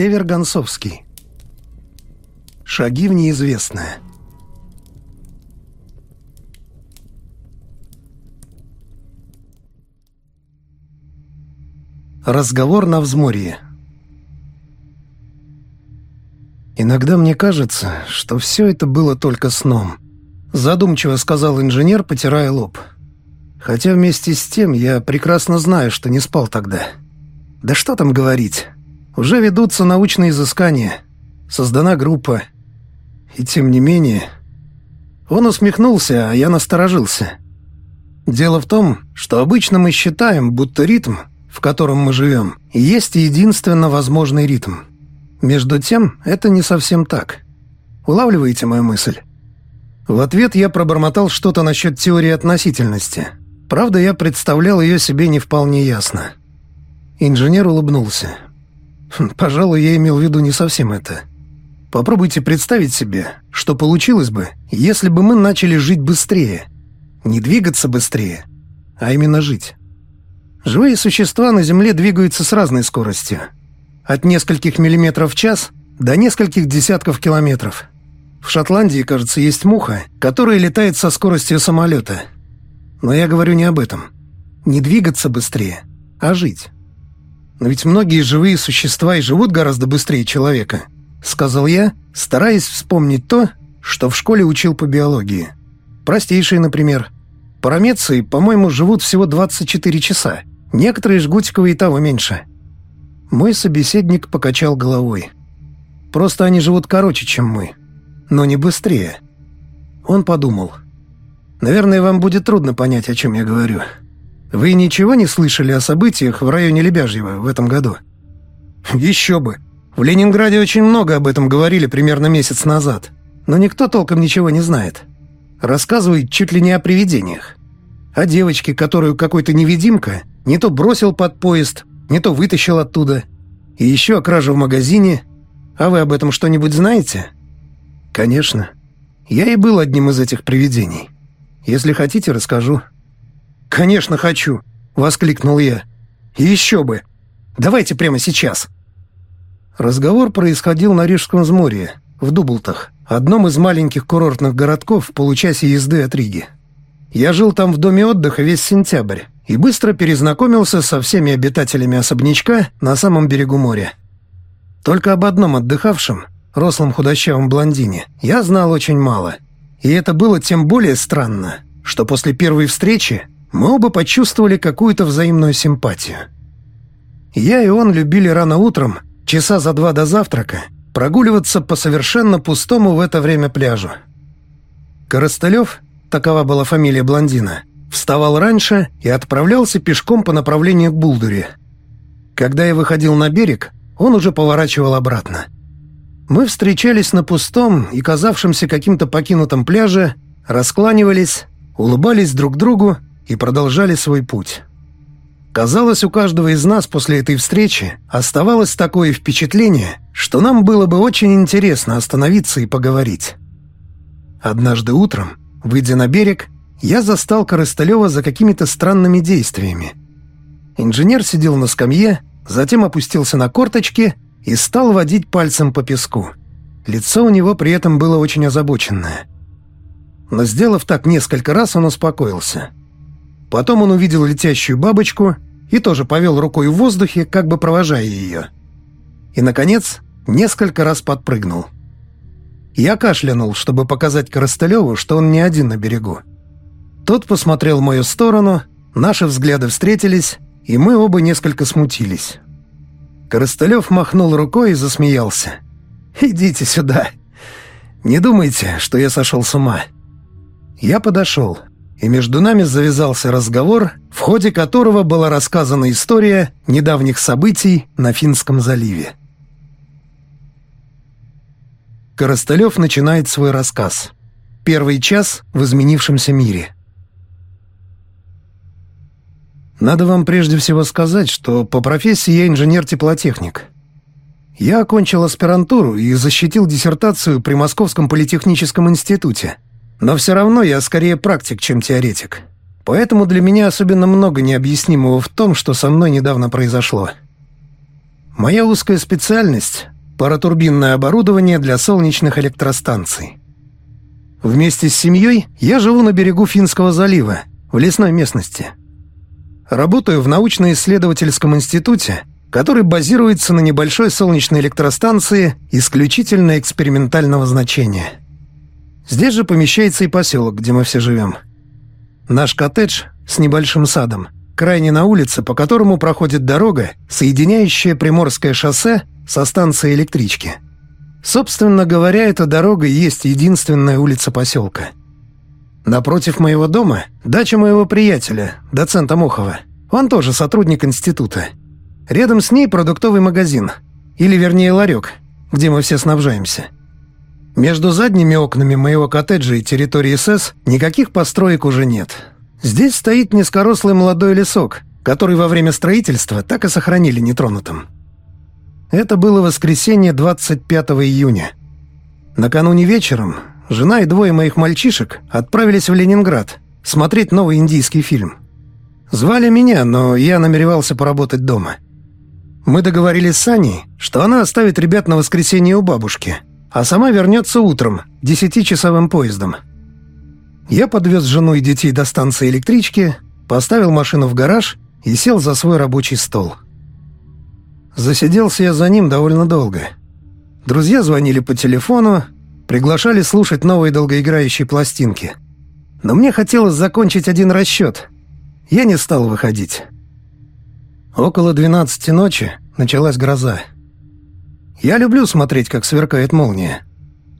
Север Гонцовский. Шаги в неизвестное. Разговор на взморье. «Иногда мне кажется, что все это было только сном», — задумчиво сказал инженер, потирая лоб. «Хотя вместе с тем я прекрасно знаю, что не спал тогда. Да что там говорить. Уже ведутся научные изыскания. Создана группа. И тем не менее...» Он усмехнулся, а я насторожился. «Дело в том, что обычно мы считаем, будто ритм, в котором мы живем, есть единственно возможный ритм. Между тем, это не совсем так. Улавливаете мою мысль?» В ответ я пробормотал что-то насчет теории относительности. Правда, я представлял ее себе не вполне ясно. Инженер улыбнулся. Хм, «Пожалуй, я имел в виду не совсем это. Попробуйте представить себе, что получилось бы, если бы мы начали жить быстрее. Не двигаться быстрее, а именно жить. Живые существа на Земле двигаются с разной скоростью. От нескольких миллиметров в час до нескольких десятков километров. В Шотландии, кажется, есть муха, которая летает со скоростью самолета. Но я говорю не об этом. Не двигаться быстрее, а жить. Но ведь многие живые существа и живут гораздо быстрее человека –— сказал я, стараясь вспомнить то, что в школе учил по биологии. Простейшие, например. Парамеции, по-моему, живут всего 24 часа. Некоторые жгутиковые и того меньше. Мой собеседник покачал головой. Просто они живут короче, чем мы. Но не быстрее. Он подумал. Наверное, вам будет трудно понять, о чем я говорю. Вы ничего не слышали о событиях в районе Лебяжьего в этом году? Еще бы. В Ленинграде очень много об этом говорили примерно месяц назад, но никто толком ничего не знает. Рассказывают чуть ли не о привидениях. О девочке, которую какой-то невидимка не то бросил под поезд, не то вытащил оттуда. И еще о краже в магазине. А вы об этом что-нибудь знаете? Конечно. Я и был одним из этих привидений. Если хотите, расскажу. «Конечно хочу!» — воскликнул я. еще бы! Давайте прямо сейчас!» Разговор происходил на Рижском взморье, в Дублтах, одном из маленьких курортных городков в получасе езды от Риги. Я жил там в доме отдыха весь сентябрь и быстро перезнакомился со всеми обитателями особнячка на самом берегу моря. Только об одном отдыхавшем, рослом худощавом блондине, я знал очень мало. И это было тем более странно, что после первой встречи мы оба почувствовали какую-то взаимную симпатию. Я и он любили рано утром часа за два до завтрака, прогуливаться по совершенно пустому в это время пляжу. Коростылев, такова была фамилия блондина, вставал раньше и отправлялся пешком по направлению к Булдуре. Когда я выходил на берег, он уже поворачивал обратно. Мы встречались на пустом и казавшемся каким-то покинутом пляже, раскланивались, улыбались друг другу и продолжали свой путь. Казалось, у каждого из нас после этой встречи оставалось такое впечатление, что нам было бы очень интересно остановиться и поговорить. Однажды утром, выйдя на берег, я застал Коростылева за какими-то странными действиями. Инженер сидел на скамье, затем опустился на корточки и стал водить пальцем по песку. Лицо у него при этом было очень озабоченное. Но сделав так несколько раз, он успокоился – Потом он увидел летящую бабочку и тоже повел рукой в воздухе, как бы провожая ее. И, наконец, несколько раз подпрыгнул. Я кашлянул, чтобы показать Коростылеву, что он не один на берегу. Тот посмотрел в мою сторону, наши взгляды встретились, и мы оба несколько смутились. Коростылев махнул рукой и засмеялся. «Идите сюда. Не думайте, что я сошел с ума». Я подошел и между нами завязался разговор, в ходе которого была рассказана история недавних событий на Финском заливе. Коростылев начинает свой рассказ. Первый час в изменившемся мире. Надо вам прежде всего сказать, что по профессии я инженер-теплотехник. Я окончил аспирантуру и защитил диссертацию при Московском политехническом институте – но все равно я скорее практик, чем теоретик. Поэтому для меня особенно много необъяснимого в том, что со мной недавно произошло. Моя узкая специальность — паратурбинное оборудование для солнечных электростанций. Вместе с семьей я живу на берегу Финского залива, в лесной местности. Работаю в научно-исследовательском институте, который базируется на небольшой солнечной электростанции исключительно экспериментального значения. Здесь же помещается и поселок, где мы все живем. Наш коттедж с небольшим садом, крайне на улице, по которому проходит дорога, соединяющая Приморское шоссе со станцией электрички – Собственно говоря, эта дорога и есть единственная улица поселка. Напротив моего дома – дача моего приятеля, доцента Мохова. Он тоже сотрудник института. Рядом с ней продуктовый магазин. Или, вернее, ларек, где мы все снабжаемся. Между задними окнами моего коттеджа и территории СС никаких построек уже нет. Здесь стоит низкорослый молодой лесок, который во время строительства так и сохранили нетронутым. Это было воскресенье 25 июня. Накануне вечером жена и двое моих мальчишек отправились в Ленинград смотреть новый индийский фильм. Звали меня, но я намеревался поработать дома. Мы договорились с Аней, что она оставит ребят на воскресенье у бабушки, а сама вернется утром, десятичасовым поездом. Я подвез жену и детей до станции электрички, поставил машину в гараж и сел за свой рабочий стол. Засиделся я за ним довольно долго. Друзья звонили по телефону, приглашали слушать новые долгоиграющие пластинки. Но мне хотелось закончить один расчет. Я не стал выходить. Около двенадцати ночи началась гроза. Я люблю смотреть, как сверкает молния.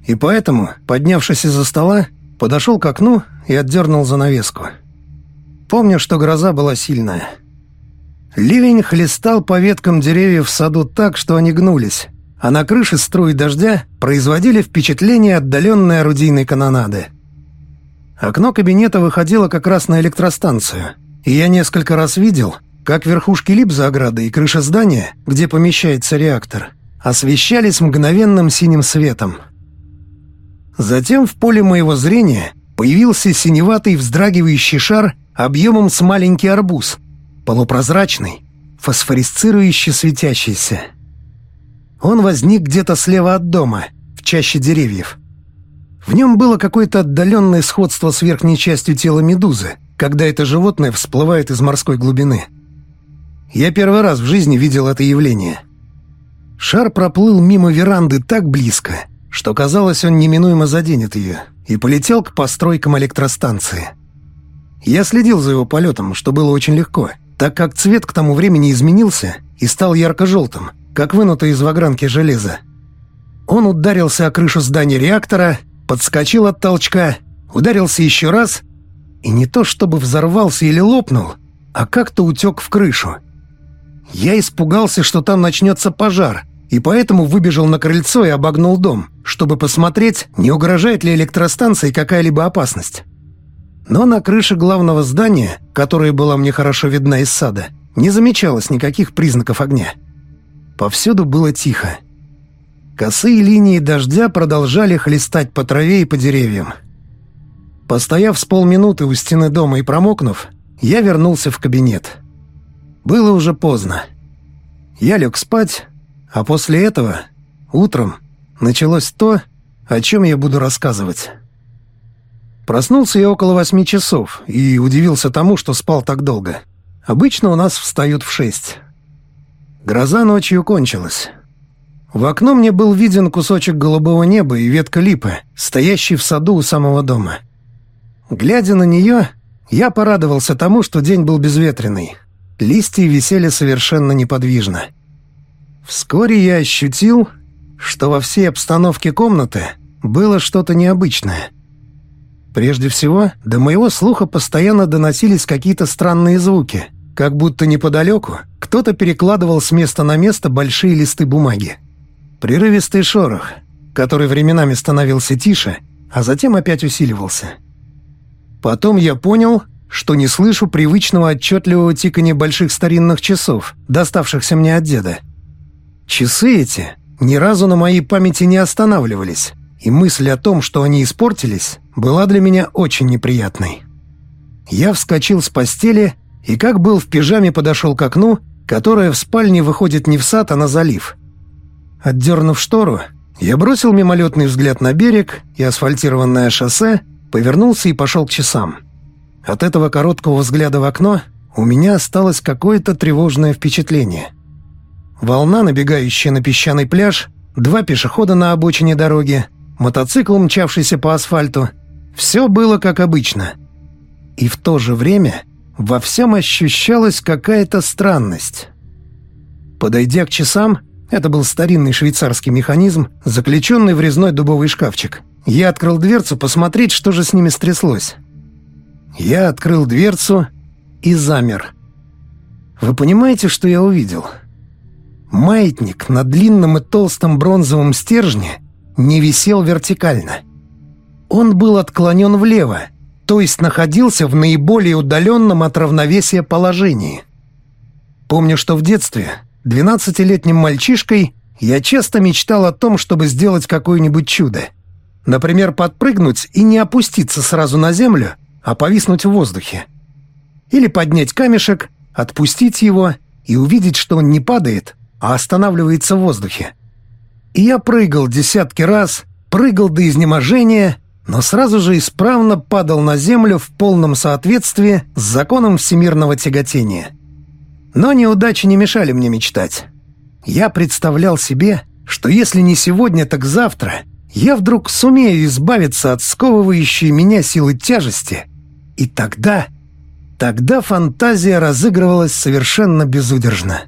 И поэтому, поднявшись из-за стола, подошел к окну и отдернул занавеску. Помню, что гроза была сильная — Ливень хлестал по веткам деревьев в саду так, что они гнулись, а на крыше струи дождя производили впечатление отдаленной орудийной канонады. Окно кабинета выходило как раз на электростанцию, и я несколько раз видел, как верхушки лип за оградой и крыша здания, где помещается реактор, освещались мгновенным синим светом. Затем в поле моего зрения появился синеватый вздрагивающий шар объемом с маленький арбуз — полупрозрачный, фосфорисцирующий светящийся. Он возник где-то слева от дома, в чаще деревьев. В нем было какое-то отдаленное сходство с верхней частью тела медузы, когда это животное всплывает из морской глубины. Я первый раз в жизни видел это явление. Шар проплыл мимо веранды так близко, что казалось, он неминуемо заденет ее, и полетел к постройкам электростанции. Я следил за его полетом, что было очень легко — так как цвет к тому времени изменился и стал ярко-желтым, как вынутое из вагранки железо. Он ударился о крышу здания реактора, подскочил от толчка, ударился еще раз и не то чтобы взорвался или лопнул, а как-то утек в крышу. Я испугался, что там начнется пожар, и поэтому выбежал на крыльцо и обогнул дом, чтобы посмотреть, не угрожает ли электростанции какая-либо опасность. Но на крыше главного здания, которое была мне хорошо видна из сада, не замечалось никаких признаков огня. Повсюду было тихо. Косые линии дождя продолжали хлестать по траве и по деревьям. Постояв с полминуты у стены дома и промокнув, я вернулся в кабинет. Было уже поздно. Я лег спать, а после этого, утром, началось то, о чем я буду рассказывать. Проснулся я около восьми часов и удивился тому, что спал так долго. Обычно у нас встают в шесть. Гроза ночью кончилась. В окно мне был виден кусочек голубого неба и ветка липы, стоящей в саду у самого дома. Глядя на нее, я порадовался тому, что день был безветренный. Листья висели совершенно неподвижно. Вскоре я ощутил, что во всей обстановке комнаты было что-то необычное — Прежде всего, до моего слуха постоянно доносились какие-то странные звуки, как будто неподалеку кто-то перекладывал с места на место большие листы бумаги. Прерывистый шорох, который временами становился тише, а затем опять усиливался. Потом я понял, что не слышу привычного отчетливого тикания больших старинных часов, доставшихся мне от деда. Часы эти ни разу на моей памяти не останавливались, и мысль о том, что они испортились, была для меня очень неприятной. Я вскочил с постели и, как был в пижаме, подошел к окну, которая в спальне выходит не в сад, а на залив. Отдернув штору, я бросил мимолетный взгляд на берег и асфальтированное шоссе, повернулся и пошел к часам. От этого короткого взгляда в окно у меня осталось какое-то тревожное впечатление. Волна, набегающая на песчаный пляж, два пешехода на обочине дороги, мотоцикл, мчавшийся по асфальту — все было как обычно. И в то же время во всем ощущалась какая-то странность. Подойдя к часам, это был старинный швейцарский механизм, заключенный в резной дубовый шкафчик. Я открыл дверцу посмотреть, что же с ними стряслось. Я открыл дверцу и замер. Вы понимаете, что я увидел? Маятник на длинном и толстом бронзовом стержне не висел вертикально. Он был отклонен влево, то есть находился в наиболее удаленном от равновесия положении. Помню, что в детстве, 12-летним мальчишкой, я часто мечтал о том, чтобы сделать какое-нибудь чудо. Например, подпрыгнуть и не опуститься сразу на землю, а повиснуть в воздухе. Или поднять камешек, отпустить его и увидеть, что он не падает, а останавливается в воздухе. И я прыгал десятки раз, прыгал до изнеможения но сразу же исправно падал на землю в полном соответствии с законом всемирного тяготения. Но неудачи не мешали мне мечтать. Я представлял себе, что если не сегодня, так завтра я вдруг сумею избавиться от сковывающей меня силы тяжести, и тогда... Тогда фантазия разыгрывалась совершенно безудержно.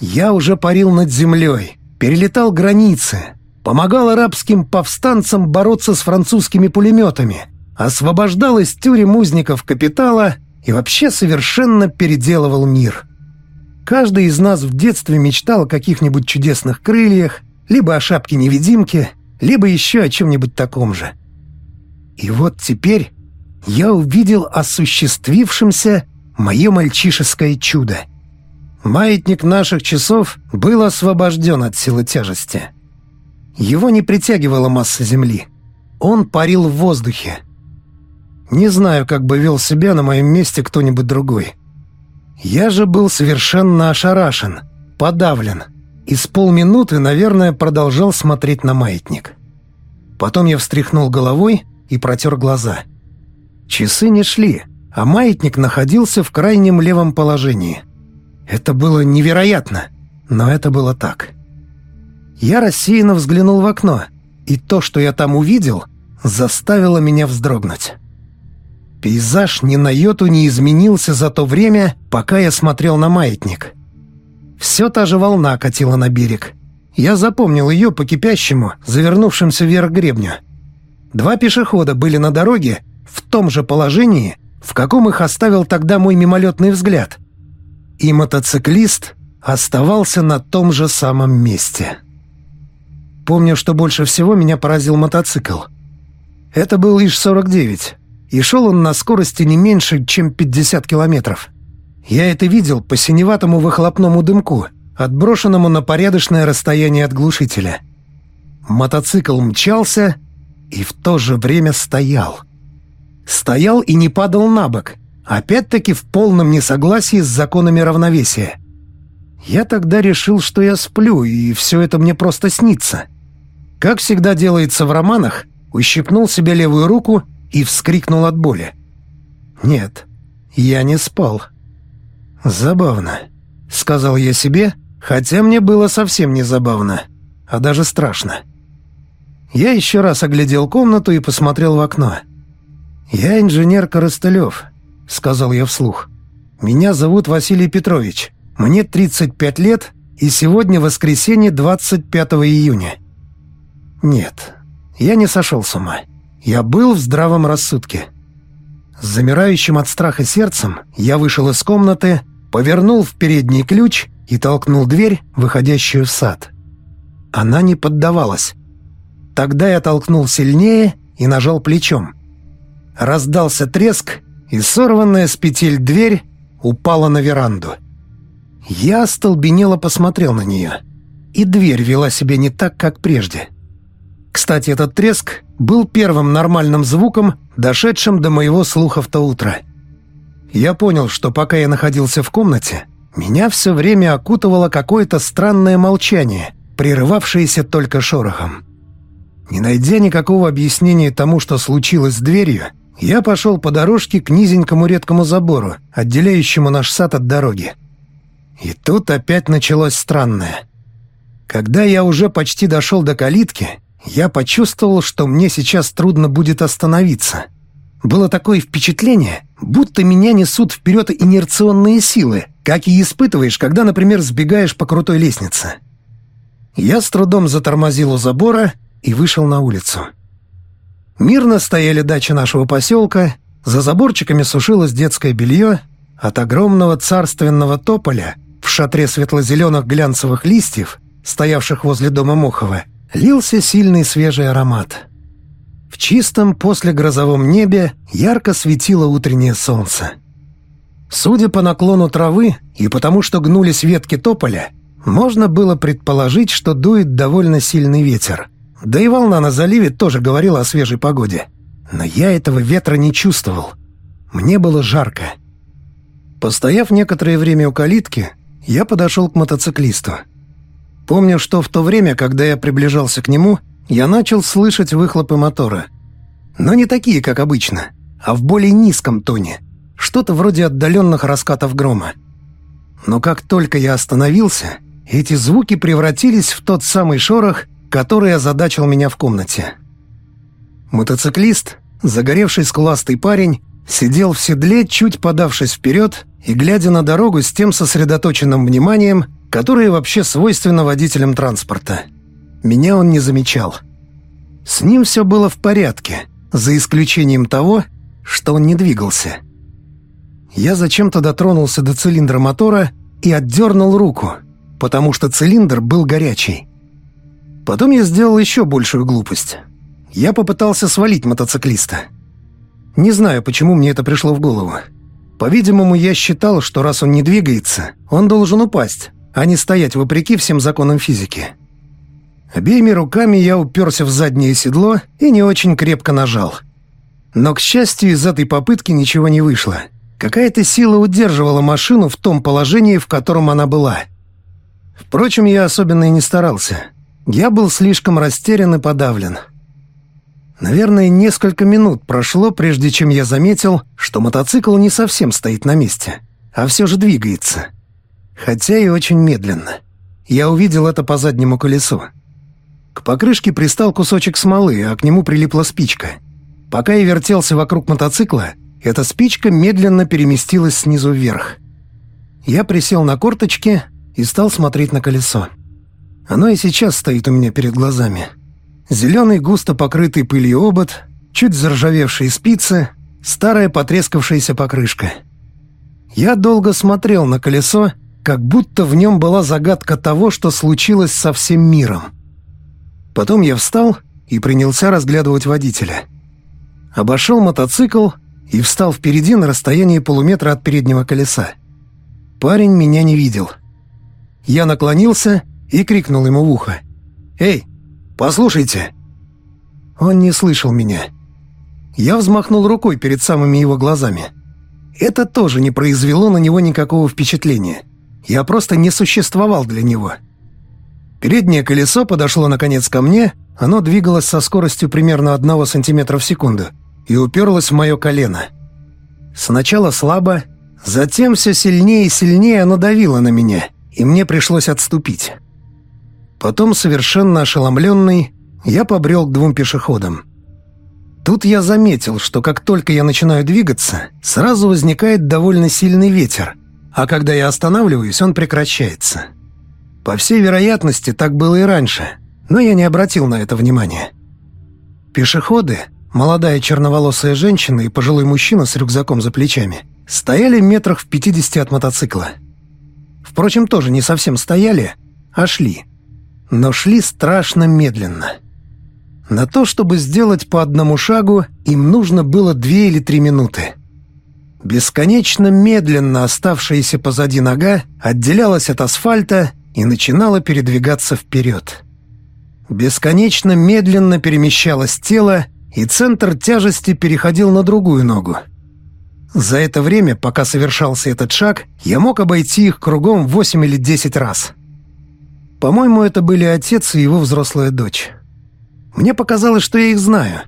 Я уже парил над землей, перелетал границы, помогал арабским повстанцам бороться с французскими пулеметами, освобождал из тюрем узников капитала и вообще совершенно переделывал мир. Каждый из нас в детстве мечтал о каких-нибудь чудесных крыльях, либо о шапке-невидимке, либо еще о чем-нибудь таком же. И вот теперь я увидел осуществившимся мое мальчишеское чудо. Маятник наших часов был освобожден от силы тяжести. Его не притягивала масса Земли. Он парил в воздухе. Не знаю, как бы вел себя на моем месте кто-нибудь другой. Я же был совершенно ошарашен, подавлен, и с полминуты, наверное, продолжал смотреть на маятник. Потом я встряхнул головой и протер глаза. Часы не шли, а маятник находился в крайнем левом положении. Это было невероятно, но это было так. Я рассеянно взглянул в окно, и то, что я там увидел, заставило меня вздрогнуть. Пейзаж ни на йоту не изменился за то время, пока я смотрел на маятник. Все та же волна катила на берег. Я запомнил ее по кипящему, завернувшимся вверх гребню. Два пешехода были на дороге в том же положении, в каком их оставил тогда мой мимолетный взгляд. И мотоциклист оставался на том же самом месте. Помню, что больше всего меня поразил мотоцикл. Это был лишь 49, и шел он на скорости не меньше, чем 50 километров. Я это видел по синеватому выхлопному дымку, отброшенному на порядочное расстояние от глушителя. Мотоцикл мчался и в то же время стоял. Стоял и не падал на бок, опять-таки в полном несогласии с законами равновесия. Я тогда решил, что я сплю, и все это мне просто снится. Как всегда делается в романах, ущипнул себе левую руку и вскрикнул от боли. «Нет, я не спал». «Забавно», — сказал я себе, хотя мне было совсем не забавно, а даже страшно. Я еще раз оглядел комнату и посмотрел в окно. «Я инженер Коростылев», — сказал я вслух. «Меня зовут Василий Петрович. Мне 35 лет, и сегодня воскресенье 25 июня. Нет, я не сошел с ума. Я был в здравом рассудке. С замирающим от страха сердцем я вышел из комнаты, повернул в передний ключ и толкнул дверь, выходящую в сад. Она не поддавалась. Тогда я толкнул сильнее и нажал плечом. Раздался треск, и сорванная с петель дверь упала на веранду. Я остолбенело посмотрел на нее. И дверь вела себя не так, как прежде. Кстати, этот треск был первым нормальным звуком, дошедшим до моего слуха в то утро. Я понял, что пока я находился в комнате, меня все время окутывало какое-то странное молчание, прерывавшееся только шорохом. Не найдя никакого объяснения тому, что случилось с дверью, я пошел по дорожке к низенькому редкому забору, отделяющему наш сад от дороги. И тут опять началось странное. Когда я уже почти дошел до калитки, я почувствовал, что мне сейчас трудно будет остановиться. Было такое впечатление, будто меня несут вперед инерционные силы, как и испытываешь, когда, например, сбегаешь по крутой лестнице. Я с трудом затормозил у забора и вышел на улицу. Мирно стояли дачи нашего поселка, за заборчиками сушилось детское белье, от огромного царственного тополя в шатре светло-зеленых глянцевых листьев, стоявших возле дома Мохова, лился сильный свежий аромат. В чистом послегрозовом небе ярко светило утреннее солнце. Судя по наклону травы и потому, что гнулись ветки тополя, можно было предположить, что дует довольно сильный ветер. Да и волна на заливе тоже говорила о свежей погоде. Но я этого ветра не чувствовал. Мне было жарко. Постояв некоторое время у калитки, я подошел к мотоциклисту. Помню, что в то время, когда я приближался к нему, я начал слышать выхлопы мотора. Но не такие, как обычно, а в более низком тоне. Что-то вроде отдаленных раскатов грома. Но как только я остановился, эти звуки превратились в тот самый шорох, который озадачил меня в комнате. Мотоциклист, загоревший скуластый парень, сидел в седле, чуть подавшись вперед и глядя на дорогу с тем сосредоточенным вниманием, которое вообще свойственно водителям транспорта. Меня он не замечал. С ним все было в порядке, за исключением того, что он не двигался. Я зачем-то дотронулся до цилиндра мотора и отдернул руку, потому что цилиндр был горячий. Потом я сделал еще большую глупость. Я попытался свалить мотоциклиста. Не знаю, почему мне это пришло в голову. По-видимому, я считал, что раз он не двигается, он должен упасть, а не стоять вопреки всем законам физики. Обеими руками я уперся в заднее седло и не очень крепко нажал. Но, к счастью, из этой попытки ничего не вышло. Какая-то сила удерживала машину в том положении, в котором она была. Впрочем, я особенно и не старался. Я был слишком растерян и подавлен. Наверное, несколько минут прошло, прежде чем я заметил, что мотоцикл не совсем стоит на месте, а все же двигается. Хотя и очень медленно. Я увидел это по заднему колесу. К покрышке пристал кусочек смолы, а к нему прилипла спичка. Пока я вертелся вокруг мотоцикла, эта спичка медленно переместилась снизу вверх. Я присел на корточки и стал смотреть на колесо. Оно и сейчас стоит у меня перед глазами. Зеленый густо покрытый пылью обод, чуть заржавевшие спицы, старая потрескавшаяся покрышка. Я долго смотрел на колесо, как будто в нем была загадка того, что случилось со всем миром. Потом я встал и принялся разглядывать водителя. Обошел мотоцикл и встал впереди на расстоянии полуметра от переднего колеса. Парень меня не видел. Я наклонился и крикнул ему в ухо. «Эй, послушайте!» Он не слышал меня. Я взмахнул рукой перед самыми его глазами. Это тоже не произвело на него никакого впечатления. Я просто не существовал для него. Переднее колесо подошло наконец ко мне, оно двигалось со скоростью примерно одного сантиметра в секунду и уперлось в мое колено. Сначала слабо, затем все сильнее и сильнее оно давило на меня, и мне пришлось отступить. Потом, совершенно ошеломленный, я побрел к двум пешеходам. Тут я заметил, что как только я начинаю двигаться, сразу возникает довольно сильный ветер, а когда я останавливаюсь, он прекращается. По всей вероятности, так было и раньше, но я не обратил на это внимания. Пешеходы, молодая черноволосая женщина и пожилой мужчина с рюкзаком за плечами, стояли метрах в пятидесяти от мотоцикла. Впрочем, тоже не совсем стояли, а шли – но шли страшно медленно. На то, чтобы сделать по одному шагу, им нужно было две или три минуты. Бесконечно медленно оставшаяся позади нога отделялась от асфальта и начинала передвигаться вперед. Бесконечно медленно перемещалось тело, и центр тяжести переходил на другую ногу. За это время, пока совершался этот шаг, я мог обойти их кругом восемь или десять раз. По-моему, это были отец и его взрослая дочь. Мне показалось, что я их знаю.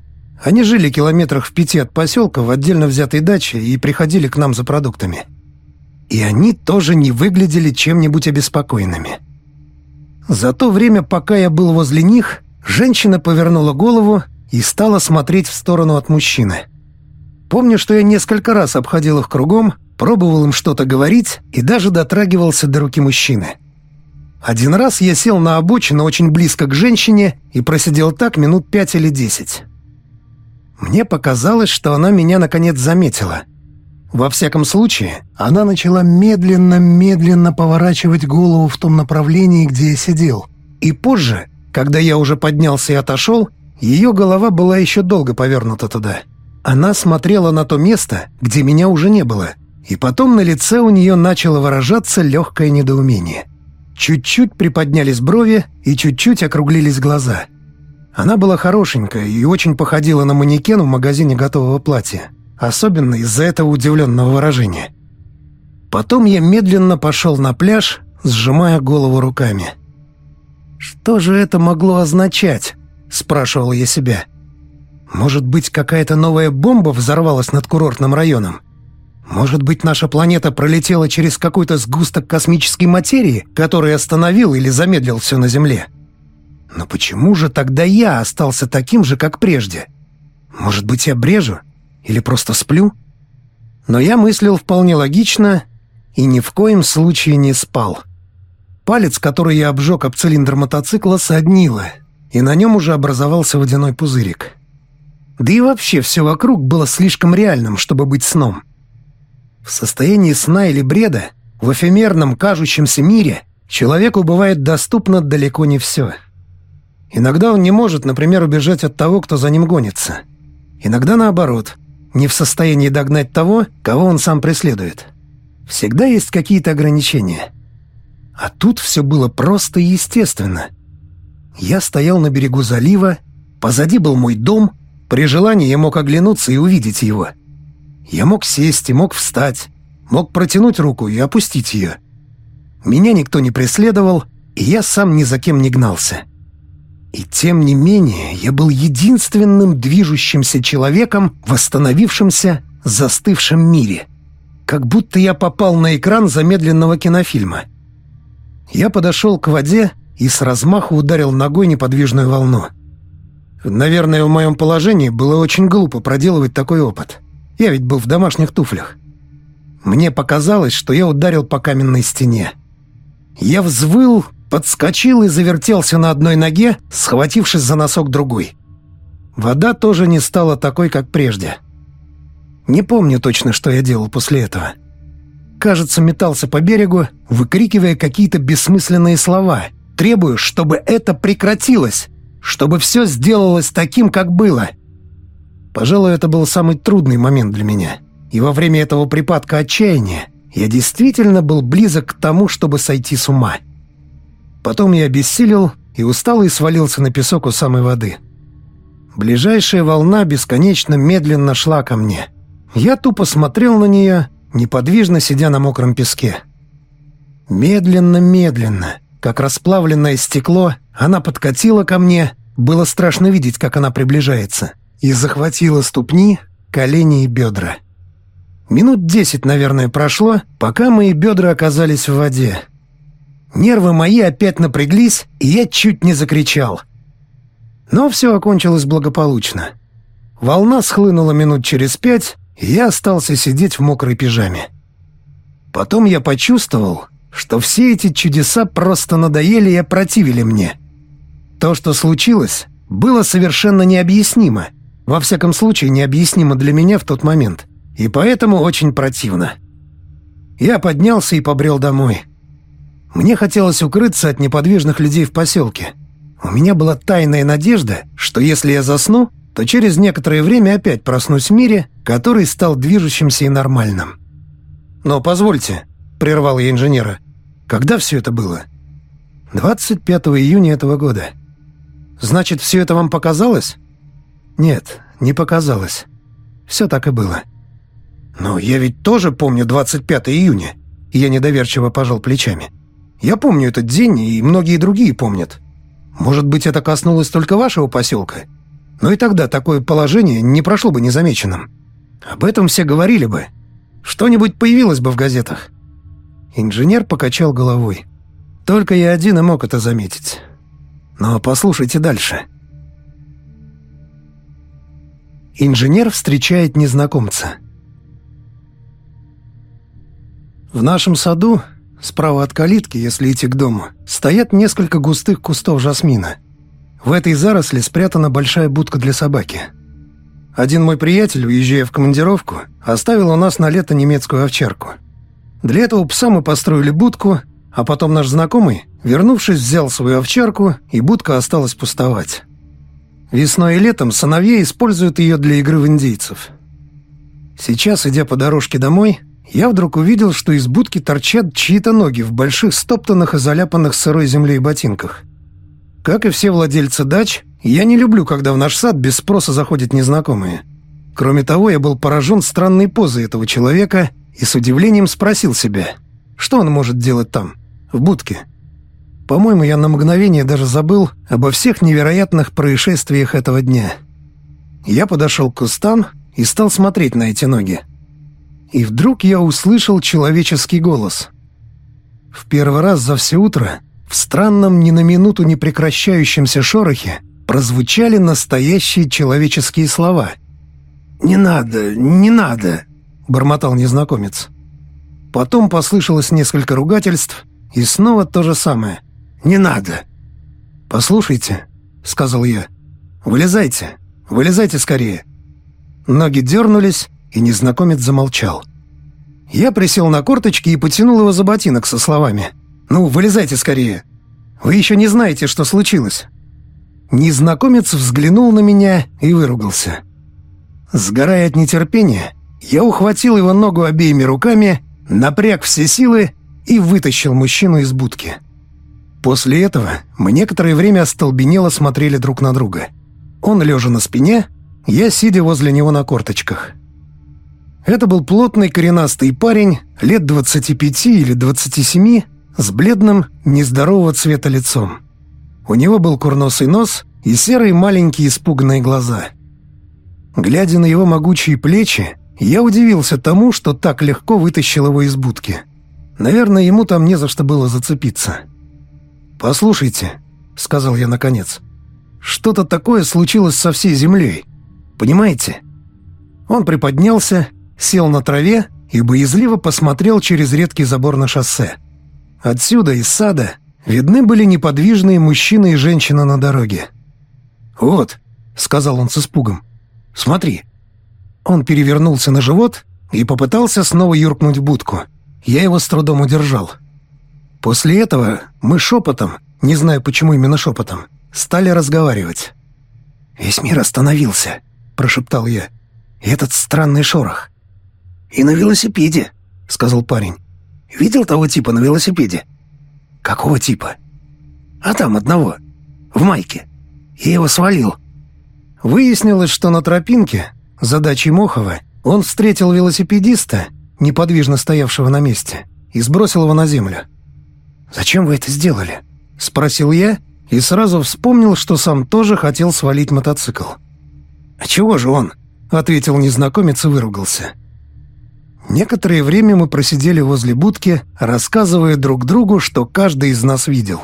Они жили километрах в пяти от поселка в отдельно взятой даче и приходили к нам за продуктами. И они тоже не выглядели чем-нибудь обеспокоенными. За то время, пока я был возле них, женщина повернула голову и стала смотреть в сторону от мужчины. Помню, что я несколько раз обходил их кругом, пробовал им что-то говорить и даже дотрагивался до руки мужчины. Один раз я сел на обочину очень близко к женщине и просидел так минут пять или десять. Мне показалось, что она меня наконец заметила. Во всяком случае, она начала медленно-медленно поворачивать голову в том направлении, где я сидел. И позже, когда я уже поднялся и отошел, ее голова была еще долго повернута туда. Она смотрела на то место, где меня уже не было, и потом на лице у нее начало выражаться легкое недоумение. Чуть-чуть приподнялись брови и чуть-чуть округлились глаза. Она была хорошенькая и очень походила на манекен в магазине готового платья, особенно из-за этого удивленного выражения. Потом я медленно пошел на пляж, сжимая голову руками. «Что же это могло означать?» – спрашивал я себя. «Может быть, какая-то новая бомба взорвалась над курортным районом?» Может быть, наша планета пролетела через какой-то сгусток космической материи, который остановил или замедлил все на Земле? Но почему же тогда я остался таким же, как прежде? Может быть, я брежу? Или просто сплю? Но я мыслил вполне логично и ни в коем случае не спал. Палец, который я обжег об цилиндр мотоцикла, соднило, и на нем уже образовался водяной пузырик. Да и вообще все вокруг было слишком реальным, чтобы быть сном. В состоянии сна или бреда, в эфемерном кажущемся мире, человеку бывает доступно далеко не все. Иногда он не может, например, убежать от того, кто за ним гонится. Иногда наоборот, не в состоянии догнать того, кого он сам преследует. Всегда есть какие-то ограничения. А тут все было просто и естественно. Я стоял на берегу залива, позади был мой дом, при желании я мог оглянуться и увидеть его — я мог сесть и мог встать, мог протянуть руку и опустить ее. Меня никто не преследовал, и я сам ни за кем не гнался. И тем не менее я был единственным движущимся человеком, восстановившимся, застывшем мире. Как будто я попал на экран замедленного кинофильма. Я подошел к воде и с размаху ударил ногой неподвижную волну. Наверное, в моем положении было очень глупо проделывать такой опыт. Я ведь был в домашних туфлях. Мне показалось, что я ударил по каменной стене. Я взвыл, подскочил и завертелся на одной ноге, схватившись за носок другой. Вода тоже не стала такой, как прежде. Не помню точно, что я делал после этого. Кажется, метался по берегу, выкрикивая какие-то бессмысленные слова, требуя, чтобы это прекратилось, чтобы все сделалось таким, как было — Пожалуй, это был самый трудный момент для меня. И во время этого припадка отчаяния я действительно был близок к тому, чтобы сойти с ума. Потом я обессилел и устал и свалился на песок у самой воды. Ближайшая волна бесконечно медленно шла ко мне. Я тупо смотрел на нее, неподвижно сидя на мокром песке. Медленно-медленно, как расплавленное стекло, она подкатила ко мне. Было страшно видеть, как она приближается и захватила ступни, колени и бедра. Минут десять, наверное, прошло, пока мои бедра оказались в воде. Нервы мои опять напряглись, и я чуть не закричал. Но все окончилось благополучно. Волна схлынула минут через пять, и я остался сидеть в мокрой пижаме. Потом я почувствовал, что все эти чудеса просто надоели и опротивили мне. То, что случилось, было совершенно необъяснимо — во всяком случае, необъяснимо для меня в тот момент. И поэтому очень противно. Я поднялся и побрел домой. Мне хотелось укрыться от неподвижных людей в поселке. У меня была тайная надежда, что если я засну, то через некоторое время опять проснусь в мире, который стал движущимся и нормальным. «Но позвольте», — прервал я инженера, — «когда все это было?» «25 июня этого года». «Значит, все это вам показалось?» «Нет, не показалось. Все так и было». «Но я ведь тоже помню 25 июня». Я недоверчиво пожал плечами. «Я помню этот день, и многие другие помнят. Может быть, это коснулось только вашего поселка? Но и тогда такое положение не прошло бы незамеченным. Об этом все говорили бы. Что-нибудь появилось бы в газетах». Инженер покачал головой. «Только я один и мог это заметить. Но послушайте дальше». Инженер встречает незнакомца. В нашем саду, справа от калитки, если идти к дому, стоят несколько густых кустов жасмина. В этой заросли спрятана большая будка для собаки. Один мой приятель, уезжая в командировку, оставил у нас на лето немецкую овчарку. Для этого пса мы построили будку, а потом наш знакомый, вернувшись, взял свою овчарку, и будка осталась пустовать. Весной и летом сыновья используют ее для игры в индейцев. Сейчас, идя по дорожке домой, я вдруг увидел, что из будки торчат чьи-то ноги в больших стоптанных и заляпанных сырой землей ботинках. Как и все владельцы дач, я не люблю, когда в наш сад без спроса заходят незнакомые. Кроме того, я был поражен странной позой этого человека и с удивлением спросил себя, что он может делать там, в будке. По-моему, я на мгновение даже забыл обо всех невероятных происшествиях этого дня. Я подошел к кустам и стал смотреть на эти ноги. И вдруг я услышал человеческий голос. В первый раз за все утро в странном ни на минуту не прекращающемся шорохе прозвучали настоящие человеческие слова. «Не надо, не надо», — бормотал незнакомец. Потом послышалось несколько ругательств, и снова то же самое. «Не надо». «Послушайте», — сказал я, — «вылезайте, вылезайте скорее». Ноги дернулись, и незнакомец замолчал. Я присел на корточки и потянул его за ботинок со словами. «Ну, вылезайте скорее. Вы еще не знаете, что случилось». Незнакомец взглянул на меня и выругался. Сгорая от нетерпения, я ухватил его ногу обеими руками, напряг все силы и вытащил мужчину из будки. После этого мы некоторое время остолбенело смотрели друг на друга. Он лежа на спине, я сидя возле него на корточках. Это был плотный коренастый парень, лет 25 или 27, с бледным, нездорового цвета лицом. У него был курносый нос и серые маленькие испуганные глаза. Глядя на его могучие плечи, я удивился тому, что так легко вытащил его из будки. Наверное, ему там не за что было зацепиться. «Послушайте», — сказал я наконец, — «что-то такое случилось со всей землей. Понимаете?» Он приподнялся сел на траве и боязливо посмотрел через редкий забор на шоссе. Отсюда, из сада, видны были неподвижные мужчина и женщина на дороге. «Вот», — сказал он с испугом, — «смотри». Он перевернулся на живот и попытался снова юркнуть в будку. Я его с трудом удержал. После этого мы шепотом, не знаю почему именно шепотом, стали разговаривать. «Весь мир остановился», — прошептал я. Этот странный шорох. «И на велосипеде», — сказал парень. «Видел того типа на велосипеде?» «Какого типа?» «А там одного. В майке. Я его свалил». Выяснилось, что на тропинке, за дачей Мохова, он встретил велосипедиста, неподвижно стоявшего на месте, и сбросил его на землю. «Зачем вы это сделали?» — спросил я и сразу вспомнил, что сам тоже хотел свалить мотоцикл. «А чего же он?» — ответил незнакомец и выругался. Некоторое время мы просидели возле будки, рассказывая друг другу, что каждый из нас видел.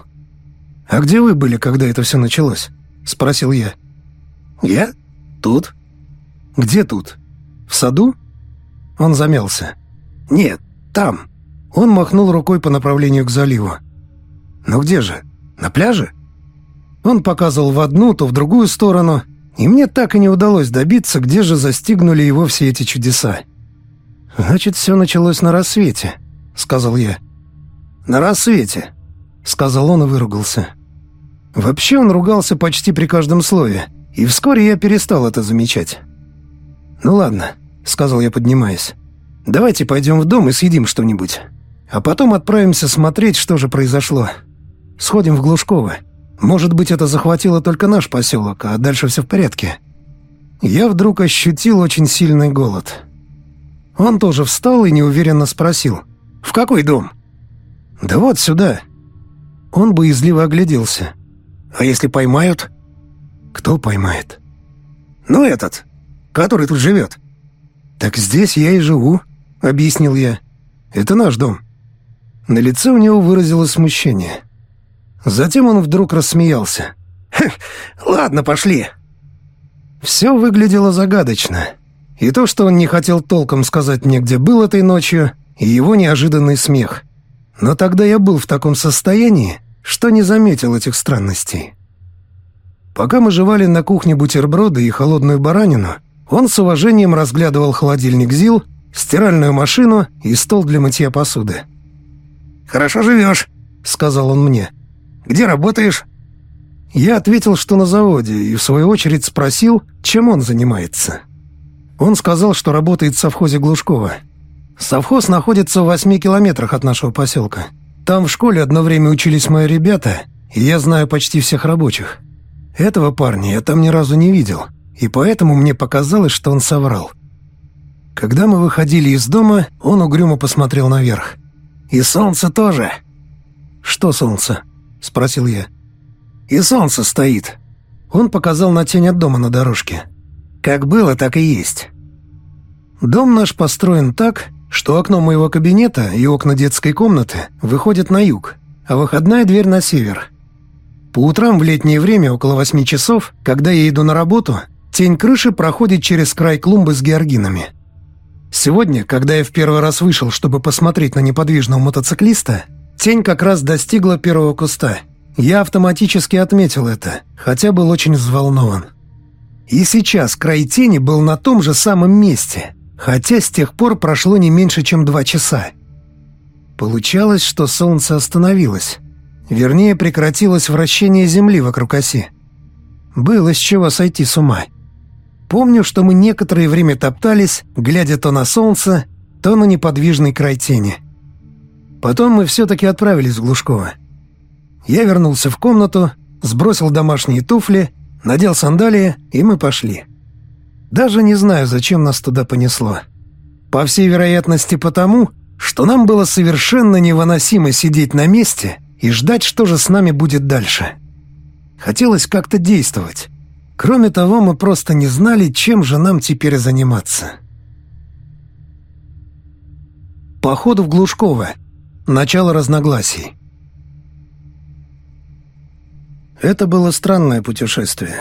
«А где вы были, когда это все началось?» — спросил я. «Я? Тут». «Где тут? В саду?» Он замялся. «Нет, там». Он махнул рукой по направлению к заливу. «Ну где же? На пляже?» Он показывал в одну, то в другую сторону, и мне так и не удалось добиться, где же застигнули его все эти чудеса. «Значит, все началось на рассвете», — сказал я. «На рассвете», — сказал он и выругался. Вообще он ругался почти при каждом слове, и вскоре я перестал это замечать. «Ну ладно», — сказал я, поднимаясь. «Давайте пойдем в дом и съедим что-нибудь. А потом отправимся смотреть, что же произошло. Сходим в Глушково. Может быть, это захватило только наш поселок, а дальше все в порядке». Я вдруг ощутил очень сильный голод. Он тоже встал и неуверенно спросил. «В какой дом?» «Да вот сюда». Он боязливо огляделся. «А если поймают?» «Кто поймает?» «Ну этот, который тут живет». «Так здесь я и живу», — объяснил я. «Это наш дом». На лице у него выразилось смущение. Затем он вдруг рассмеялся. «Ладно, пошли». Все выглядело загадочно. И то, что он не хотел толком сказать мне, где был этой ночью, и его неожиданный смех. Но тогда я был в таком состоянии, что не заметил этих странностей. Пока мы жевали на кухне бутерброды и холодную баранину, он с уважением разглядывал холодильник ЗИЛ, стиральную машину и стол для мытья посуды. «Хорошо живешь», — сказал он мне. «Где работаешь?» Я ответил, что на заводе, и в свою очередь спросил, чем он занимается. Он сказал, что работает в совхозе Глушкова. Совхоз находится в восьми километрах от нашего поселка. Там в школе одно время учились мои ребята, и я знаю почти всех рабочих. Этого парня я там ни разу не видел, и поэтому мне показалось, что он соврал. Когда мы выходили из дома, он угрюмо посмотрел наверх. «И солнце тоже». «Что солнце?» — спросил я. «И солнце стоит». Он показал на тень от дома на дорожке. «Как было, так и есть». Дом наш построен так, что окно моего кабинета и окна детской комнаты выходят на юг, а выходная дверь на север. По утрам в летнее время, около восьми часов, когда я иду на работу, тень крыши проходит через край клумбы с георгинами. Сегодня, когда я в первый раз вышел, чтобы посмотреть на неподвижного мотоциклиста, тень как раз достигла первого куста. Я автоматически отметил это, хотя был очень взволнован. И сейчас край тени был на том же самом месте, хотя с тех пор прошло не меньше, чем два часа. Получалось, что солнце остановилось. Вернее, прекратилось вращение Земли вокруг оси. Было с чего сойти с ума. Помню, что мы некоторое время топтались, глядя то на солнце, то на неподвижный край тени. Потом мы все-таки отправились в Глушково. Я вернулся в комнату, сбросил домашние туфли, надел сандалии, и мы пошли. Даже не знаю, зачем нас туда понесло. По всей вероятности потому, что нам было совершенно невыносимо сидеть на месте и ждать, что же с нами будет дальше. Хотелось как-то действовать. Кроме того, мы просто не знали, чем же нам теперь заниматься. Поход в Глушково. Начало разногласий. Это было странное путешествие.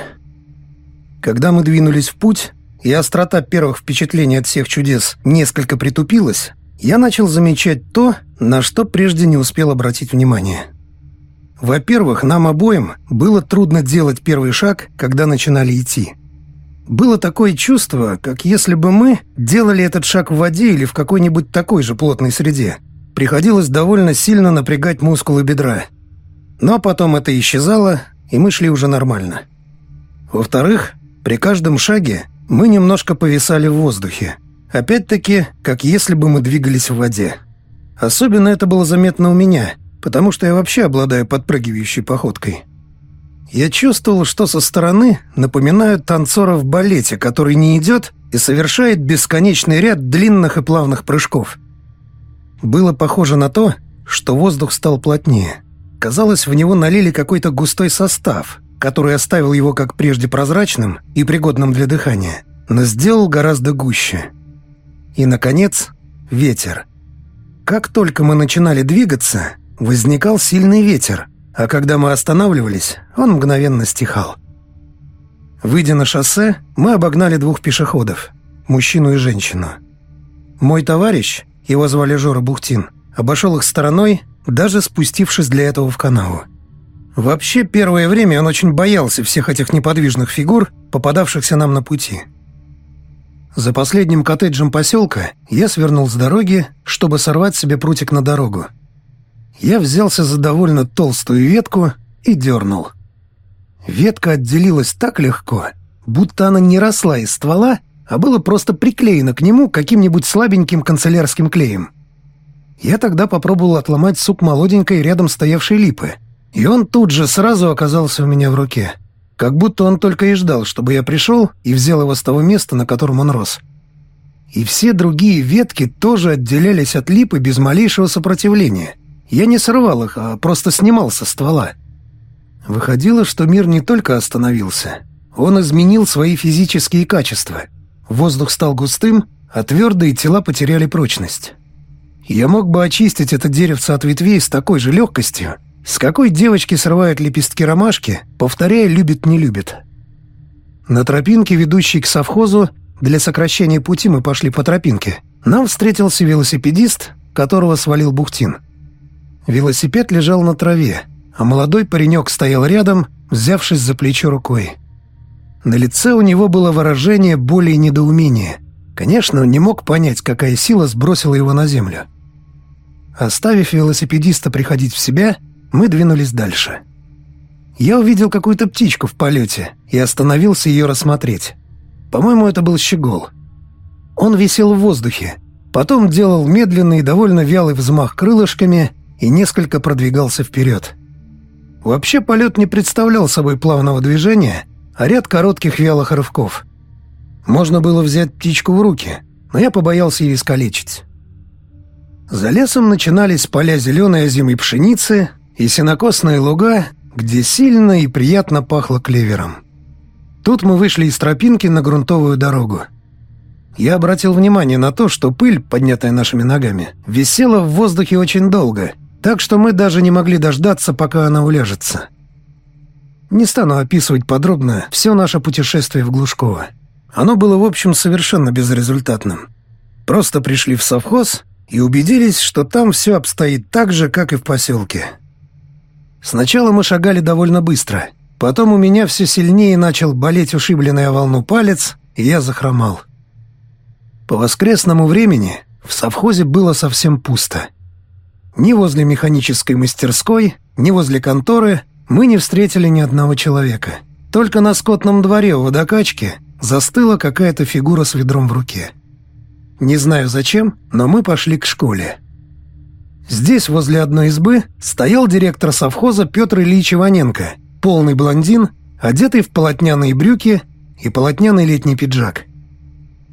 Когда мы двинулись в путь, и острота первых впечатлений от всех чудес несколько притупилась, я начал замечать то, на что прежде не успел обратить внимание. Во-первых, нам обоим было трудно делать первый шаг, когда начинали идти. Было такое чувство, как если бы мы делали этот шаг в воде или в какой-нибудь такой же плотной среде. Приходилось довольно сильно напрягать мускулы бедра. Но потом это исчезало, и мы шли уже нормально. Во-вторых, при каждом шаге мы немножко повисали в воздухе. Опять-таки, как если бы мы двигались в воде. Особенно это было заметно у меня – потому что я вообще обладаю подпрыгивающей походкой. Я чувствовал, что со стороны напоминают танцора в балете, который не идет и совершает бесконечный ряд длинных и плавных прыжков. Было похоже на то, что воздух стал плотнее. Казалось, в него налили какой-то густой состав, который оставил его как прежде прозрачным и пригодным для дыхания, но сделал гораздо гуще. И, наконец, ветер. Как только мы начинали двигаться, возникал сильный ветер, а когда мы останавливались, он мгновенно стихал. Выйдя на шоссе, мы обогнали двух пешеходов, мужчину и женщину. Мой товарищ, его звали Жора Бухтин, обошел их стороной, даже спустившись для этого в канаву. Вообще, первое время он очень боялся всех этих неподвижных фигур, попадавшихся нам на пути. За последним коттеджем поселка я свернул с дороги, чтобы сорвать себе прутик на дорогу, я взялся за довольно толстую ветку и дернул. Ветка отделилась так легко, будто она не росла из ствола, а была просто приклеена к нему каким-нибудь слабеньким канцелярским клеем. Я тогда попробовал отломать сук молоденькой рядом стоявшей липы, и он тут же сразу оказался у меня в руке. Как будто он только и ждал, чтобы я пришел и взял его с того места, на котором он рос. И все другие ветки тоже отделялись от липы без малейшего сопротивления. Я не срывал их, а просто снимал со ствола. Выходило, что мир не только остановился, он изменил свои физические качества. Воздух стал густым, а твердые тела потеряли прочность. Я мог бы очистить это деревце от ветвей с такой же легкостью, с какой девочки срывают лепестки ромашки, повторяя «любит-не любит». На тропинке, ведущей к совхозу, для сокращения пути мы пошли по тропинке. Нам встретился велосипедист, которого свалил Бухтин. Велосипед лежал на траве, а молодой паренек стоял рядом, взявшись за плечо рукой. На лице у него было выражение боли и недоумения. Конечно, он не мог понять, какая сила сбросила его на землю. Оставив велосипедиста приходить в себя, мы двинулись дальше. Я увидел какую-то птичку в полете и остановился ее рассмотреть. По-моему, это был щегол. Он висел в воздухе, потом делал медленный и довольно вялый взмах крылышками и несколько продвигался вперед. Вообще полет не представлял собой плавного движения, а ряд коротких вялых рывков. Можно было взять птичку в руки, но я побоялся ее искалечить. За лесом начинались поля зеленой озимой пшеницы и сенокосные луга, где сильно и приятно пахло клевером. Тут мы вышли из тропинки на грунтовую дорогу. Я обратил внимание на то, что пыль, поднятая нашими ногами, висела в воздухе очень долго, так что мы даже не могли дождаться, пока она уляжется. Не стану описывать подробно все наше путешествие в Глушково. Оно было, в общем, совершенно безрезультатным. Просто пришли в совхоз и убедились, что там все обстоит так же, как и в поселке. Сначала мы шагали довольно быстро. Потом у меня все сильнее начал болеть ушибленный о волну палец, и я захромал. По воскресному времени в совхозе было совсем пусто. Ни возле механической мастерской, ни возле конторы мы не встретили ни одного человека. Только на скотном дворе у водокачки застыла какая-то фигура с ведром в руке. Не знаю зачем, но мы пошли к школе. Здесь, возле одной избы, стоял директор совхоза Петр Ильич Иваненко, полный блондин, одетый в полотняные брюки и полотняный летний пиджак.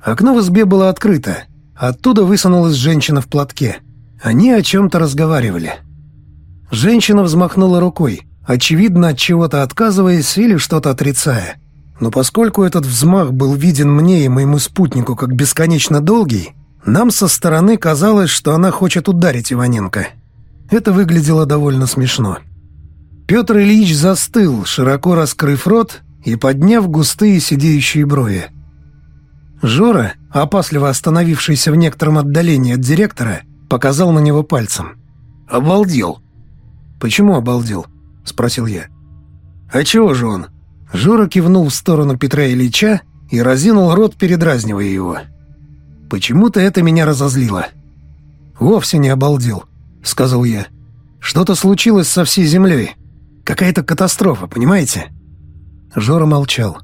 Окно в избе было открыто, оттуда высунулась женщина в платке. Они о чем-то разговаривали. Женщина взмахнула рукой, очевидно, от чего-то отказываясь или что-то отрицая. Но поскольку этот взмах был виден мне и моему спутнику как бесконечно долгий, нам со стороны казалось, что она хочет ударить Иваненко. Это выглядело довольно смешно. Петр Ильич застыл, широко раскрыв рот и подняв густые сидеющие брови. Жора, опасливо остановившийся в некотором отдалении от директора, показал на него пальцем. «Обалдел!» «Почему обалдел?» — спросил я. «А чего же он?» Жора кивнул в сторону Петра Ильича и разинул рот, передразнивая его. Почему-то это меня разозлило. «Вовсе не обалдел», — сказал я. «Что-то случилось со всей землей. Какая-то катастрофа, понимаете?» Жора молчал.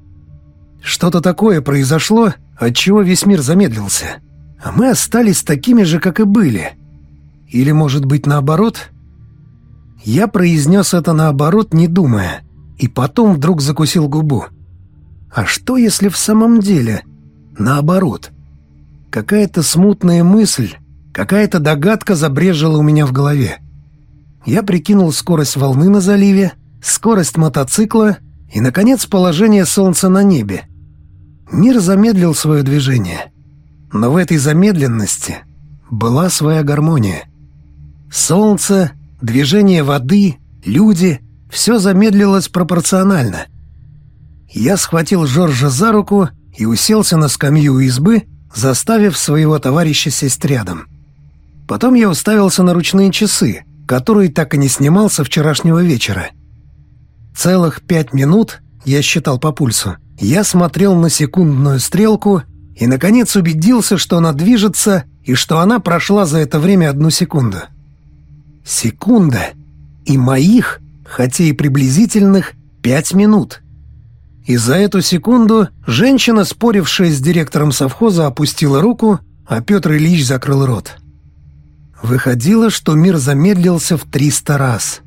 «Что-то такое произошло, от чего весь мир замедлился. А мы остались такими же, как и были. Или, может быть, наоборот?» Я произнес это наоборот, не думая, и потом вдруг закусил губу. «А что, если в самом деле наоборот?» Какая-то смутная мысль, какая-то догадка забрежила у меня в голове. Я прикинул скорость волны на заливе, скорость мотоцикла и, наконец, положение солнца на небе. Мир замедлил свое движение. Но в этой замедленности была своя гармония. Солнце, движение воды, люди — все замедлилось пропорционально. Я схватил Жоржа за руку и уселся на скамью избы, заставив своего товарища сесть рядом. Потом я уставился на ручные часы, которые так и не снимал со вчерашнего вечера. Целых пять минут, я считал по пульсу, я смотрел на секундную стрелку и, наконец, убедился, что она движется и что она прошла за это время одну секунду. Секунда. И моих, хотя и приблизительных, пять минут. И за эту секунду женщина, спорившая с директором совхоза, опустила руку, а Петр Ильич закрыл рот. Выходило, что мир замедлился в 300 раз.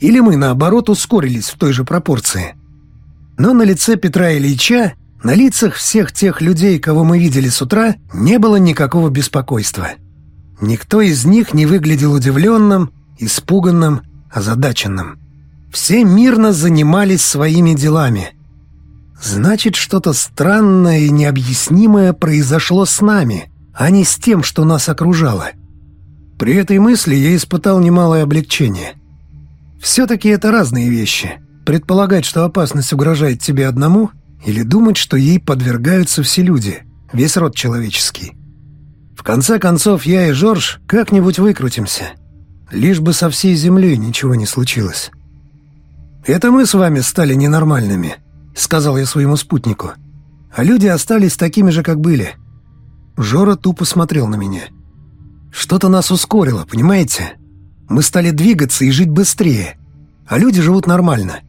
Или мы, наоборот, ускорились в той же пропорции. Но на лице Петра Ильича На лицах всех тех людей, кого мы видели с утра, не было никакого беспокойства. Никто из них не выглядел удивленным, испуганным, озадаченным. Все мирно занимались своими делами. Значит, что-то странное и необъяснимое произошло с нами, а не с тем, что нас окружало. При этой мысли я испытал немалое облегчение. Все-таки это разные вещи. Предполагать, что опасность угрожает тебе одному, или думать, что ей подвергаются все люди, весь род человеческий. В конце концов, я и Жорж как-нибудь выкрутимся. Лишь бы со всей землей ничего не случилось. «Это мы с вами стали ненормальными», — сказал я своему спутнику. «А люди остались такими же, как были». Жора тупо смотрел на меня. «Что-то нас ускорило, понимаете? Мы стали двигаться и жить быстрее, а люди живут нормально».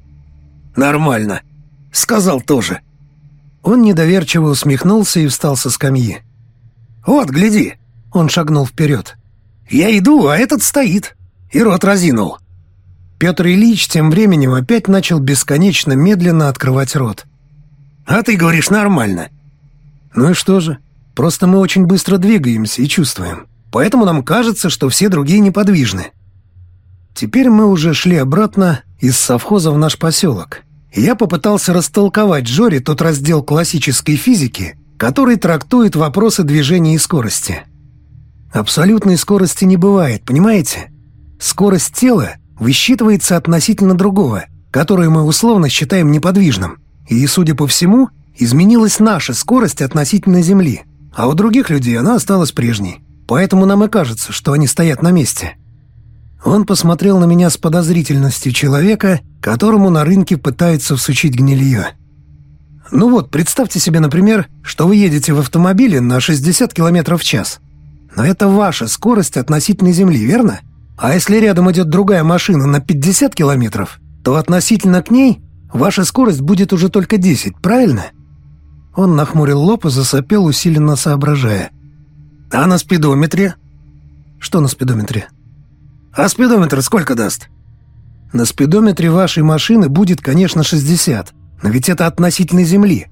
«Нормально», — сказал тоже. Он недоверчиво усмехнулся и встал со скамьи. «Вот, гляди!» — он шагнул вперед. «Я иду, а этот стоит!» И рот разинул. Петр Ильич тем временем опять начал бесконечно медленно открывать рот. «А ты говоришь нормально». «Ну и что же? Просто мы очень быстро двигаемся и чувствуем. Поэтому нам кажется, что все другие неподвижны». Теперь мы уже шли обратно из совхоза в наш поселок. Я попытался растолковать Джори тот раздел классической физики, который трактует вопросы движения и скорости. Абсолютной скорости не бывает, понимаете? Скорость тела высчитывается относительно другого, которое мы условно считаем неподвижным. И, судя по всему, изменилась наша скорость относительно Земли, а у других людей она осталась прежней. Поэтому нам и кажется, что они стоят на месте. Он посмотрел на меня с подозрительностью человека, которому на рынке пытаются всучить гнилье. Ну вот, представьте себе, например, что вы едете в автомобиле на 60 км в час. Но это ваша скорость относительно Земли, верно? А если рядом идет другая машина на 50 километров, то относительно к ней ваша скорость будет уже только 10, правильно? Он нахмурил лоб и засопел, усиленно соображая. А на спидометре? Что на спидометре? А спидометр сколько даст? На спидометре вашей машины будет, конечно, 60, но ведь это относительно Земли.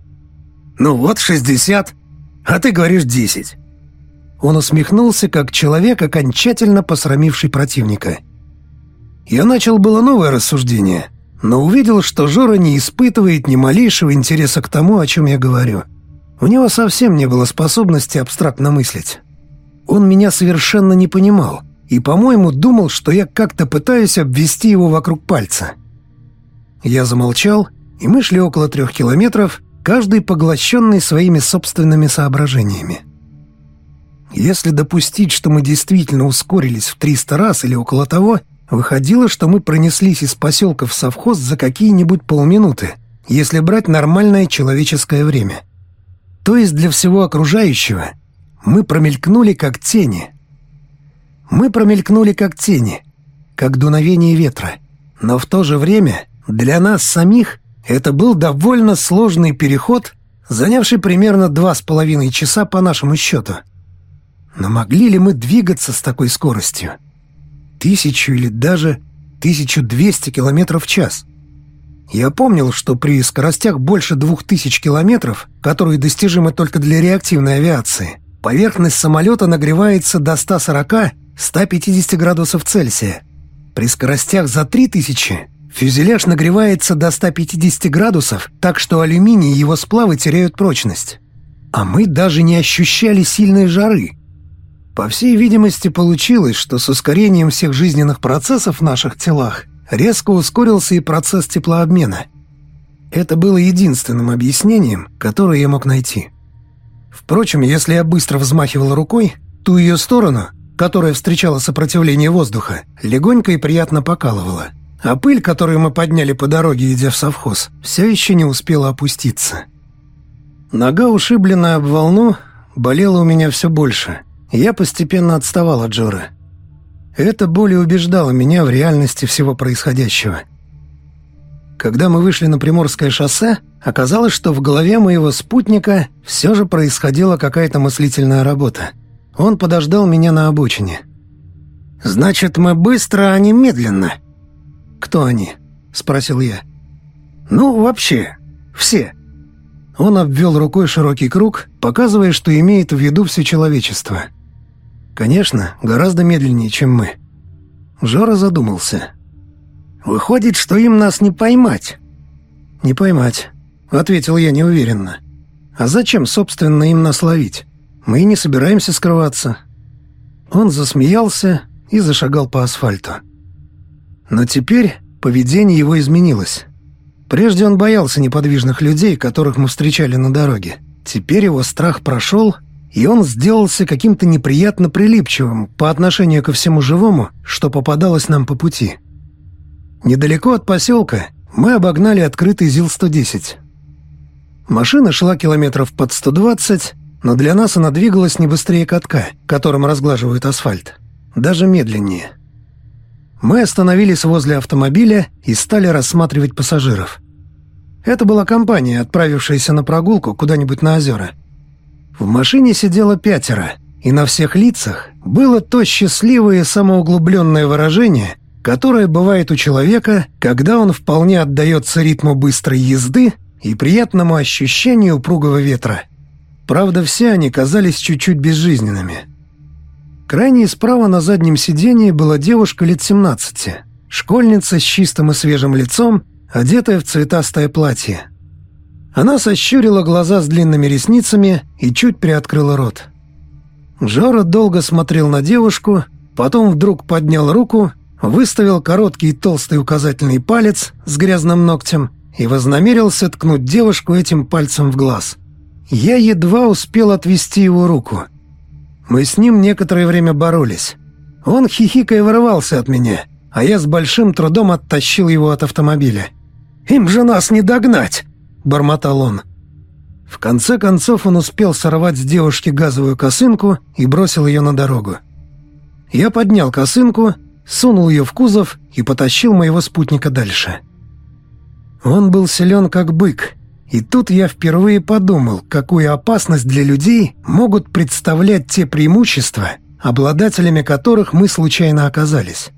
Ну вот, 60, а ты говоришь 10. Он усмехнулся, как человек, окончательно посрамивший противника. Я начал было новое рассуждение, но увидел, что Жора не испытывает ни малейшего интереса к тому, о чем я говорю. У него совсем не было способности абстрактно мыслить. Он меня совершенно не понимал и, по-моему, думал, что я как-то пытаюсь обвести его вокруг пальца. Я замолчал, и мы шли около трех километров, каждый поглощенный своими собственными соображениями. Если допустить, что мы действительно ускорились в 300 раз или около того, выходило, что мы пронеслись из поселка в совхоз за какие-нибудь полминуты, если брать нормальное человеческое время. То есть для всего окружающего мы промелькнули как тени. Мы промелькнули как тени, как дуновение ветра. Но в то же время для нас самих это был довольно сложный переход, занявший примерно два с половиной часа по нашему счету — но могли ли мы двигаться с такой скоростью? Тысячу или даже 1200 километров в час. Я помнил, что при скоростях больше 2000 километров, которые достижимы только для реактивной авиации, поверхность самолета нагревается до 140-150 градусов Цельсия. При скоростях за 3000 фюзеляж нагревается до 150 градусов, так что алюминий и его сплавы теряют прочность. А мы даже не ощущали сильной жары — по всей видимости, получилось, что с ускорением всех жизненных процессов в наших телах резко ускорился и процесс теплообмена. Это было единственным объяснением, которое я мог найти. Впрочем, если я быстро взмахивал рукой, ту ее сторону, которая встречала сопротивление воздуха, легонько и приятно покалывала. А пыль, которую мы подняли по дороге, идя в совхоз, все еще не успела опуститься. Нога, ушибленная об волну, болела у меня все больше — я постепенно отставал от Джора. Это более убеждало меня в реальности всего происходящего. Когда мы вышли на Приморское шоссе, оказалось, что в голове моего спутника все же происходила какая-то мыслительная работа. Он подождал меня на обочине. «Значит, мы быстро, а не медленно?» «Кто они?» — спросил я. «Ну, вообще, все». Он обвел рукой широкий круг, показывая, что имеет в виду все человечество. Конечно, гораздо медленнее, чем мы. Жора задумался. «Выходит, что им нас не поймать». «Не поймать», — ответил я неуверенно. «А зачем, собственно, им нас ловить? Мы не собираемся скрываться». Он засмеялся и зашагал по асфальту. Но теперь поведение его изменилось. Прежде он боялся неподвижных людей, которых мы встречали на дороге. Теперь его страх прошел, и он сделался каким-то неприятно прилипчивым по отношению ко всему живому, что попадалось нам по пути. Недалеко от поселка мы обогнали открытый ЗИЛ-110. Машина шла километров под 120, но для нас она двигалась не быстрее катка, которым разглаживают асфальт. Даже медленнее. Мы остановились возле автомобиля и стали рассматривать пассажиров. Это была компания, отправившаяся на прогулку куда-нибудь на озера. В машине сидело пятеро, и на всех лицах было то счастливое самоуглубленное выражение, которое бывает у человека, когда он вполне отдается ритму быстрой езды и приятному ощущению упругого ветра. Правда, все они казались чуть-чуть безжизненными. Крайне справа на заднем сидении была девушка лет 17, школьница с чистым и свежим лицом, одетая в цветастое платье. Она сощурила глаза с длинными ресницами и чуть приоткрыла рот. Жора долго смотрел на девушку, потом вдруг поднял руку, выставил короткий толстый указательный палец с грязным ногтем и вознамерился ткнуть девушку этим пальцем в глаз. Я едва успел отвести его руку. Мы с ним некоторое время боролись. Он хихикая вырывался от меня, а я с большим трудом оттащил его от автомобиля. «Им же нас не догнать!» — бормотал он. В конце концов он успел сорвать с девушки газовую косынку и бросил ее на дорогу. Я поднял косынку, сунул ее в кузов и потащил моего спутника дальше. Он был силен как бык, и тут я впервые подумал, какую опасность для людей могут представлять те преимущества, обладателями которых мы случайно оказались.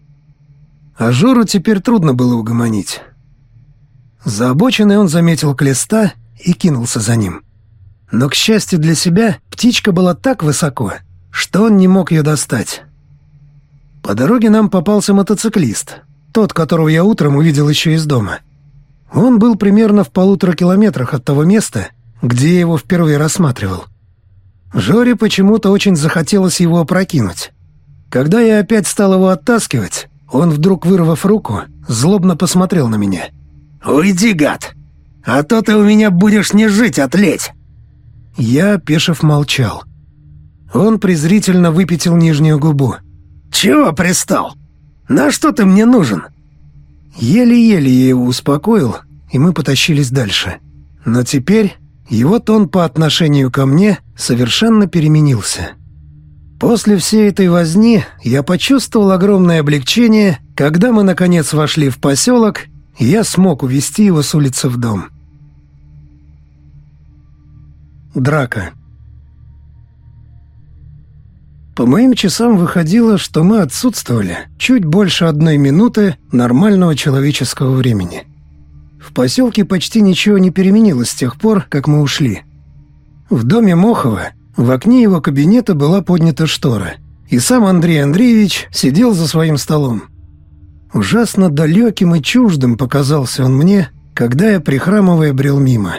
А Жору теперь трудно было угомонить. За обочиной он заметил клеста и кинулся за ним. Но, к счастью для себя, птичка была так высоко, что он не мог ее достать. По дороге нам попался мотоциклист, тот, которого я утром увидел еще из дома — он был примерно в полутора километрах от того места, где я его впервые рассматривал. Жоре почему-то очень захотелось его опрокинуть. Когда я опять стал его оттаскивать, он, вдруг вырвав руку, злобно посмотрел на меня. «Уйди, гад! А то ты у меня будешь не жить, а тлеть!» Я, Пешев, молчал. Он презрительно выпятил нижнюю губу. «Чего пристал? На что ты мне нужен? Еле-еле я его успокоил, и мы потащились дальше. Но теперь его тон по отношению ко мне совершенно переменился. После всей этой возни я почувствовал огромное облегчение, когда мы, наконец, вошли в поселок, и я смог увести его с улицы в дом. Драка. По моим часам выходило, что мы отсутствовали чуть больше одной минуты нормального человеческого времени. В поселке почти ничего не переменилось с тех пор, как мы ушли. В доме Мохова в окне его кабинета была поднята штора, и сам Андрей Андреевич сидел за своим столом. Ужасно далеким и чуждым показался он мне, когда я, прихрамывая, брел мимо.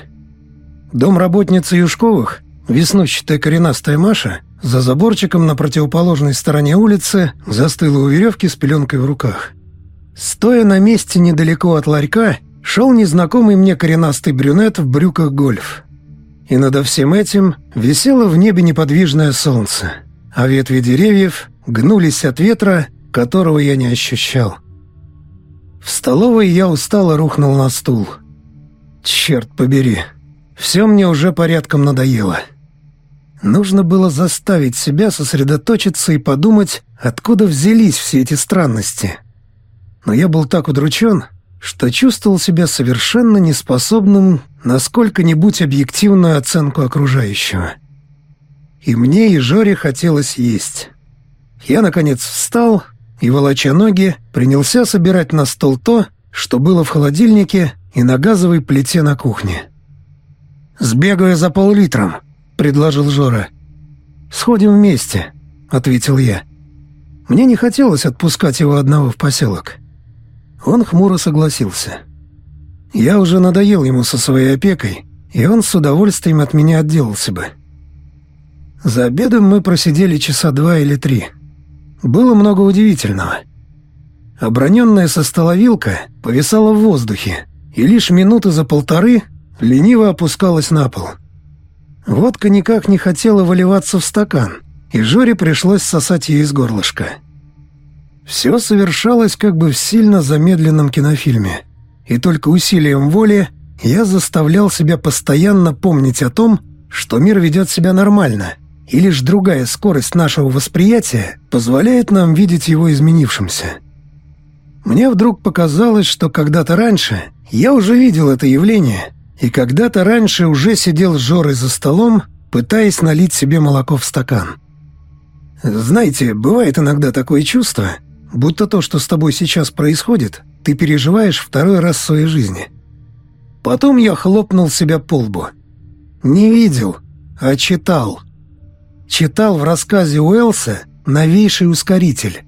Дом работницы Юшковых, веснущатая коренастая Маша — за заборчиком на противоположной стороне улицы застыла у веревки с пеленкой в руках. Стоя на месте недалеко от ларька, шел незнакомый мне коренастый брюнет в брюках гольф. И над всем этим висело в небе неподвижное солнце, а ветви деревьев гнулись от ветра, которого я не ощущал. В столовой я устало рухнул на стул. Черт побери, все мне уже порядком надоело. Нужно было заставить себя сосредоточиться и подумать, откуда взялись все эти странности. Но я был так удручен, что чувствовал себя совершенно неспособным на сколько-нибудь объективную оценку окружающего. И мне, и Жоре хотелось есть. Я, наконец, встал и, волоча ноги, принялся собирать на стол то, что было в холодильнике и на газовой плите на кухне. Сбегаю за пол-литром», — предложил Жора. «Сходим вместе», — ответил я. Мне не хотелось отпускать его одного в поселок. Он хмуро согласился. Я уже надоел ему со своей опекой, и он с удовольствием от меня отделался бы. За обедом мы просидели часа два или три. Было много удивительного. Оброненная состоловилка повисала в воздухе, и лишь минуты за полторы лениво опускалась на пол. Водка никак не хотела выливаться в стакан, и Жоре пришлось сосать ее из горлышка. Все совершалось как бы в сильно замедленном кинофильме, и только усилием воли я заставлял себя постоянно помнить о том, что мир ведет себя нормально, и лишь другая скорость нашего восприятия позволяет нам видеть его изменившимся. Мне вдруг показалось, что когда-то раньше я уже видел это явление, и когда-то раньше уже сидел с Жорой за столом, пытаясь налить себе молоко в стакан. Знаете, бывает иногда такое чувство, будто то, что с тобой сейчас происходит, ты переживаешь второй раз в своей жизни. Потом я хлопнул себя по лбу. Не видел, а читал. Читал в рассказе Уэлса «Новейший ускоритель».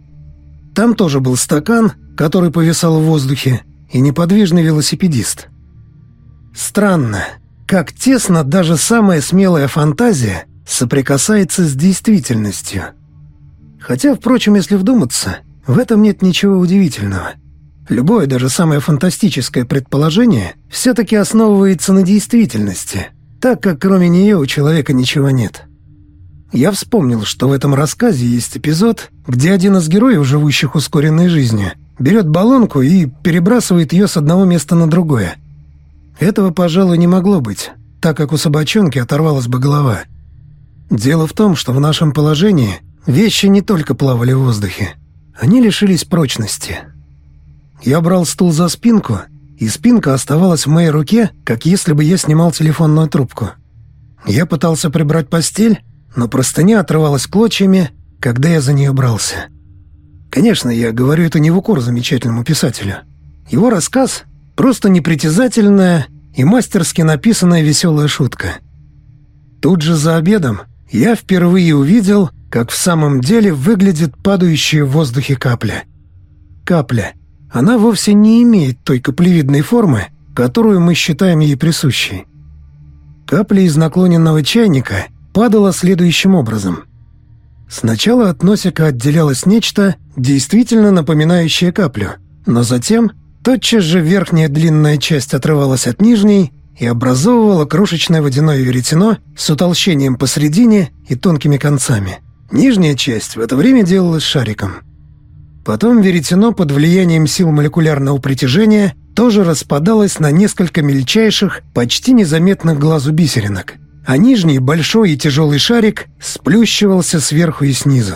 Там тоже был стакан, который повисал в воздухе, и неподвижный велосипедист. Странно, как тесно даже самая смелая фантазия соприкасается с действительностью. Хотя, впрочем, если вдуматься, в этом нет ничего удивительного. Любое, даже самое фантастическое предположение все-таки основывается на действительности, так как кроме нее у человека ничего нет. Я вспомнил, что в этом рассказе есть эпизод, где один из героев, живущих ускоренной жизнью, берет баллонку и перебрасывает ее с одного места на другое. Этого, пожалуй, не могло быть, так как у собачонки оторвалась бы голова. Дело в том, что в нашем положении вещи не только плавали в воздухе. Они лишились прочности. Я брал стул за спинку, и спинка оставалась в моей руке, как если бы я снимал телефонную трубку. Я пытался прибрать постель, но простыня отрывалась клочьями, когда я за нее брался. Конечно, я говорю это не в укор замечательному писателю. Его рассказ — просто непритязательная и мастерски написанная веселая шутка. Тут же за обедом я впервые увидел, как в самом деле выглядит падающая в воздухе капля. Капля. Она вовсе не имеет той каплевидной формы, которую мы считаем ей присущей. Капля из наклоненного чайника падала следующим образом — Сначала от носика отделялось нечто, действительно напоминающее каплю, но затем тотчас же верхняя длинная часть отрывалась от нижней и образовывала крошечное водяное веретено с утолщением посередине и тонкими концами. Нижняя часть в это время делалась шариком. Потом веретено под влиянием сил молекулярного притяжения тоже распадалось на несколько мельчайших, почти незаметных глазу бисеринок – а нижний, большой и тяжелый шарик сплющивался сверху и снизу.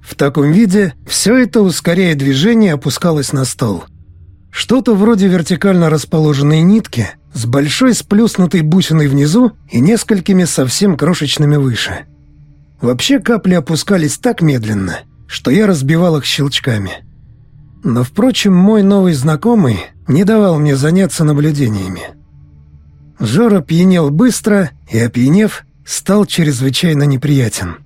В таком виде все это, ускоряя движение, опускалось на стол. Что-то вроде вертикально расположенной нитки с большой сплюснутой бусиной внизу и несколькими совсем крошечными выше. Вообще капли опускались так медленно, что я разбивал их щелчками. Но, впрочем, мой новый знакомый не давал мне заняться наблюдениями. Жора пьянел быстро и, опьянев, стал чрезвычайно неприятен.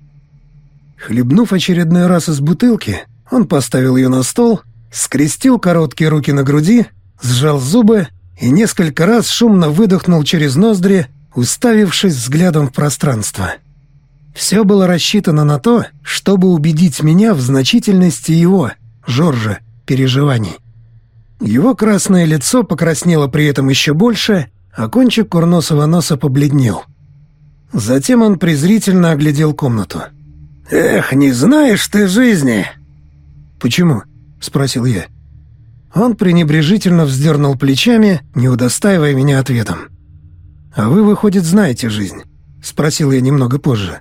Хлебнув очередной раз из бутылки, он поставил ее на стол, скрестил короткие руки на груди, сжал зубы и несколько раз шумно выдохнул через ноздри, уставившись взглядом в пространство. Все было рассчитано на то, чтобы убедить меня в значительности его, Жоржа, переживаний. Его красное лицо покраснело при этом еще больше, а кончик курносого носа побледнел. Затем он презрительно оглядел комнату. «Эх, не знаешь ты жизни!» «Почему?» — спросил я. Он пренебрежительно вздернул плечами, не удостаивая меня ответом. «А вы, выходит, знаете жизнь?» — спросил я немного позже.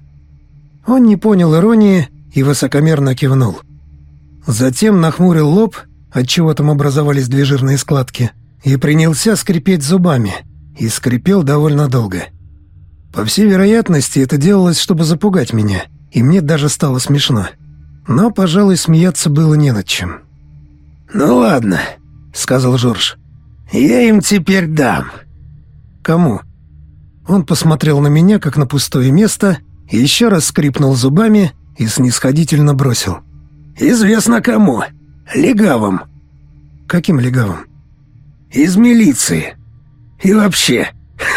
Он не понял иронии и высокомерно кивнул. Затем нахмурил лоб, отчего там образовались две жирные складки, и принялся скрипеть зубами — и скрипел довольно долго. По всей вероятности, это делалось, чтобы запугать меня, и мне даже стало смешно. Но, пожалуй, смеяться было не над чем. «Ну ладно», — сказал Жорж. «Я им теперь дам». «Кому?» Он посмотрел на меня, как на пустое место, еще раз скрипнул зубами и снисходительно бросил. «Известно кому. Легавым». «Каким легавым?» «Из милиции. И вообще...»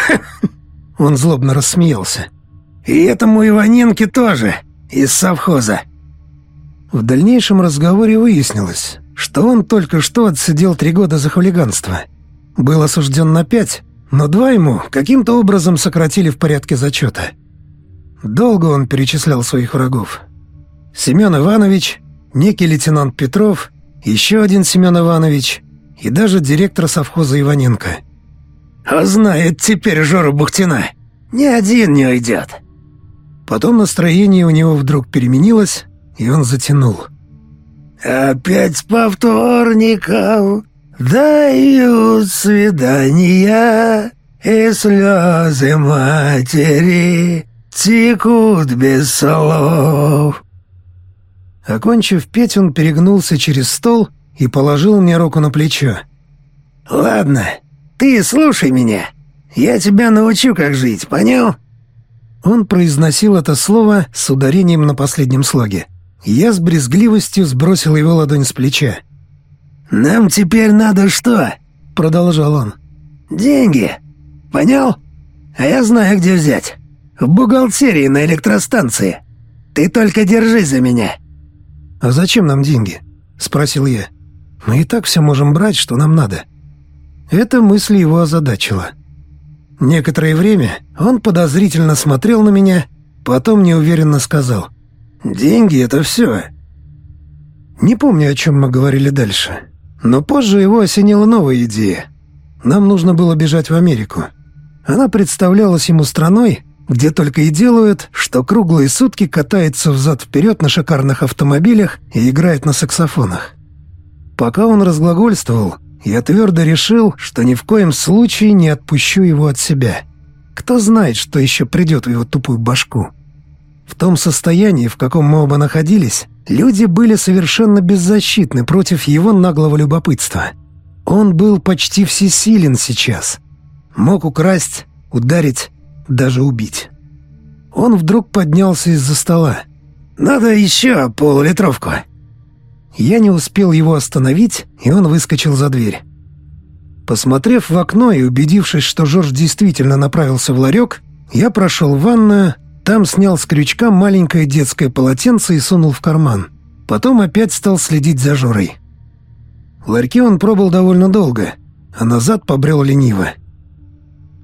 Он злобно рассмеялся. «И этому Иваненке тоже, из совхоза». В дальнейшем разговоре выяснилось, что он только что отсидел три года за хулиганство. Был осужден на пять, но два ему каким-то образом сократили в порядке зачета. Долго он перечислял своих врагов. Семен Иванович, некий лейтенант Петров, еще один Семен Иванович и даже директор совхоза Иваненко. «А знает теперь Жора Бухтина, ни один не уйдет». Потом настроение у него вдруг переменилось, и он затянул. «Опять повторников дают свидания, и слезы матери текут без слов». Окончив петь, он перегнулся через стол и положил мне руку на плечо. «Ладно, ты слушай меня. Я тебя научу, как жить, понял?» Он произносил это слово с ударением на последнем слоге. Я с брезгливостью сбросил его ладонь с плеча. «Нам теперь надо что?» — продолжал он. «Деньги. Понял? А я знаю, где взять. В бухгалтерии на электростанции. Ты только держись за меня». «А зачем нам деньги?» — спросил я. «Мы и так все можем брать, что нам надо». Эта мысль его озадачила. Некоторое время он подозрительно смотрел на меня, потом неуверенно сказал. «Деньги — это все». Не помню, о чем мы говорили дальше, но позже его осенила новая идея. Нам нужно было бежать в Америку. Она представлялась ему страной, где только и делают, что круглые сутки катается взад-вперед на шикарных автомобилях и играет на саксофонах. Пока он разглагольствовал, я твердо решил, что ни в коем случае не отпущу его от себя. Кто знает, что еще придет в его тупую башку. В том состоянии, в каком мы оба находились, люди были совершенно беззащитны против его наглого любопытства. Он был почти всесилен сейчас. Мог украсть, ударить, даже убить. Он вдруг поднялся из-за стола. «Надо еще полулитровку». Я не успел его остановить, и он выскочил за дверь. Посмотрев в окно и убедившись, что Жорж действительно направился в ларек, я прошел в ванную, там снял с крючка маленькое детское полотенце и сунул в карман. Потом опять стал следить за Жорой. В ларьке он пробыл довольно долго, а назад побрел лениво.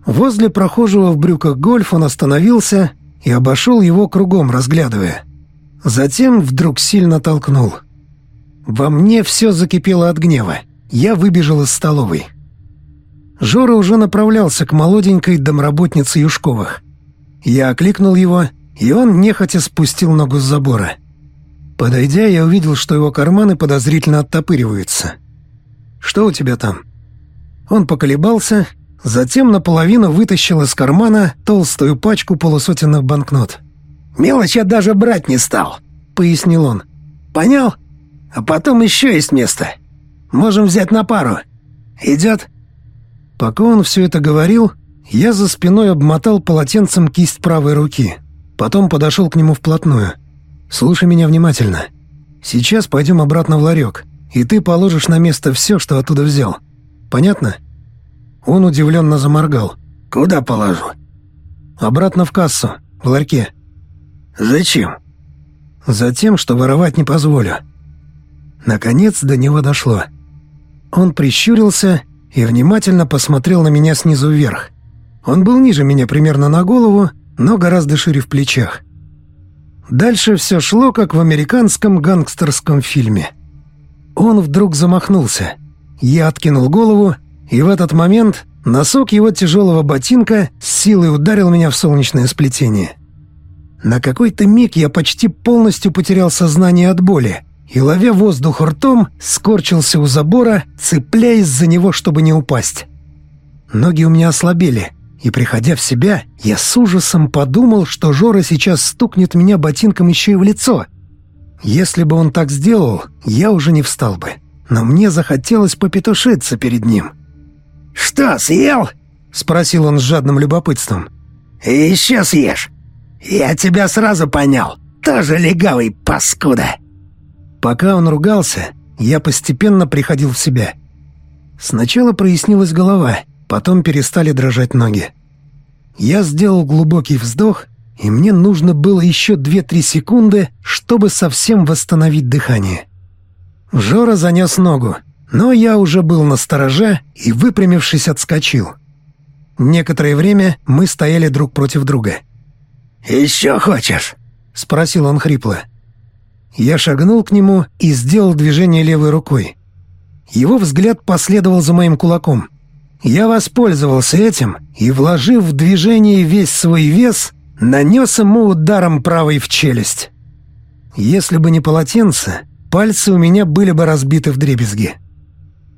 Возле прохожего в брюках гольф он остановился и обошел его кругом, разглядывая. Затем вдруг сильно толкнул. Во мне все закипело от гнева. Я выбежал из столовой. Жора уже направлялся к молоденькой домработнице Юшковых. Я окликнул его, и он нехотя спустил ногу с забора. Подойдя, я увидел, что его карманы подозрительно оттопыриваются. «Что у тебя там?» Он поколебался, затем наполовину вытащил из кармана толстую пачку полусотенных банкнот. «Мелочь я даже брать не стал», — пояснил он. «Понял? А потом еще есть место. Можем взять на пару. Идет?» Пока он все это говорил, я за спиной обмотал полотенцем кисть правой руки. Потом подошел к нему вплотную. «Слушай меня внимательно. Сейчас пойдем обратно в ларек, и ты положишь на место все, что оттуда взял. Понятно?» Он удивленно заморгал. «Куда положу?» «Обратно в кассу, в ларьке». «Зачем?» «Затем, что воровать не позволю». Наконец до него дошло. Он прищурился и внимательно посмотрел на меня снизу вверх. Он был ниже меня примерно на голову, но гораздо шире в плечах. Дальше все шло, как в американском гангстерском фильме. Он вдруг замахнулся. Я откинул голову, и в этот момент носок его тяжелого ботинка с силой ударил меня в солнечное сплетение. На какой-то миг я почти полностью потерял сознание от боли и, ловя воздух ртом, скорчился у забора, цепляясь за него, чтобы не упасть. Ноги у меня ослабели — и, приходя в себя, я с ужасом подумал, что Жора сейчас стукнет меня ботинком еще и в лицо. Если бы он так сделал, я уже не встал бы. Но мне захотелось попетушиться перед ним. «Что, съел?» — спросил он с жадным любопытством. Еще съешь. Я тебя сразу понял. Тоже легавый паскуда». Пока он ругался, я постепенно приходил в себя. Сначала прояснилась голова, потом перестали дрожать ноги. Я сделал глубокий вздох, и мне нужно было еще 2-3 секунды, чтобы совсем восстановить дыхание. Жора занес ногу, но я уже был на стороже и, выпрямившись, отскочил. Некоторое время мы стояли друг против друга. «Еще хочешь?» — спросил он хрипло. Я шагнул к нему и сделал движение левой рукой. Его взгляд последовал за моим кулаком. Я воспользовался этим и, вложив в движение весь свой вес, нанес ему ударом правой в челюсть. Если бы не полотенце, пальцы у меня были бы разбиты в дребезги.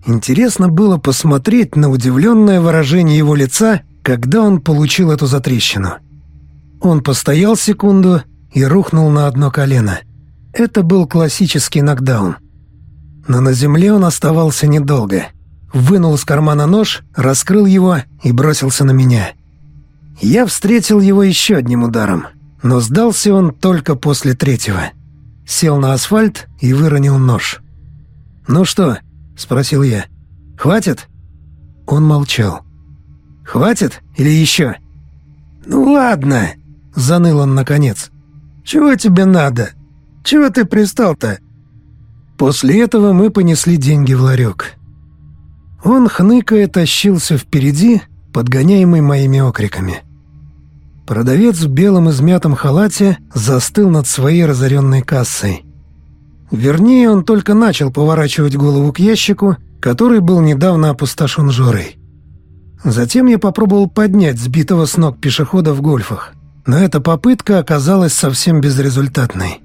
Интересно было посмотреть на удивленное выражение его лица, когда он получил эту затрещину. Он постоял секунду и рухнул на одно колено — это был классический нокдаун. Но на земле он оставался недолго. Вынул из кармана нож, раскрыл его и бросился на меня. Я встретил его еще одним ударом, но сдался он только после третьего. Сел на асфальт и выронил нож. «Ну что?» — спросил я. «Хватит?» Он молчал. «Хватит или еще?» «Ну ладно», — заныл он наконец. «Чего тебе надо?» Чего ты пристал-то?» После этого мы понесли деньги в ларек. Он, хныкая, тащился впереди, подгоняемый моими окриками. Продавец в белом измятом халате застыл над своей разоренной кассой. Вернее, он только начал поворачивать голову к ящику, который был недавно опустошен Жорой. Затем я попробовал поднять сбитого с ног пешехода в гольфах, но эта попытка оказалась совсем безрезультатной.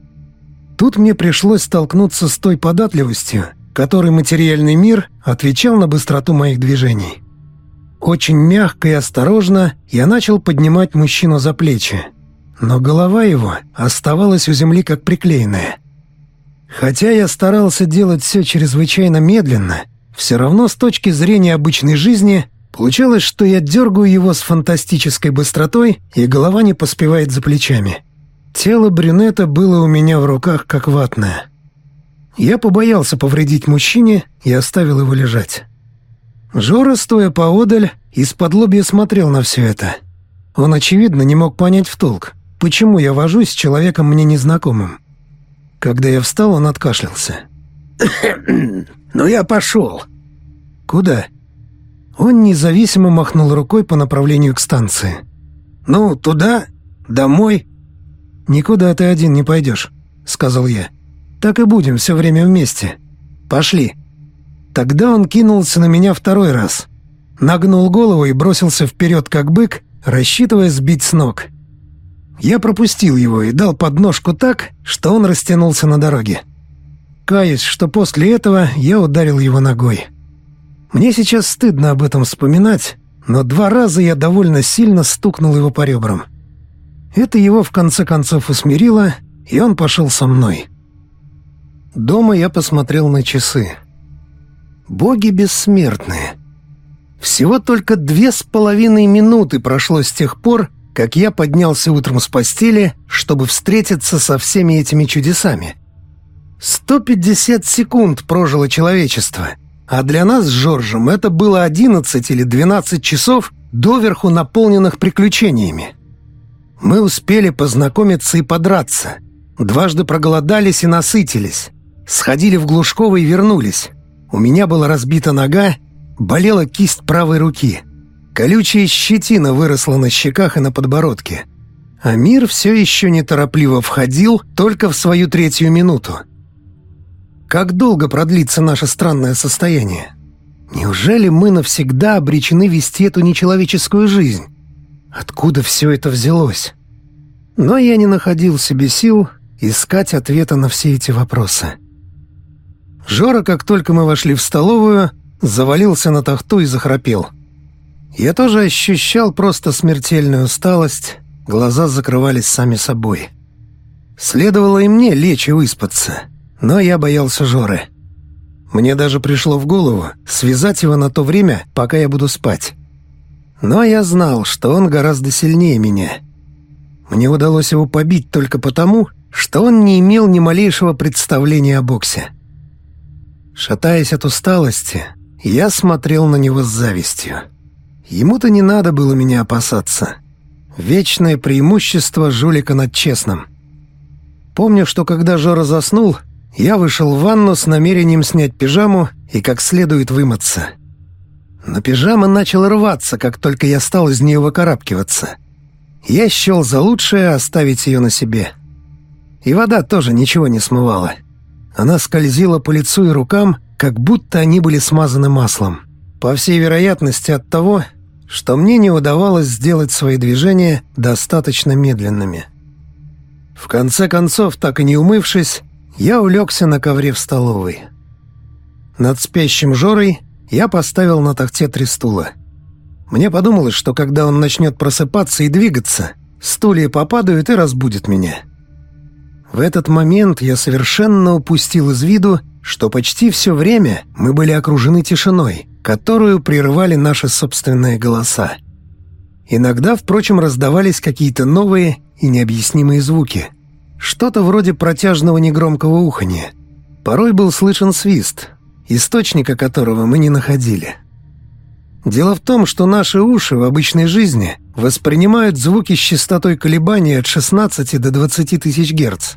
Тут мне пришлось столкнуться с той податливостью, которой материальный мир отвечал на быстроту моих движений. Очень мягко и осторожно я начал поднимать мужчину за плечи, но голова его оставалась у земли как приклеенная. Хотя я старался делать все чрезвычайно медленно, все равно с точки зрения обычной жизни получалось, что я дергаю его с фантастической быстротой, и голова не поспевает за плечами. Тело брюнета было у меня в руках как ватное. Я побоялся повредить мужчине и оставил его лежать. Жора, стоя поодаль, из-под лобья смотрел на все это. Он, очевидно, не мог понять в толк, почему я вожусь с человеком мне незнакомым. Когда я встал, он откашлялся. «Ну я пошел». «Куда?» Он независимо махнул рукой по направлению к станции. «Ну, туда, домой». «Никуда ты один не пойдешь», — сказал я. «Так и будем все время вместе. Пошли». Тогда он кинулся на меня второй раз. Нагнул голову и бросился вперед, как бык, рассчитывая сбить с ног. Я пропустил его и дал подножку так, что он растянулся на дороге. Каюсь, что после этого я ударил его ногой. Мне сейчас стыдно об этом вспоминать, но два раза я довольно сильно стукнул его по ребрам. Это его в конце концов усмирило, и он пошел со мной. Дома я посмотрел на часы. Боги бессмертные. Всего только две с половиной минуты прошло с тех пор, как я поднялся утром с постели, чтобы встретиться со всеми этими чудесами. 150 секунд прожило человечество, а для нас с Жоржем это было 11 или 12 часов, доверху наполненных приключениями. Мы успели познакомиться и подраться. Дважды проголодались и насытились. Сходили в Глушково и вернулись. У меня была разбита нога, болела кисть правой руки. Колючая щетина выросла на щеках и на подбородке. А мир все еще неторопливо входил только в свою третью минуту. Как долго продлится наше странное состояние? Неужели мы навсегда обречены вести эту нечеловеческую жизнь? Откуда все это взялось? Но я не находил себе сил искать ответа на все эти вопросы. Жора, как только мы вошли в столовую, завалился на тахту и захрапел. Я тоже ощущал просто смертельную усталость, глаза закрывались сами собой. Следовало и мне лечь и выспаться, но я боялся Жоры. Мне даже пришло в голову связать его на то время, пока я буду спать. Но я знал, что он гораздо сильнее меня. Мне удалось его побить только потому, что он не имел ни малейшего представления о боксе. Шатаясь от усталости, я смотрел на него с завистью. Ему-то не надо было меня опасаться. Вечное преимущество жулика над честным. Помню, что когда Жора заснул, я вышел в ванну с намерением снять пижаму и как следует вымыться. Но пижама начала рваться, как только я стал из нее выкарабкиваться. Я счел за лучшее оставить ее на себе. И вода тоже ничего не смывала. Она скользила по лицу и рукам, как будто они были смазаны маслом. По всей вероятности от того, что мне не удавалось сделать свои движения достаточно медленными. В конце концов, так и не умывшись, я улегся на ковре в столовой. Над спящим Жорой я поставил на тахте три стула. Мне подумалось, что когда он начнет просыпаться и двигаться, стулья попадают и разбудят меня. В этот момент я совершенно упустил из виду, что почти все время мы были окружены тишиной, которую прерывали наши собственные голоса. Иногда, впрочем, раздавались какие-то новые и необъяснимые звуки. Что-то вроде протяжного негромкого уханья. Порой был слышен свист, источника которого мы не находили. Дело в том, что наши уши в обычной жизни воспринимают звуки с частотой колебаний от 16 до 20 тысяч герц.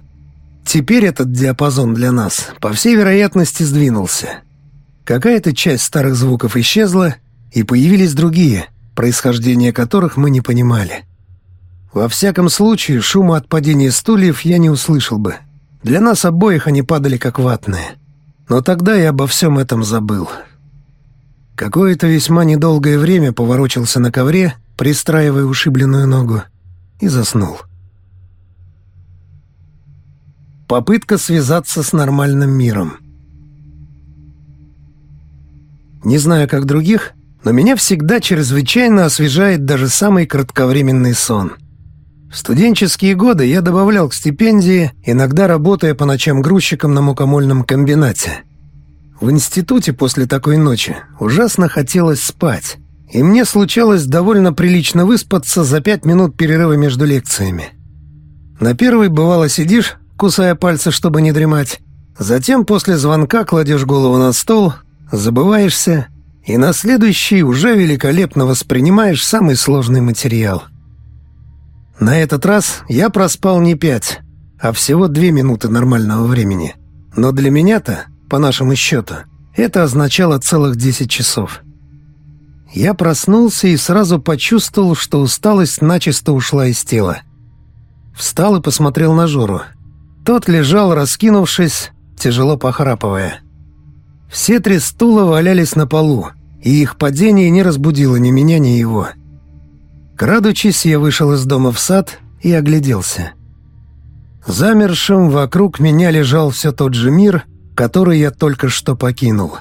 Теперь этот диапазон для нас, по всей вероятности, сдвинулся. Какая-то часть старых звуков исчезла, и появились другие, происхождение которых мы не понимали. Во всяком случае, шума от падения стульев я не услышал бы. Для нас обоих они падали как ватные. Но тогда я обо всем этом забыл. Какое-то весьма недолгое время поворочился на ковре, пристраивая ушибленную ногу, и заснул. Попытка связаться с нормальным миром. Не знаю, как других, но меня всегда чрезвычайно освежает даже самый кратковременный сон. В студенческие годы я добавлял к стипендии, иногда работая по ночам грузчиком на мукомольном комбинате. В институте после такой ночи ужасно хотелось спать, и мне случалось довольно прилично выспаться за пять минут перерыва между лекциями. На первой бывало сидишь, кусая пальцы, чтобы не дремать, затем после звонка кладешь голову на стол, забываешься, и на следующий уже великолепно воспринимаешь самый сложный материал — на этот раз я проспал не пять, а всего две минуты нормального времени. Но для меня-то, по нашему счету, это означало целых десять часов. Я проснулся и сразу почувствовал, что усталость начисто ушла из тела. Встал и посмотрел на Жору. Тот лежал, раскинувшись, тяжело похрапывая. Все три стула валялись на полу, и их падение не разбудило ни меня, ни его. — Крадучись, я вышел из дома в сад и огляделся. Замершим вокруг меня лежал все тот же мир, который я только что покинул.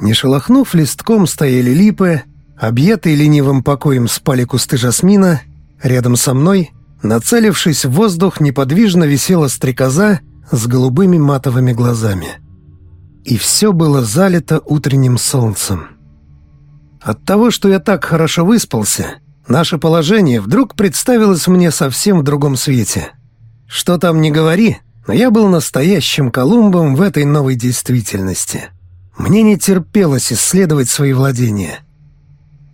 Не шелохнув листком, стояли липы, объятые ленивым покоем спали кусты жасмина, рядом со мной, нацелившись в воздух, неподвижно висела стрекоза с голубыми матовыми глазами. И все было залито утренним солнцем. От того, что я так хорошо выспался, наше положение вдруг представилось мне совсем в другом свете. Что там не говори, но я был настоящим Колумбом в этой новой действительности. Мне не терпелось исследовать свои владения.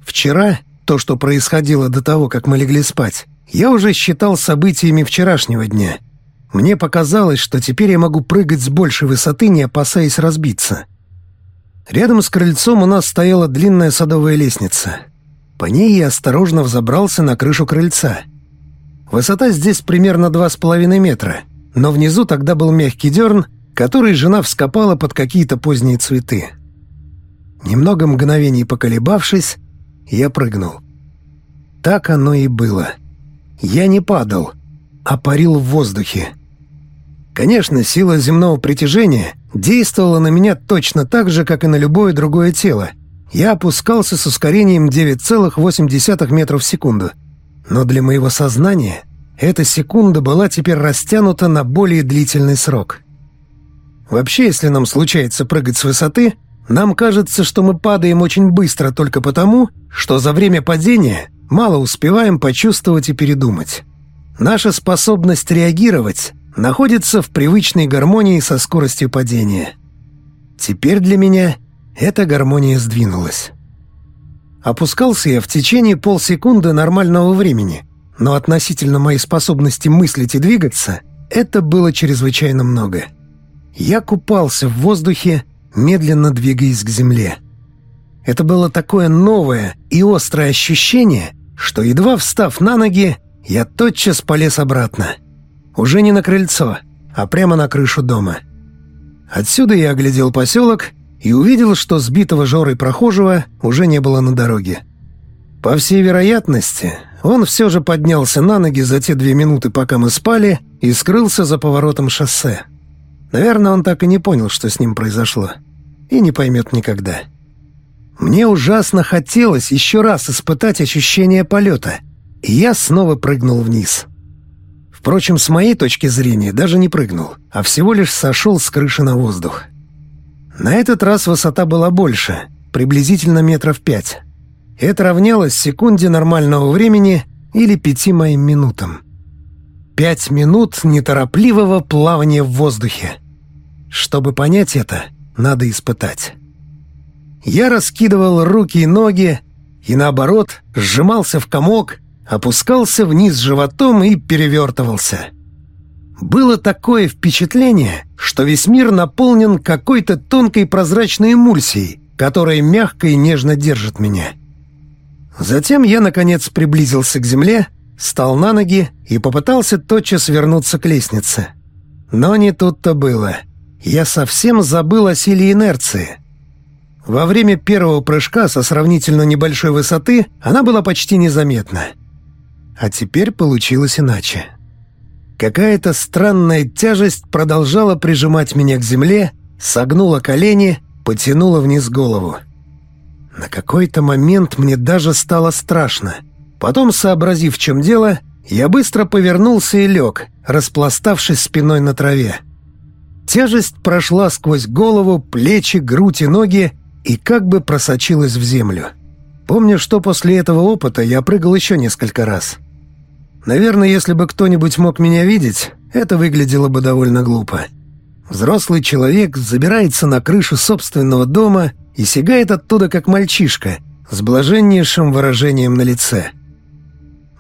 Вчера, то, что происходило до того, как мы легли спать, я уже считал событиями вчерашнего дня. Мне показалось, что теперь я могу прыгать с большей высоты, не опасаясь разбиться — Рядом с крыльцом у нас стояла длинная садовая лестница. По ней я осторожно взобрался на крышу крыльца. Высота здесь примерно два с половиной метра, но внизу тогда был мягкий дерн, который жена вскопала под какие-то поздние цветы. Немного мгновений поколебавшись, я прыгнул. Так оно и было. Я не падал, а парил в воздухе. Конечно, сила земного притяжения действовала на меня точно так же, как и на любое другое тело. Я опускался с ускорением 9,8 метров в секунду. Но для моего сознания эта секунда была теперь растянута на более длительный срок. Вообще, если нам случается прыгать с высоты, Нам кажется, что мы падаем очень быстро только потому, что за время падения мало успеваем почувствовать и передумать. Наша способность реагировать находится в привычной гармонии со скоростью падения. Теперь для меня эта гармония сдвинулась. Опускался я в течение полсекунды нормального времени, но относительно моей способности мыслить и двигаться это было чрезвычайно много. Я купался в воздухе, медленно двигаясь к земле. Это было такое новое и острое ощущение, что, едва встав на ноги, я тотчас полез обратно. Уже не на крыльцо, а прямо на крышу дома. Отсюда я оглядел поселок и увидел, что сбитого Жорой прохожего уже не было на дороге. По всей вероятности, он все же поднялся на ноги за те две минуты, пока мы спали, и скрылся за поворотом шоссе. Наверное, он так и не понял, что с ним произошло. И не поймет никогда. Мне ужасно хотелось еще раз испытать ощущение полета, и я снова прыгнул вниз. Впрочем, с моей точки зрения, даже не прыгнул, а всего лишь сошел с крыши на воздух. На этот раз высота была больше, приблизительно метров пять. Это равнялось секунде нормального времени или пяти моим минутам. Пять минут неторопливого плавания в воздухе. Чтобы понять это, надо испытать. Я раскидывал руки и ноги, и наоборот, сжимался в комок, опускался вниз животом и перевертывался. Было такое впечатление, что весь мир наполнен какой-то тонкой прозрачной эмульсией, которая мягко и нежно держит меня. Затем я, наконец, приблизился к земле, стал на ноги и попытался тотчас вернуться к лестнице. Но не тут-то было. Я совсем забыл о силе инерции. Во время первого прыжка со сравнительно небольшой высоты она была почти незаметна. А теперь получилось иначе. Какая-то странная тяжесть продолжала прижимать меня к земле, согнула колени, потянула вниз голову. На какой-то момент мне даже стало страшно. Потом, сообразив, в чем дело, я быстро повернулся и лег, распластавшись спиной на траве. Тяжесть прошла сквозь голову, плечи, грудь и ноги и как бы просочилась в землю. Помню, что после этого опыта я прыгал еще несколько раз. Наверное, если бы кто-нибудь мог меня видеть, это выглядело бы довольно глупо. Взрослый человек забирается на крышу собственного дома и сигает оттуда как мальчишка, с блаженнейшим выражением на лице.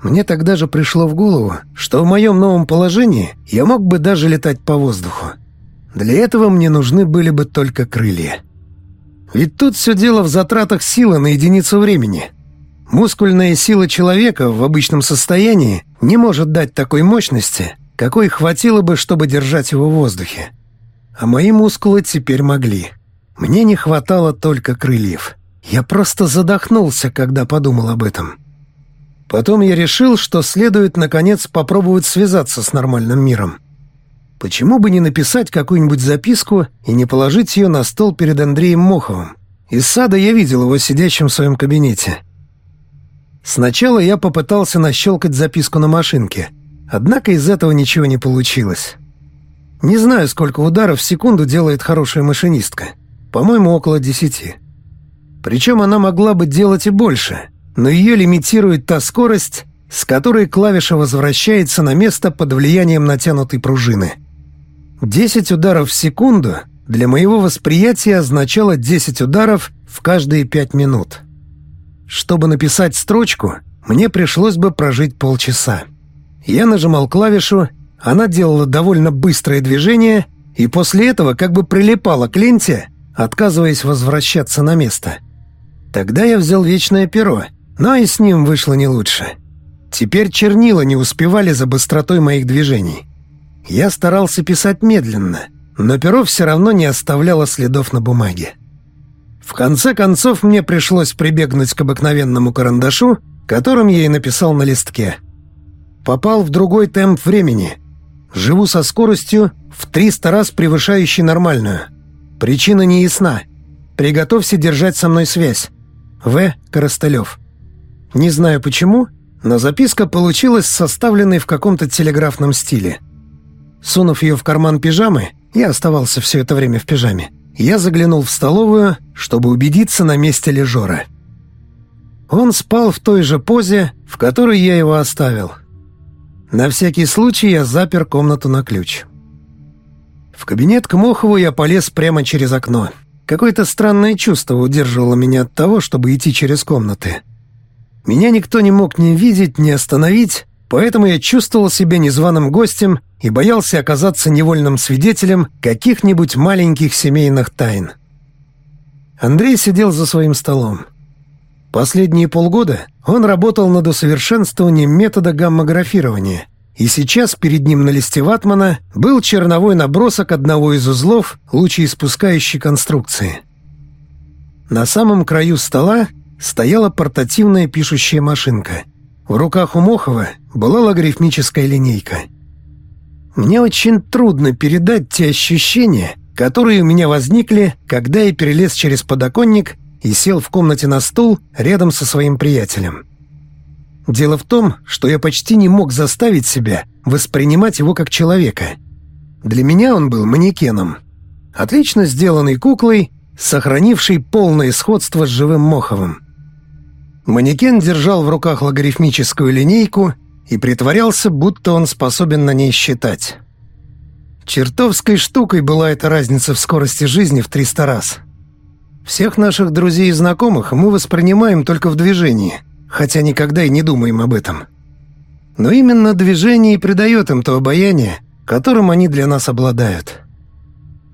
Мне тогда же пришло в голову, что в моем новом положении я мог бы даже летать по воздуху. Для этого мне нужны были бы только крылья. Ведь тут все дело в затратах силы на единицу времени. Мускульная сила человека в обычном состоянии не может дать такой мощности, какой хватило бы, чтобы держать его в воздухе. А мои мускулы теперь могли. Мне не хватало только крыльев. Я просто задохнулся, когда подумал об этом. Потом я решил, что следует, наконец, попробовать связаться с нормальным миром. Почему бы не написать какую-нибудь записку и не положить ее на стол перед Андреем Моховым? Из сада я видел его сидящим в своем кабинете. Сначала я попытался нащелкать записку на машинке, однако из этого ничего не получилось. Не знаю, сколько ударов в секунду делает хорошая машинистка. По-моему, около десяти. Причем она могла бы делать и больше, но ее лимитирует та скорость, с которой клавиша возвращается на место под влиянием натянутой пружины. Десять ударов в секунду для моего восприятия означало десять ударов в каждые пять минут. Чтобы написать строчку, мне пришлось бы прожить полчаса. Я нажимал клавишу, она делала довольно быстрое движение и после этого как бы прилипала к ленте, отказываясь возвращаться на место. Тогда я взял вечное перо, но и с ним вышло не лучше. Теперь чернила не успевали за быстротой моих движений. Я старался писать медленно, но перо все равно не оставляло следов на бумаге. В конце концов мне пришлось прибегнуть к обыкновенному карандашу, которым я и написал на листке. Попал в другой темп времени. Живу со скоростью в 300 раз превышающей нормальную — Причина не ясна. Приготовься держать со мной связь. В. Коростылев. Не знаю почему, но записка получилась составленной в каком-то телеграфном стиле. Сунув ее в карман пижамы, я оставался все это время в пижаме, я заглянул в столовую, чтобы убедиться на месте ли Жора. Он спал в той же позе, в которой я его оставил. На всякий случай я запер комнату на ключ. В кабинет к Мохову я полез прямо через окно. Какое-то странное чувство удерживало меня от того, чтобы идти через комнаты. Меня никто не мог ни видеть, ни остановить, поэтому я чувствовал себя незваным гостем и боялся оказаться невольным свидетелем каких-нибудь маленьких семейных тайн. Андрей сидел за своим столом. Последние полгода он работал над усовершенствованием метода гаммографирования, и сейчас перед ним на листе ватмана был черновой набросок одного из узлов лучеиспускающей конструкции. На самом краю стола стояла портативная пишущая машинка. В руках у Мохова была логарифмическая линейка. Мне очень трудно передать те ощущения, которые у меня возникли, когда я перелез через подоконник и сел в комнате на стул рядом со своим приятелем. Дело в том, что я почти не мог заставить себя воспринимать его как человека. Для меня он был манекеном. Отлично сделанной куклой, сохранившей полное сходство с живым Моховым. Манекен держал в руках логарифмическую линейку и притворялся, будто он способен на ней считать. Чертовской штукой была эта разница в скорости жизни в 300 раз. Всех наших друзей и знакомых мы воспринимаем только в движении, хотя никогда и не думаем об этом. Но именно движение и придает им то обаяние, которым они для нас обладают.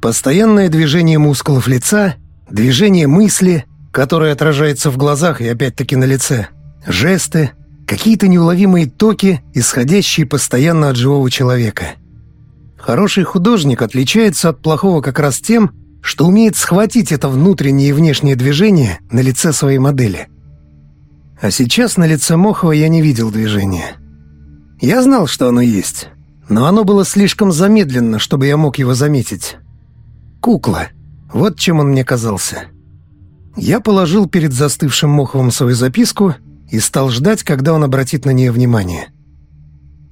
Постоянное движение мускулов лица, движение мысли, которое отражается в глазах и опять-таки на лице, жесты, какие-то неуловимые токи, исходящие постоянно от живого человека – Хороший художник отличается от плохого как раз тем, что умеет схватить это внутреннее и внешнее движение на лице своей модели. А сейчас на лице Мохова я не видел движения. Я знал, что оно есть, но оно было слишком замедленно, чтобы я мог его заметить. Кукла. Вот чем он мне казался. Я положил перед застывшим Моховым свою записку и стал ждать, когда он обратит на нее внимание.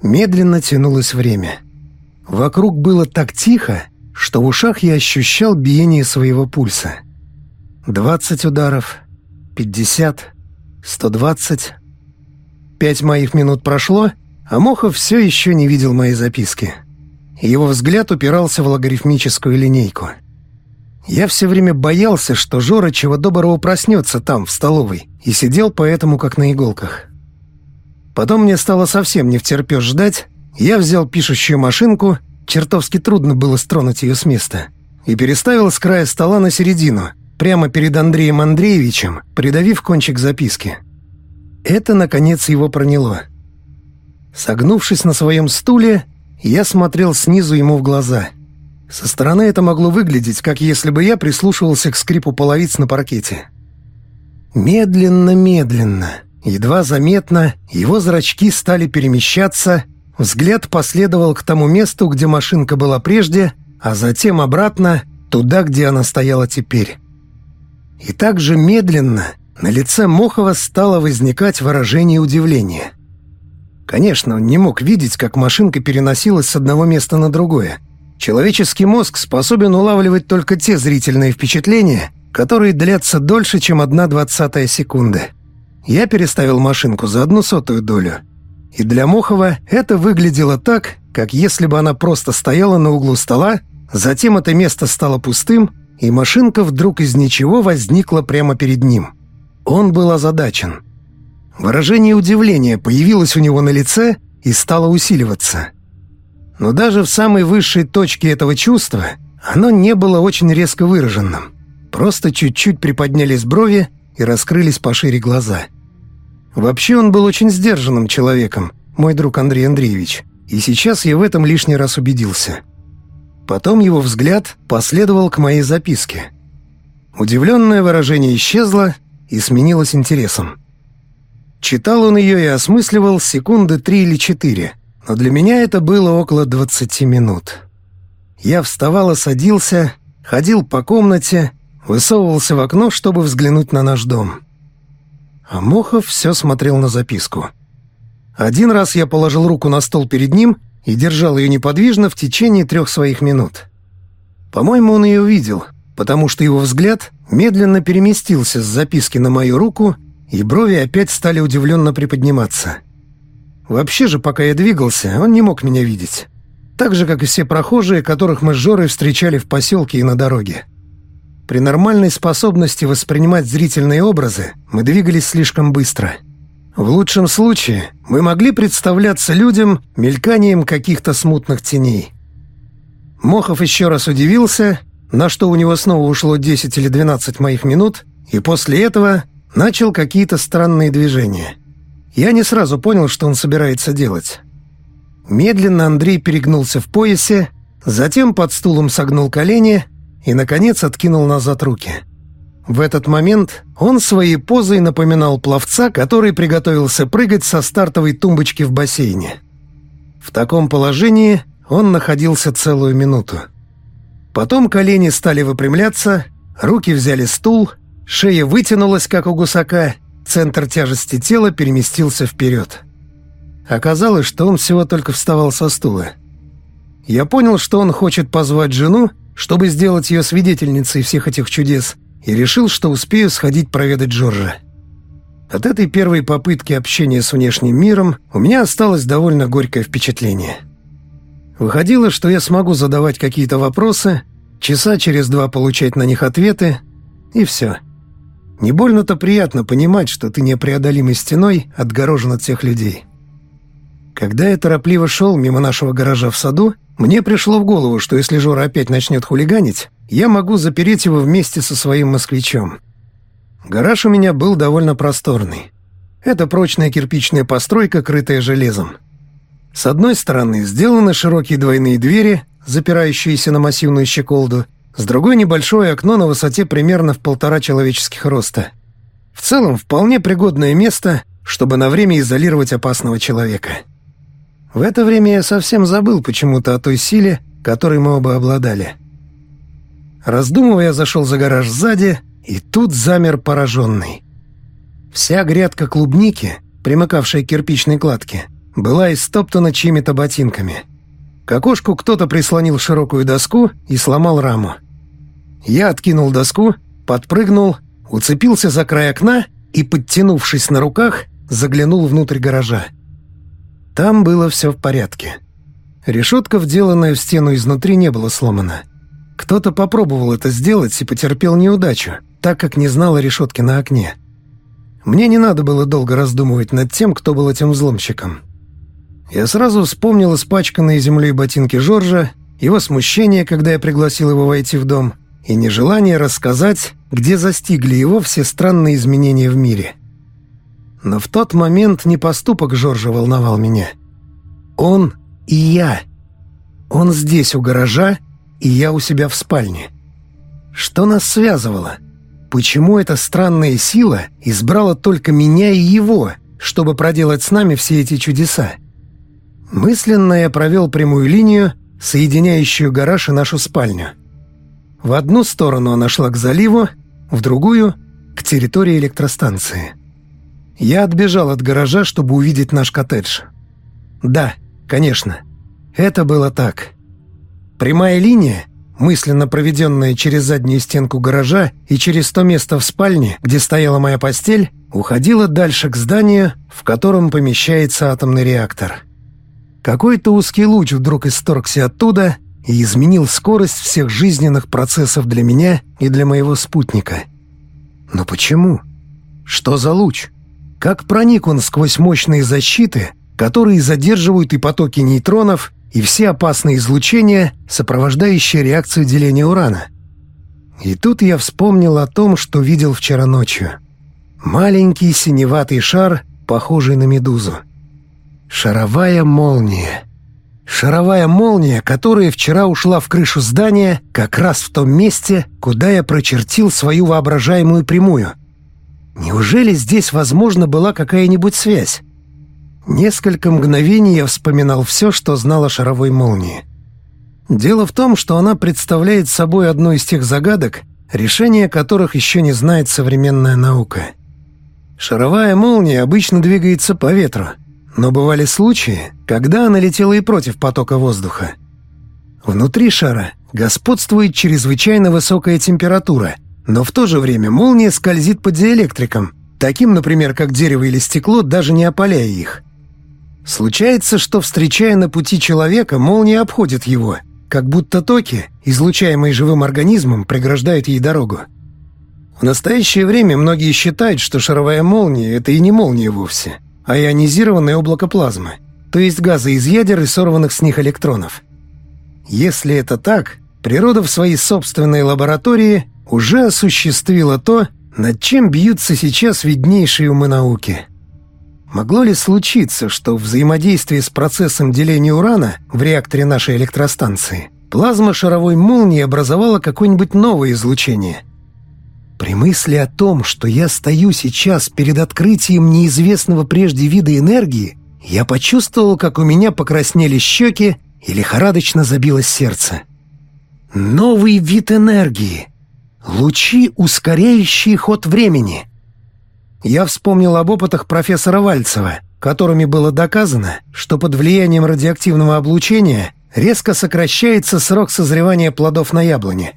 Медленно тянулось время — Вокруг было так тихо, что в ушах я ощущал биение своего пульса. Двадцать ударов, пятьдесят, сто двадцать. Пять моих минут прошло, а Мохов все еще не видел моей записки. Его взгляд упирался в логарифмическую линейку. Я все время боялся, что Жора чего доброго проснется там, в столовой, и сидел поэтому как на иголках. Потом мне стало совсем не втерпешь ждать, я взял пишущую машинку, чертовски трудно было стронуть ее с места, и переставил с края стола на середину, прямо перед Андреем Андреевичем, придавив кончик записки. Это, наконец, его проняло. Согнувшись на своем стуле, я смотрел снизу ему в глаза. Со стороны это могло выглядеть, как если бы я прислушивался к скрипу половиц на паркете. Медленно-медленно, едва заметно, его зрачки стали перемещаться, Взгляд последовал к тому месту, где машинка была прежде, а затем обратно, туда, где она стояла теперь. И так же медленно на лице Мохова стало возникать выражение удивления. Конечно, он не мог видеть, как машинка переносилась с одного места на другое. Человеческий мозг способен улавливать только те зрительные впечатления, которые длятся дольше, чем одна двадцатая секунды. Я переставил машинку за одну сотую долю — и для Мохова это выглядело так, как если бы она просто стояла на углу стола, затем это место стало пустым, и машинка вдруг из ничего возникла прямо перед ним. Он был озадачен. Выражение удивления появилось у него на лице и стало усиливаться. Но даже в самой высшей точке этого чувства оно не было очень резко выраженным. Просто чуть-чуть приподнялись брови и раскрылись пошире глаза — Вообще он был очень сдержанным человеком, мой друг Андрей Андреевич, и сейчас я в этом лишний раз убедился. Потом его взгляд последовал к моей записке. Удивленное выражение исчезло и сменилось интересом. Читал он ее и осмысливал секунды три или четыре, но для меня это было около двадцати минут. Я вставал садился, ходил по комнате, высовывался в окно, чтобы взглянуть на наш дом. А Мохов все смотрел на записку. Один раз я положил руку на стол перед ним и держал ее неподвижно в течение трех своих минут. По-моему, он ее видел, потому что его взгляд медленно переместился с записки на мою руку, и брови опять стали удивленно приподниматься. Вообще же, пока я двигался, он не мог меня видеть. Так же, как и все прохожие, которых мы с Жорой встречали в поселке и на дороге. При нормальной способности воспринимать зрительные образы мы двигались слишком быстро. В лучшем случае мы могли представляться людям мельканием каких-то смутных теней. Мохов еще раз удивился, на что у него снова ушло 10 или 12 моих минут, и после этого начал какие-то странные движения. Я не сразу понял, что он собирается делать. Медленно Андрей перегнулся в поясе, затем под стулом согнул колени и, наконец, откинул назад руки. В этот момент он своей позой напоминал пловца, который приготовился прыгать со стартовой тумбочки в бассейне. В таком положении он находился целую минуту. Потом колени стали выпрямляться, руки взяли стул, шея вытянулась, как у гусака, центр тяжести тела переместился вперед. Оказалось, что он всего только вставал со стула. Я понял, что он хочет позвать жену, чтобы сделать ее свидетельницей всех этих чудес, и решил, что успею сходить проведать Джорджа. От этой первой попытки общения с внешним миром у меня осталось довольно горькое впечатление. Выходило, что я смогу задавать какие-то вопросы, часа через два получать на них ответы, и все. Не больно-то приятно понимать, что ты непреодолимой стеной отгорожен от всех людей. Когда я торопливо шел мимо нашего гаража в саду, мне пришло в голову, что если Жора опять начнет хулиганить, я могу запереть его вместе со своим москвичом. Гараж у меня был довольно просторный. Это прочная кирпичная постройка, крытая железом. С одной стороны сделаны широкие двойные двери, запирающиеся на массивную щеколду, с другой небольшое окно на высоте примерно в полтора человеческих роста. В целом вполне пригодное место, чтобы на время изолировать опасного человека. В это время я совсем забыл почему-то о той силе, которой мы оба обладали. Раздумывая, зашел за гараж сзади, и тут замер пораженный. Вся грядка клубники, примыкавшая к кирпичной кладке, была истоптана чьими-то ботинками. К окошку кто-то прислонил широкую доску и сломал раму. Я откинул доску, подпрыгнул, уцепился за край окна и, подтянувшись на руках, заглянул внутрь гаража. Там было все в порядке. Решетка, вделанная в стену изнутри, не была сломана. Кто-то попробовал это сделать и потерпел неудачу, так как не знал о решетке на окне. Мне не надо было долго раздумывать над тем, кто был этим взломщиком. Я сразу вспомнил испачканные землей ботинки Жоржа, его смущение, когда я пригласил его войти в дом, и нежелание рассказать, где застигли его все странные изменения в мире. Но в тот момент не поступок Жоржа волновал меня. Он и я. Он здесь, у гаража, и я у себя в спальне. Что нас связывало? Почему эта странная сила избрала только меня и его, чтобы проделать с нами все эти чудеса? Мысленно я провел прямую линию, соединяющую гараж и нашу спальню. В одну сторону она шла к заливу, в другую — к территории электростанции. Я отбежал от гаража, чтобы увидеть наш коттедж. Да, конечно, это было так. Прямая линия, мысленно проведенная через заднюю стенку гаража и через то место в спальне, где стояла моя постель, уходила дальше к зданию, в котором помещается атомный реактор. Какой-то узкий луч вдруг исторгся оттуда и изменил скорость всех жизненных процессов для меня и для моего спутника. Но почему? Что за луч? Как проник он сквозь мощные защиты, которые задерживают и потоки нейтронов, и все опасные излучения, сопровождающие реакцию деления урана? И тут я вспомнил о том, что видел вчера ночью. Маленький синеватый шар, похожий на медузу. Шаровая молния. Шаровая молния, которая вчера ушла в крышу здания как раз в том месте, куда я прочертил свою воображаемую прямую — Неужели здесь, возможно, была какая-нибудь связь? Несколько мгновений я вспоминал все, что знал о шаровой молнии. Дело в том, что она представляет собой одну из тех загадок, решение которых еще не знает современная наука. Шаровая молния обычно двигается по ветру, но бывали случаи, когда она летела и против потока воздуха. Внутри шара господствует чрезвычайно высокая температура, но в то же время молния скользит по диэлектрикам, таким, например, как дерево или стекло, даже не опаляя их. Случается, что, встречая на пути человека, молния обходит его, как будто токи, излучаемые живым организмом, преграждают ей дорогу. В настоящее время многие считают, что шаровая молния — это и не молния вовсе, а ионизированное облако плазмы, то есть газы из ядер и сорванных с них электронов. Если это так, природа в своей собственной лаборатории уже осуществила то, над чем бьются сейчас виднейшие умы науки. Могло ли случиться, что в взаимодействии с процессом деления урана в реакторе нашей электростанции плазма шаровой молнии образовала какое-нибудь новое излучение? При мысли о том, что я стою сейчас перед открытием неизвестного прежде вида энергии, я почувствовал, как у меня покраснели щеки и лихорадочно забилось сердце. Новый вид энергии. Лучи, ускоряющие ход времени. Я вспомнил об опытах профессора Вальцева, которыми было доказано, что под влиянием радиоактивного облучения резко сокращается срок созревания плодов на яблоне.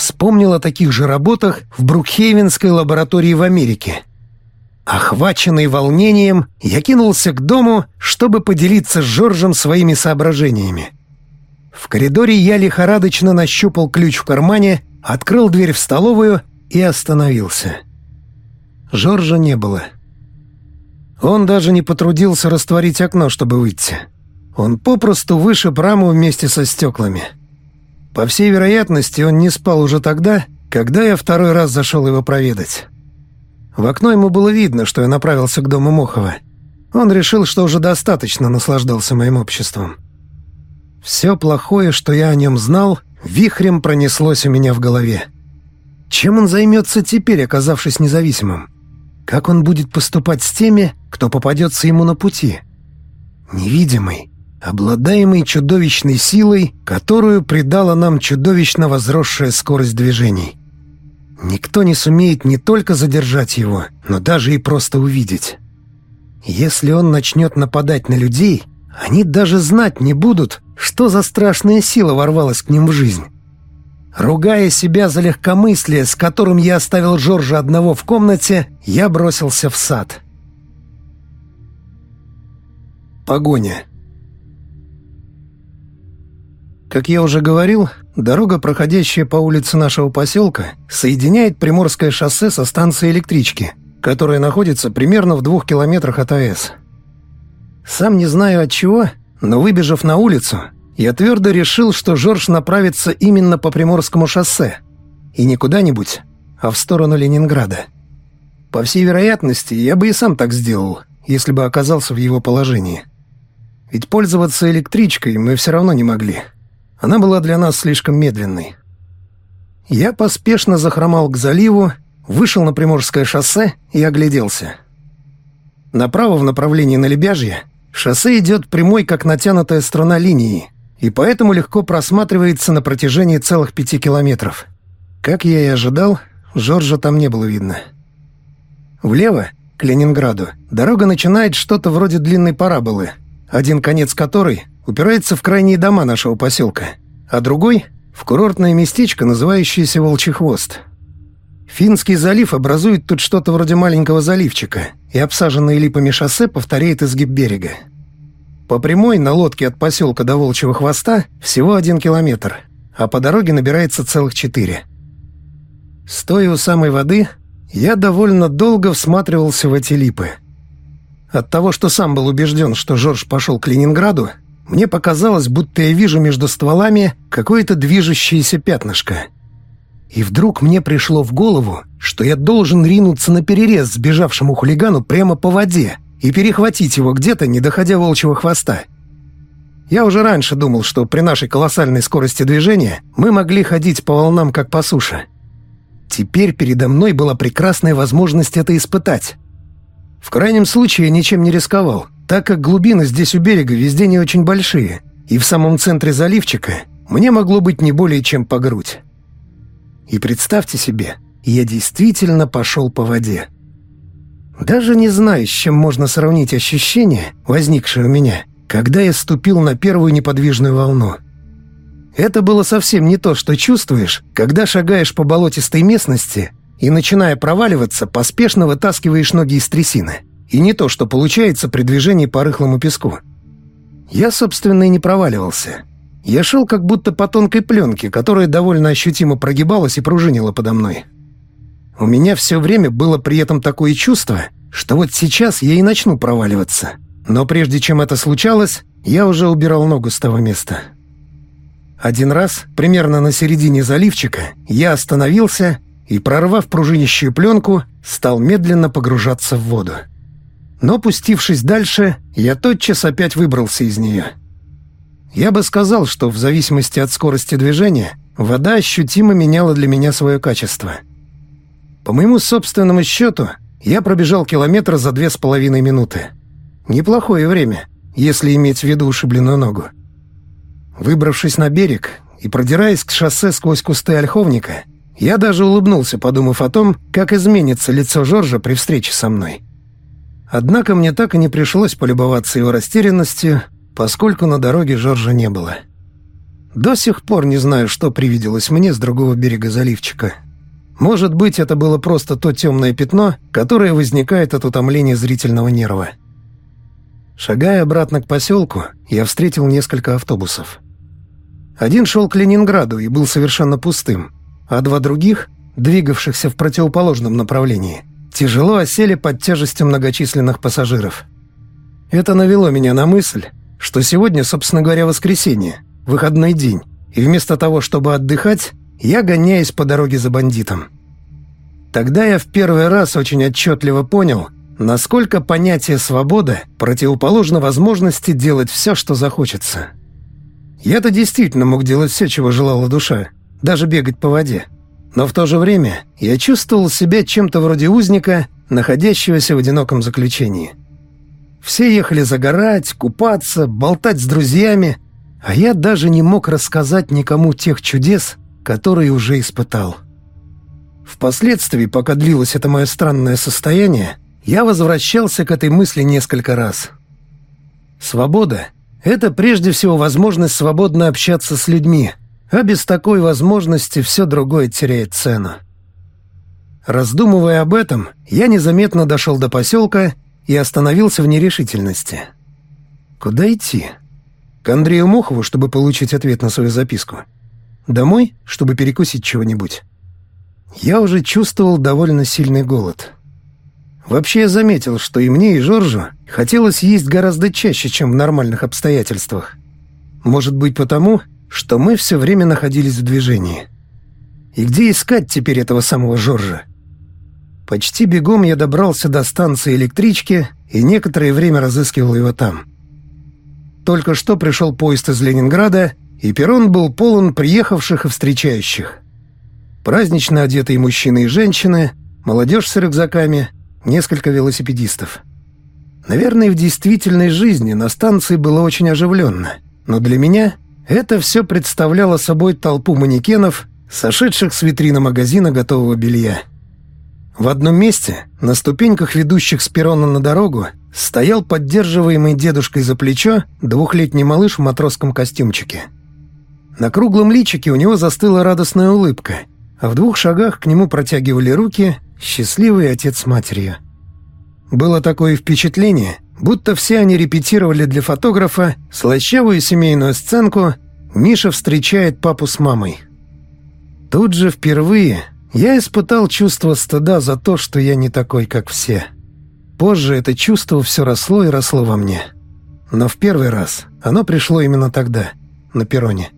Вспомнил о таких же работах в Брукхейвенской лаборатории в Америке. Охваченный волнением, я кинулся к дому, чтобы поделиться с Жоржем своими соображениями. В коридоре я лихорадочно нащупал ключ в кармане, открыл дверь в столовую и остановился. Жоржа не было. Он даже не потрудился растворить окно, чтобы выйти. Он попросту вышиб раму вместе со стеклами. По всей вероятности, он не спал уже тогда, когда я второй раз зашел его проведать. В окно ему было видно, что я направился к дому Мохова. Он решил, что уже достаточно наслаждался моим обществом. Все плохое, что я о нем знал, вихрем пронеслось у меня в голове. Чем он займется теперь, оказавшись независимым? Как он будет поступать с теми, кто попадется ему на пути? Невидимый, обладаемый чудовищной силой, которую придала нам чудовищно возросшая скорость движений. Никто не сумеет не только задержать его, но даже и просто увидеть. Если он начнет нападать на людей, они даже знать не будут, что за страшная сила ворвалась к ним в жизнь. Ругая себя за легкомыслие, с которым я оставил Жоржа одного в комнате, я бросился в сад. Погоня Как я уже говорил, дорога, проходящая по улице нашего поселка, соединяет Приморское шоссе со станцией электрички, которая находится примерно в двух километрах от АЭС. Сам не знаю от чего, но выбежав на улицу, я твердо решил, что Жорж направится именно по Приморскому шоссе, и не куда-нибудь, а в сторону Ленинграда. По всей вероятности, я бы и сам так сделал, если бы оказался в его положении. Ведь пользоваться электричкой мы все равно не могли. Она была для нас слишком медленной. Я поспешно захромал к заливу, вышел на Приморское шоссе и огляделся. Направо в направлении на Лебяжье шоссе идет прямой, как натянутая струна линии, и поэтому легко просматривается на протяжении целых пяти километров. Как я и ожидал, Жоржа там не было видно. Влево, к Ленинграду, дорога начинает что-то вроде длинной параболы, один конец которой упирается в крайние дома нашего поселка, а другой — в курортное местечко, называющееся Волчий хвост. Финский залив образует тут что-то вроде маленького заливчика, и обсаженное липами шоссе повторяет изгиб берега. По прямой на лодке от поселка до Волчьего хвоста всего один километр, а по дороге набирается целых четыре. Стоя у самой воды, я довольно долго всматривался в эти липы. От того, что сам был убежден, что Жорж пошел к Ленинграду, мне показалось, будто я вижу между стволами какое-то движущееся пятнышко. И вдруг мне пришло в голову, что я должен ринуться на перерез сбежавшему хулигану прямо по воде и перехватить его где-то, не доходя волчьего хвоста. Я уже раньше думал, что при нашей колоссальной скорости движения мы могли ходить по волнам, как по суше. Теперь передо мной была прекрасная возможность это испытать. В крайнем случае я ничем не рисковал — так как глубины здесь у берега везде не очень большие, и в самом центре заливчика мне могло быть не более чем по грудь. И представьте себе, я действительно пошел по воде. Даже не знаю, с чем можно сравнить ощущение, возникшее у меня, когда я ступил на первую неподвижную волну. это было совсем не то, что чувствуешь, когда шагаешь по болотистой местности и, начиная проваливаться, поспешно вытаскиваешь ноги из трясины. И не то, что получается при движении по рыхлому песку. Я, собственно, и не проваливался. Я шел как будто по тонкой пленке, которая довольно ощутимо прогибалась и пружинила подо мной. У меня все время было при этом такое чувство, что вот сейчас я и начну проваливаться. Но прежде чем это случалось, я уже убирал ногу с того места. Один раз, примерно на середине заливчика, я остановился и, прорвав пружинищую пленку, стал медленно погружаться в воду. Но, пустившись дальше, я тотчас опять выбрался из нее. Я бы сказал, что в зависимости от скорости движения вода ощутимо меняла для меня свое качество. По моему собственному счету, я пробежал километр за две с половиной минуты. Неплохое время, если иметь в виду ушибленную ногу. Выбравшись на берег и продираясь к шоссе сквозь кусты ольховника, я даже улыбнулся, подумав о том, как изменится лицо Жоржа при встрече со мной. Однако мне так и не пришлось полюбоваться его растерянностью, поскольку на дороге Жоржа не было. До сих пор не знаю, что привиделось мне с другого берега заливчика. Может быть, это было просто то темное пятно, которое возникает от утомления зрительного нерва. Шагая обратно к поселку, я встретил несколько автобусов. Один шел к Ленинграду и был совершенно пустым, а два других, двигавшихся в противоположном направлении, тяжело осели под тяжестью многочисленных пассажиров. Это навело меня на мысль, что сегодня, собственно говоря, воскресенье, выходной день, и вместо того, чтобы отдыхать, я гоняюсь по дороге за бандитом. Тогда я в первый раз очень отчетливо понял, насколько понятие «свобода» противоположно возможности делать все, что захочется. Я-то действительно мог делать все, чего желала душа, даже бегать по воде. Но в то же время я чувствовал себя чем-то вроде узника, находящегося в одиноком заключении. Все ехали загорать, купаться, болтать с друзьями, а я даже не мог рассказать никому тех чудес, которые уже испытал. Впоследствии, пока длилось это мое странное состояние, я возвращался к этой мысли несколько раз. Свобода — это прежде всего возможность свободно общаться с людьми, а без такой возможности все другое теряет цену. Раздумывая об этом, я незаметно дошел до поселка и остановился в нерешительности. Куда идти? К Андрею Мохову, чтобы получить ответ на свою записку? Домой, чтобы перекусить чего-нибудь? Я уже чувствовал довольно сильный голод. Вообще я заметил, что и мне, и Жоржу хотелось есть гораздо чаще, чем в нормальных обстоятельствах. Может быть потому, что мы все время находились в движении. И где искать теперь этого самого Жоржа? Почти бегом я добрался до станции электрички и некоторое время разыскивал его там. Только что пришел поезд из Ленинграда, и перрон был полон приехавших и встречающих. Празднично одетые мужчины и женщины, молодежь с рюкзаками, несколько велосипедистов. Наверное, в действительной жизни на станции было очень оживленно, но для меня это все представляло собой толпу манекенов, сошедших с витрины магазина готового белья. В одном месте, на ступеньках, ведущих с перрона на дорогу, стоял поддерживаемый дедушкой за плечо двухлетний малыш в матросском костюмчике. На круглом личике у него застыла радостная улыбка, а в двух шагах к нему протягивали руки счастливый отец с матерью. Было такое впечатление, будто все они репетировали для фотографа слащавую семейную сценку «Миша встречает папу с мамой». Тут же впервые я испытал чувство стыда за то, что я не такой, как все. Позже это чувство все росло и росло во мне. Но в первый раз оно пришло именно тогда, на перроне.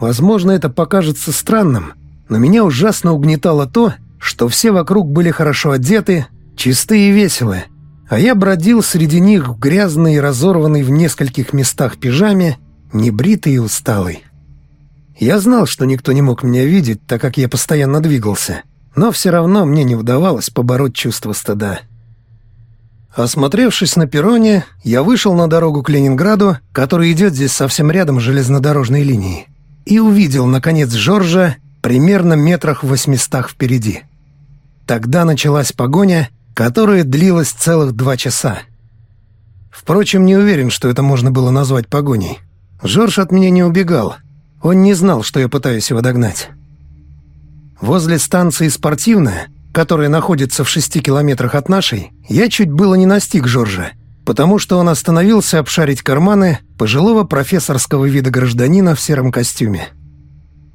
Возможно, это покажется странным, но меня ужасно угнетало то, что все вокруг были хорошо одеты, чистые и веселые, а я бродил среди них в грязной и разорванной в нескольких местах пижаме, небритый и усталый. Я знал, что никто не мог меня видеть, так как я постоянно двигался, но все равно мне не удавалось побороть чувство стыда. Осмотревшись на перроне, я вышел на дорогу к Ленинграду, который идет здесь совсем рядом с железнодорожной линией, и увидел, наконец, Жоржа примерно метрах в восьмистах впереди. Тогда началась погоня, которая длилась целых два часа. Впрочем, не уверен, что это можно было назвать погоней. Жорж от меня не убегал, Он не знал, что я пытаюсь его догнать. Возле станции «Спортивная», которая находится в шести километрах от нашей, я чуть было не настиг Жоржа, потому что он остановился обшарить карманы пожилого профессорского вида гражданина в сером костюме.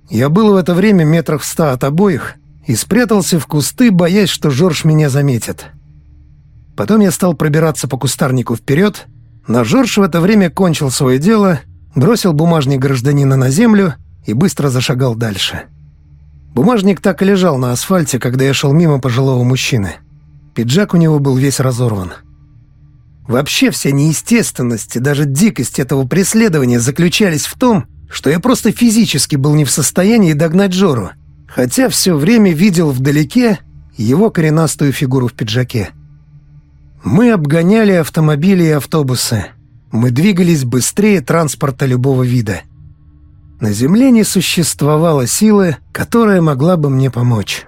Я был в это время метрах в ста от обоих и спрятался в кусты, боясь, что Жорж меня заметит. Потом я стал пробираться по кустарнику вперед, но Жорж в это время кончил свое дело, бросил бумажник гражданина на землю и быстро зашагал дальше. Бумажник так и лежал на асфальте, когда я шел мимо пожилого мужчины. Пиджак у него был весь разорван. Вообще вся неестественность и даже дикость этого преследования заключались в том, что я просто физически был не в состоянии догнать Жору, хотя все время видел вдалеке его коренастую фигуру в пиджаке. Мы обгоняли автомобили и автобусы. Мы двигались быстрее транспорта любого вида. На Земле не существовало силы, которая могла бы мне помочь.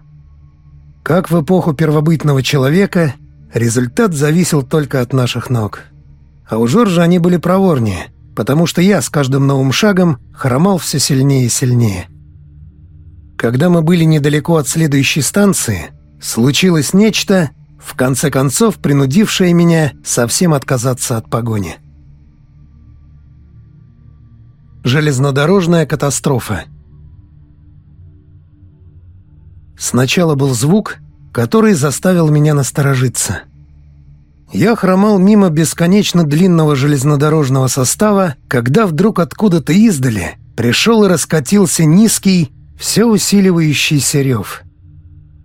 Как в эпоху первобытного человека, результат зависел только от наших ног. А у Жоржа они были проворнее, потому что я с каждым новым шагом хромал все сильнее и сильнее. Когда мы были недалеко от следующей станции, случилось нечто, в конце концов принудившее меня совсем отказаться от погони. Железнодорожная катастрофа Сначала был звук, который заставил меня насторожиться. Я хромал мимо бесконечно длинного железнодорожного состава, когда вдруг откуда-то издали пришел и раскатился низкий, все усиливающийся рев.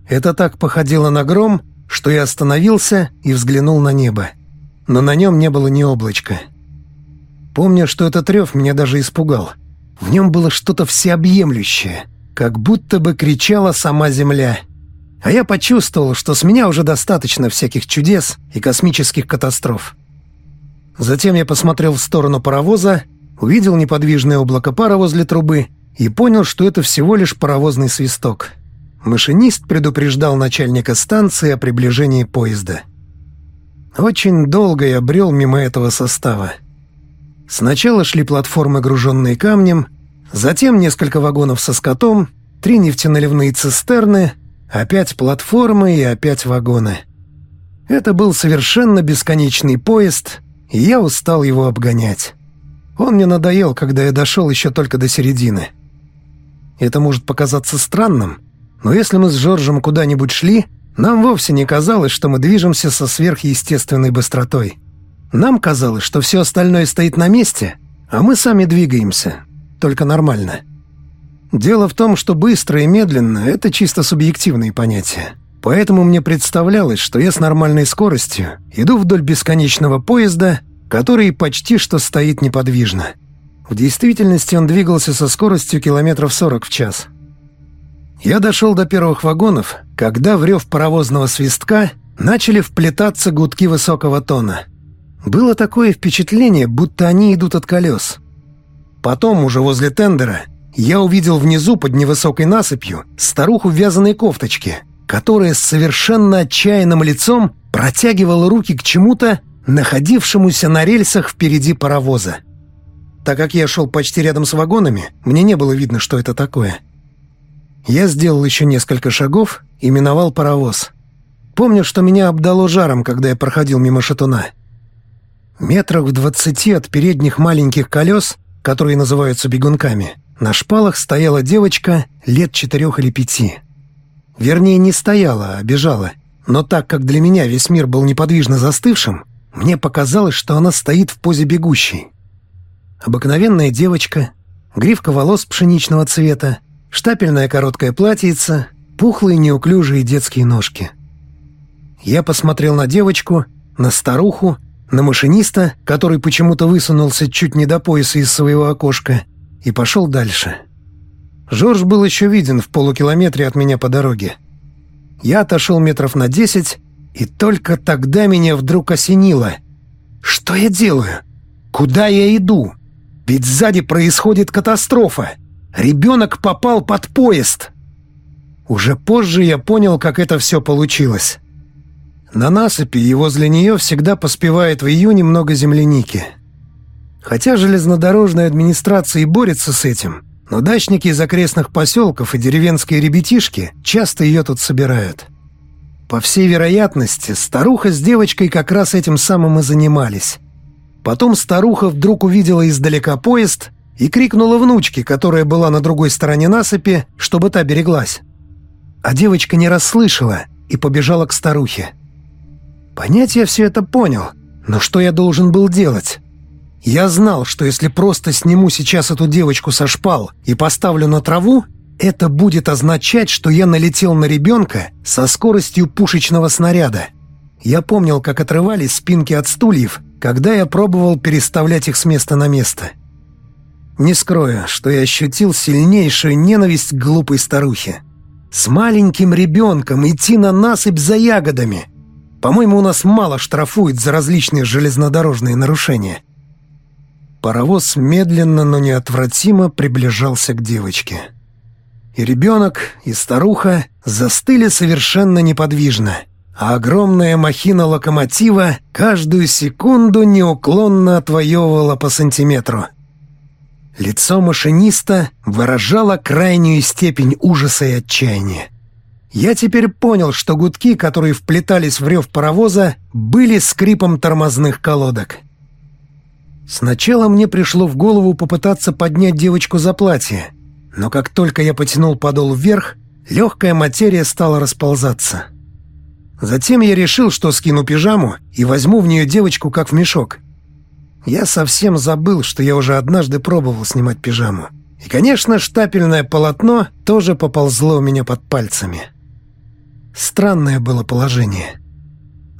Это так походило на гром, что я остановился и взглянул на небо. Но на нем не было ни облачка. Помню, что этот рев меня даже испугал. В нем было что-то всеобъемлющее, как будто бы кричала сама Земля. А я почувствовал, что с меня уже достаточно всяких чудес и космических катастроф. Затем я посмотрел в сторону паровоза, увидел неподвижное облако пара возле трубы и понял, что это всего лишь паровозный свисток. Машинист предупреждал начальника станции о приближении поезда. Очень долго я брел мимо этого состава. Сначала шли платформы, груженные камнем, затем несколько вагонов со скотом, три нефтеналивные цистерны, опять платформы и опять вагоны. Это был совершенно бесконечный поезд, и я устал его обгонять. Он мне надоел, когда я дошел еще только до середины. Это может показаться странным, но если мы с Жоржем куда-нибудь шли, нам вовсе не казалось, что мы движемся со сверхъестественной быстротой. Нам казалось, что все остальное стоит на месте, а мы сами двигаемся, только нормально. Дело в том, что быстро и медленно — это чисто субъективные понятия. Поэтому мне представлялось, что я с нормальной скоростью иду вдоль бесконечного поезда, который почти что стоит неподвижно. В действительности он двигался со скоростью километров 40 в час. Я дошел до первых вагонов, когда в рев паровозного свистка начали вплетаться гудки высокого тона. Было такое впечатление, будто они идут от колес. Потом, уже возле тендера, я увидел внизу под невысокой насыпью старуху в вязаной кофточке, которая с совершенно отчаянным лицом протягивала руки к чему-то, находившемуся на рельсах впереди паровоза. Так как я шел почти рядом с вагонами, мне не было видно, что это такое. Я сделал еще несколько шагов и миновал паровоз. Помню, что меня обдало жаром, когда я проходил мимо шатуна. Метрах в двадцати от передних маленьких колес, которые называются бегунками, на шпалах стояла девочка лет четырех или пяти. Вернее, не стояла, а бежала. Но так как для меня весь мир был неподвижно застывшим, мне показалось, что она стоит в позе бегущей. Обыкновенная девочка, гривка волос пшеничного цвета, штапельное короткое платьице, пухлые неуклюжие детские ножки. Я посмотрел на девочку, на старуху, на машиниста, который почему-то высунулся чуть не до пояса из своего окошка, и пошел дальше. Жорж был еще виден в полукилометре от меня по дороге. Я отошел метров на десять и только тогда меня вдруг осенило. Что я делаю? Куда я иду? Ведь сзади происходит катастрофа. Ребенок попал под поезд. Уже позже я понял, как это все получилось. На насыпи и возле нее всегда поспевает в июне много земляники. Хотя железнодорожная администрация и борется с этим, но дачники из окрестных поселков и деревенские ребятишки часто ее тут собирают. По всей вероятности, старуха с девочкой как раз этим самым и занимались. Потом старуха вдруг увидела издалека поезд и крикнула внучке, которая была на другой стороне насыпи, чтобы та береглась. А девочка не расслышала и побежала к старухе. Понять я все это понял, но что я должен был делать? Я знал, что если просто сниму сейчас эту девочку со шпал и поставлю на траву, это будет означать, что я налетел на ребенка со скоростью пушечного снаряда. Я помнил, как отрывались спинки от стульев, когда я пробовал переставлять их с места на место. Не скрою, что я ощутил сильнейшую ненависть к глупой старухе. С маленьким ребенком идти на насыпь за ягодами. По-моему, у нас мало штрафуют за различные железнодорожные нарушения. Паровоз медленно, но неотвратимо приближался к девочке. И ребенок, и старуха застыли совершенно неподвижно, а огромная махина локомотива каждую секунду неуклонно отвоевывала по сантиметру. Лицо машиниста выражало крайнюю степень ужаса и отчаяния. Я теперь понял, что гудки, которые вплетались в рев паровоза, были скрипом тормозных колодок. Сначала мне пришло в голову попытаться поднять девочку за платье, но как только я потянул подол вверх, легкая материя стала расползаться. Затем я решил, что скину пижаму и возьму в нее девочку как в мешок. Я совсем забыл, что я уже однажды пробовал снимать пижаму. И, конечно, штапельное полотно тоже поползло у меня под пальцами. Странное было положение.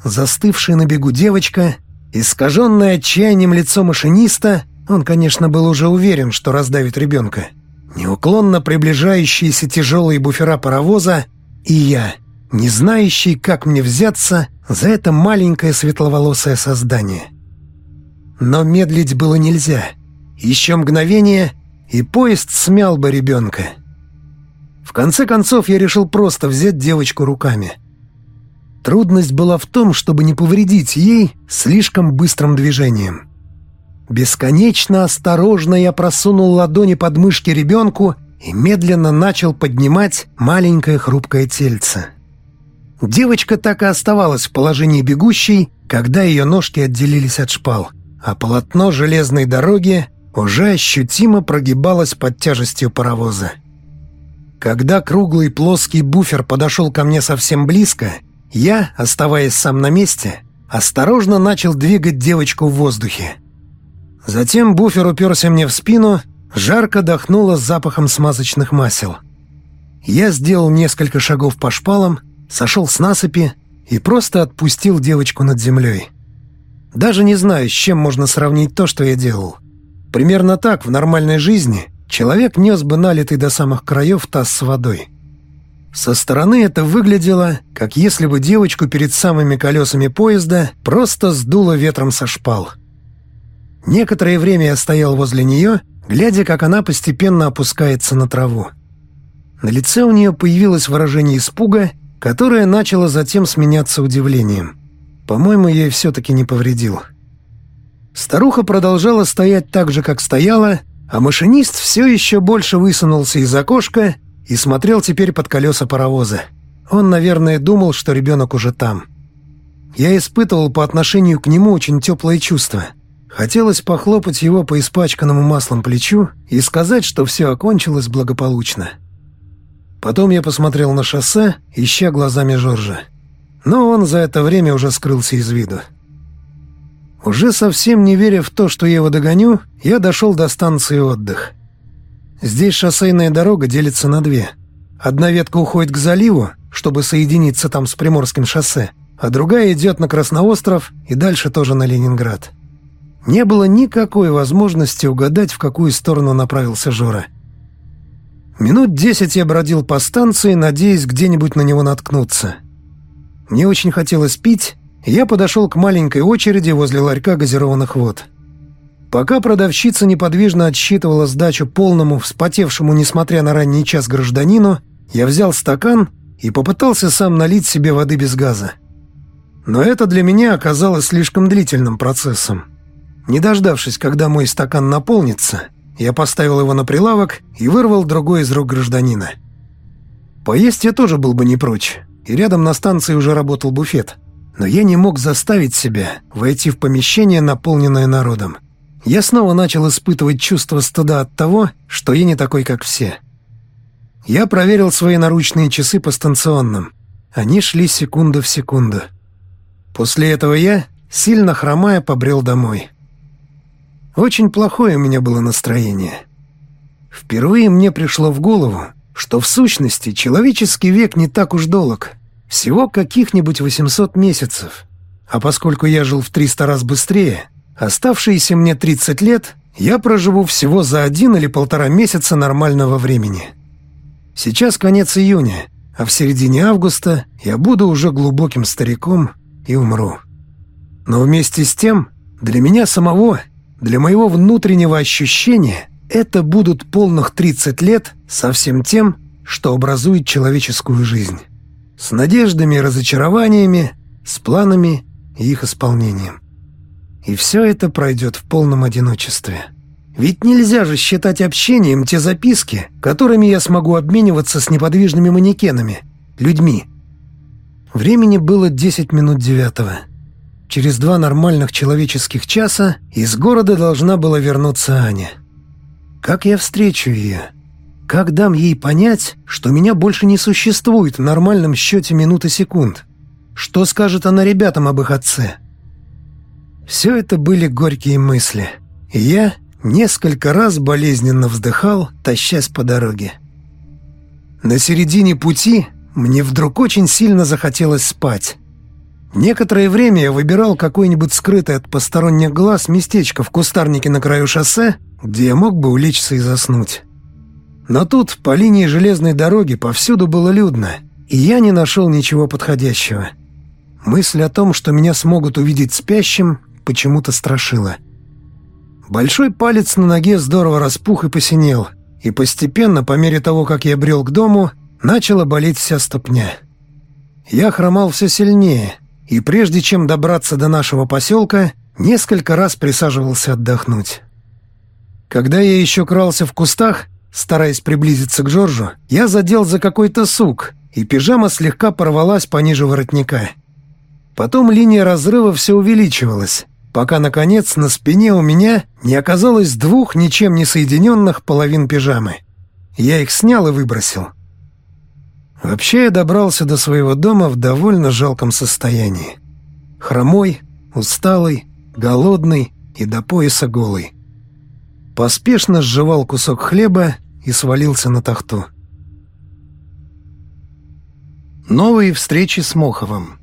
Застывшая на бегу девочка, искаженное отчаянием лицо машиниста, он, конечно, был уже уверен, что раздавит ребенка — неуклонно приближающиеся тяжелые буфера паровоза и я, не знающий, как мне взяться за это маленькое светловолосое создание. Но медлить было нельзя. Еще мгновение, и поезд смял бы ребенка. В конце концов, я решил просто взять девочку руками. Трудность была в том, чтобы не повредить ей слишком быстрым движением. Бесконечно осторожно я просунул ладони под мышки ребенку и медленно начал поднимать маленькое хрупкое тельце. Девочка так и оставалась в положении бегущей, когда ее ножки отделились от шпал, а полотно железной дороги уже ощутимо прогибалось под тяжестью паровоза. Когда круглый плоский буфер подошел ко мне совсем близко, я, оставаясь сам на месте, осторожно начал двигать девочку в воздухе. Затем буфер уперся мне в спину, жарко дохнуло с запахом смазочных масел. Я сделал несколько шагов по шпалам, сошел с насыпи и просто отпустил девочку над землей. Даже не знаю, с чем можно сравнить то, что я делал. Примерно так в нормальной жизни человек нес бы налитый до самых краев таз с водой. Со стороны это выглядело, как если бы девочку перед самыми колесами поезда просто сдуло ветром со шпал — Некоторое время я стоял возле нее, глядя, как она постепенно опускается на траву. На лице у нее появилось выражение испуга, которое начало затем сменяться удивлением. По-моему, я ей все-таки не повредил. Старуха продолжала стоять так же, как стояла, а машинист все еще больше высунулся из окошка и смотрел теперь под колеса паровоза. Он, наверное, думал, что ребенок уже там. Я испытывал по отношению к нему очень теплое чувство — Хотелось похлопать его по испачканному маслом плечу и сказать, что все окончилось благополучно. Потом я посмотрел на шоссе, ища глазами Жоржа. Но он за это время уже скрылся из виду. Уже совсем не веря в то, что я его догоню, я дошел до станции отдых. Здесь шоссейная дорога делится на две. Одна ветка уходит к заливу, чтобы соединиться там с Приморским шоссе, а другая идет на Красноостров и дальше тоже на Ленинград. Не было никакой возможности угадать, в какую сторону направился Жора. Минут десять я бродил по станции, надеясь где-нибудь на него наткнуться. Мне очень хотелось пить, и я подошел к маленькой очереди возле ларька газированных вод. Пока продавщица неподвижно отсчитывала сдачу полному, вспотевшему, несмотря на ранний час гражданину, я взял стакан и попытался сам налить себе воды без газа. Но это для меня оказалось слишком длительным процессом. Не дождавшись, когда мой стакан наполнится, я поставил его на прилавок и вырвал другой из рук гражданина. Поесть я тоже был бы не прочь, и рядом на станции уже работал буфет. Но я не мог заставить себя войти в помещение, наполненное народом. Я снова начал испытывать чувство стыда от того, что я не такой, как все. Я проверил свои наручные часы по станционным. Они шли секунда в секунду. После этого я, сильно хромая, побрел домой. Очень плохое у меня было настроение. Впервые мне пришло в голову, что в сущности человеческий век не так уж долг. Всего каких-нибудь 800 месяцев. А поскольку я жил в 300 раз быстрее, оставшиеся мне 30 лет я проживу всего за один или полтора месяца нормального времени. Сейчас конец июня, а в середине августа я буду уже глубоким стариком и умру. Но вместе с тем, для меня самого, для моего внутреннего ощущения, это будут полных 30 лет со всем тем, что образует человеческую жизнь. С надеждами и разочарованиями, с планами и их исполнением. И все это пройдет в полном одиночестве. Ведь нельзя же считать общением те записки, которыми я смогу обмениваться с неподвижными манекенами, людьми. Времени было 10 минут девятого. Через два нормальных человеческих часа из города должна была вернуться Аня. Как я встречу ее? Как дам ей понять, что меня больше не существует в нормальном счете минут и секунд? Что скажет она ребятам об их отце? Все это были горькие мысли, и я Несколько раз болезненно вздыхал, тащась по дороге. На середине пути мне вдруг очень сильно захотелось спать. Некоторое время я выбирал какое-нибудь скрытое от посторонних глаз местечко в кустарнике на краю шоссе, где я мог бы улечься и заснуть. Но тут по линии железной дороги повсюду было людно, и я не нашел ничего подходящего. Мысль о том, что меня смогут увидеть спящим, почему-то страшила. — Большой палец на ноге здорово распух и посинел, и постепенно, по мере того, как я брел к дому, начала болеть вся ступня. Я хромал все сильнее, и прежде чем добраться до нашего поселка, несколько раз присаживался отдохнуть. Когда я еще крался в кустах, стараясь приблизиться к Джорджу, я задел за какой-то сук, и пижама слегка порвалась пониже воротника. Потом линия разрыва все увеличивалась, пока, наконец, на спине у меня не оказалось двух ничем не соединенных половин пижамы. Я их снял и выбросил. Вообще я добрался до своего дома в довольно жалком состоянии. Хромой, усталый, голодный и до пояса голый. Поспешно сживал кусок хлеба и свалился на тахту. Новые встречи с Моховым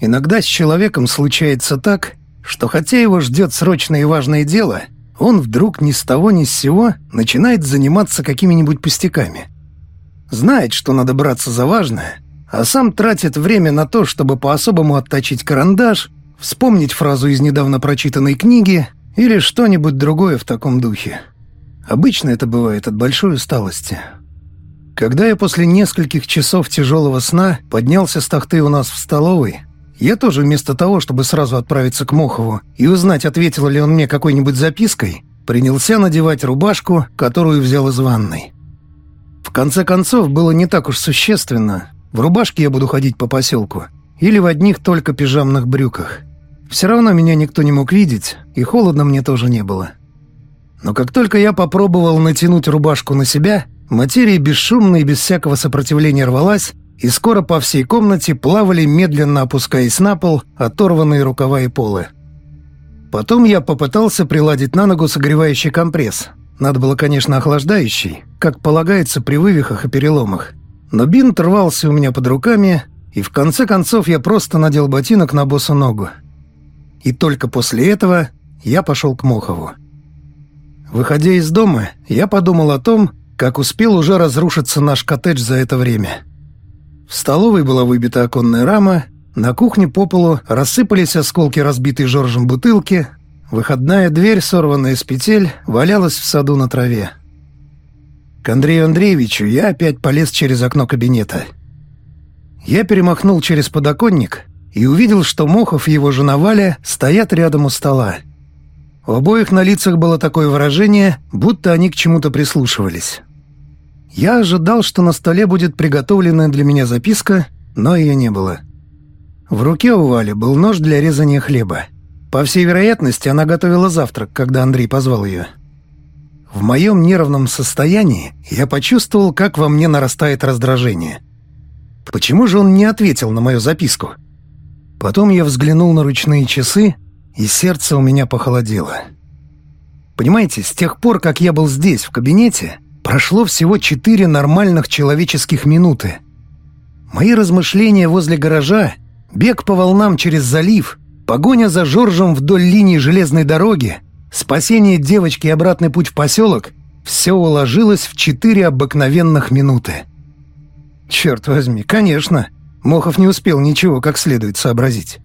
Иногда с человеком случается так, что хотя его ждет срочное и важное дело, он вдруг ни с того ни с сего начинает заниматься какими-нибудь пустяками. Знает, что надо браться за важное, а сам тратит время на то, чтобы по-особому отточить карандаш, вспомнить фразу из недавно прочитанной книги или что-нибудь другое в таком духе. Обычно это бывает от большой усталости. Когда я после нескольких часов тяжелого сна поднялся с тахты у нас в столовой, я тоже вместо того, чтобы сразу отправиться к Мохову и узнать, ответил ли он мне какой-нибудь запиской, принялся надевать рубашку, которую взял из ванной. В конце концов, было не так уж существенно, в рубашке я буду ходить по поселку или в одних только пижамных брюках. Все равно меня никто не мог видеть, и холодно мне тоже не было. Но как только я попробовал натянуть рубашку на себя, материя бесшумно и без всякого сопротивления рвалась, и скоро по всей комнате плавали, медленно опускаясь на пол, оторванные рукава и полы. Потом я попытался приладить на ногу согревающий компресс. Надо было, конечно, охлаждающий, как полагается при вывихах и переломах. Но бинт рвался у меня под руками, и в конце концов я просто надел ботинок на босу ногу. И только после этого я пошел к Мохову. Выходя из дома, я подумал о том, как успел уже разрушиться наш коттедж за это время. В столовой была выбита оконная рама, на кухне по полу рассыпались осколки разбитой Жоржем бутылки, выходная дверь, сорванная с петель, валялась в саду на траве. К Андрею Андреевичу я опять полез через окно кабинета. Я перемахнул через подоконник и увидел, что Мохов и его жена Валя стоят рядом у стола. У обоих на лицах было такое выражение, будто они к чему-то прислушивались. Я ожидал, что на столе будет приготовленная для меня записка, но ее не было. В руке у Вали был нож для резания хлеба. По всей вероятности, она готовила завтрак, когда Андрей позвал ее. В моем нервном состоянии я почувствовал, как во мне нарастает раздражение. Почему же он не ответил на мою записку? Потом я взглянул на ручные часы, и сердце у меня похолодело. Понимаете, с тех пор, как я был здесь, в кабинете, прошло всего четыре нормальных человеческих минуты. Мои размышления возле гаража, бег по волнам через залив, погоня за Жоржем вдоль линии железной дороги, спасение девочки и обратный путь в поселок — все уложилось в четыре обыкновенных минуты. Черт возьми, конечно, Мохов не успел ничего как следует сообразить.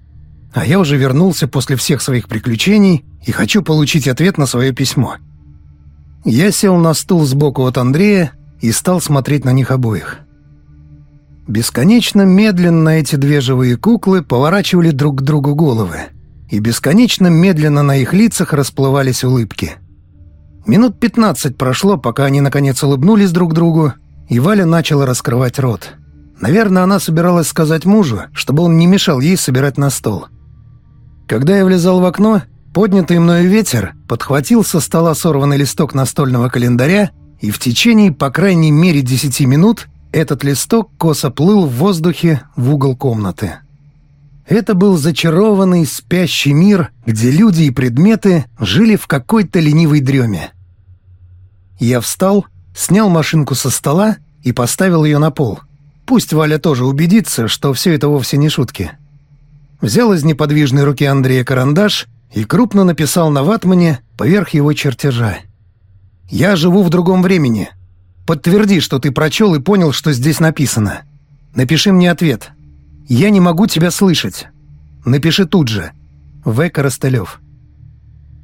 А я уже вернулся после всех своих приключений и хочу получить ответ на свое письмо. Я сел на стул сбоку от Андрея и стал смотреть на них обоих. Бесконечно медленно эти две живые куклы поворачивали друг к другу головы, и бесконечно медленно на их лицах расплывались улыбки. Минут пятнадцать прошло, пока они наконец улыбнулись друг другу, и Валя начала раскрывать рот. Наверное, она собиралась сказать мужу, чтобы он не мешал ей собирать на стол. Когда я влезал в окно, поднятый мною ветер подхватил со стола сорванный листок настольного календаря, и в течение, по крайней мере, десяти минут этот листок косо плыл в воздухе в угол комнаты. Это был зачарованный спящий мир, где люди и предметы жили в какой-то ленивой дреме. Я встал, снял машинку со стола и поставил ее на пол. Пусть Валя тоже убедится, что все это вовсе не шутки взял из неподвижной руки Андрея карандаш и крупно написал на ватмане поверх его чертежа. «Я живу в другом времени. Подтверди, что ты прочел и понял, что здесь написано. Напиши мне ответ. Я не могу тебя слышать. Напиши тут же. В. Коростылев».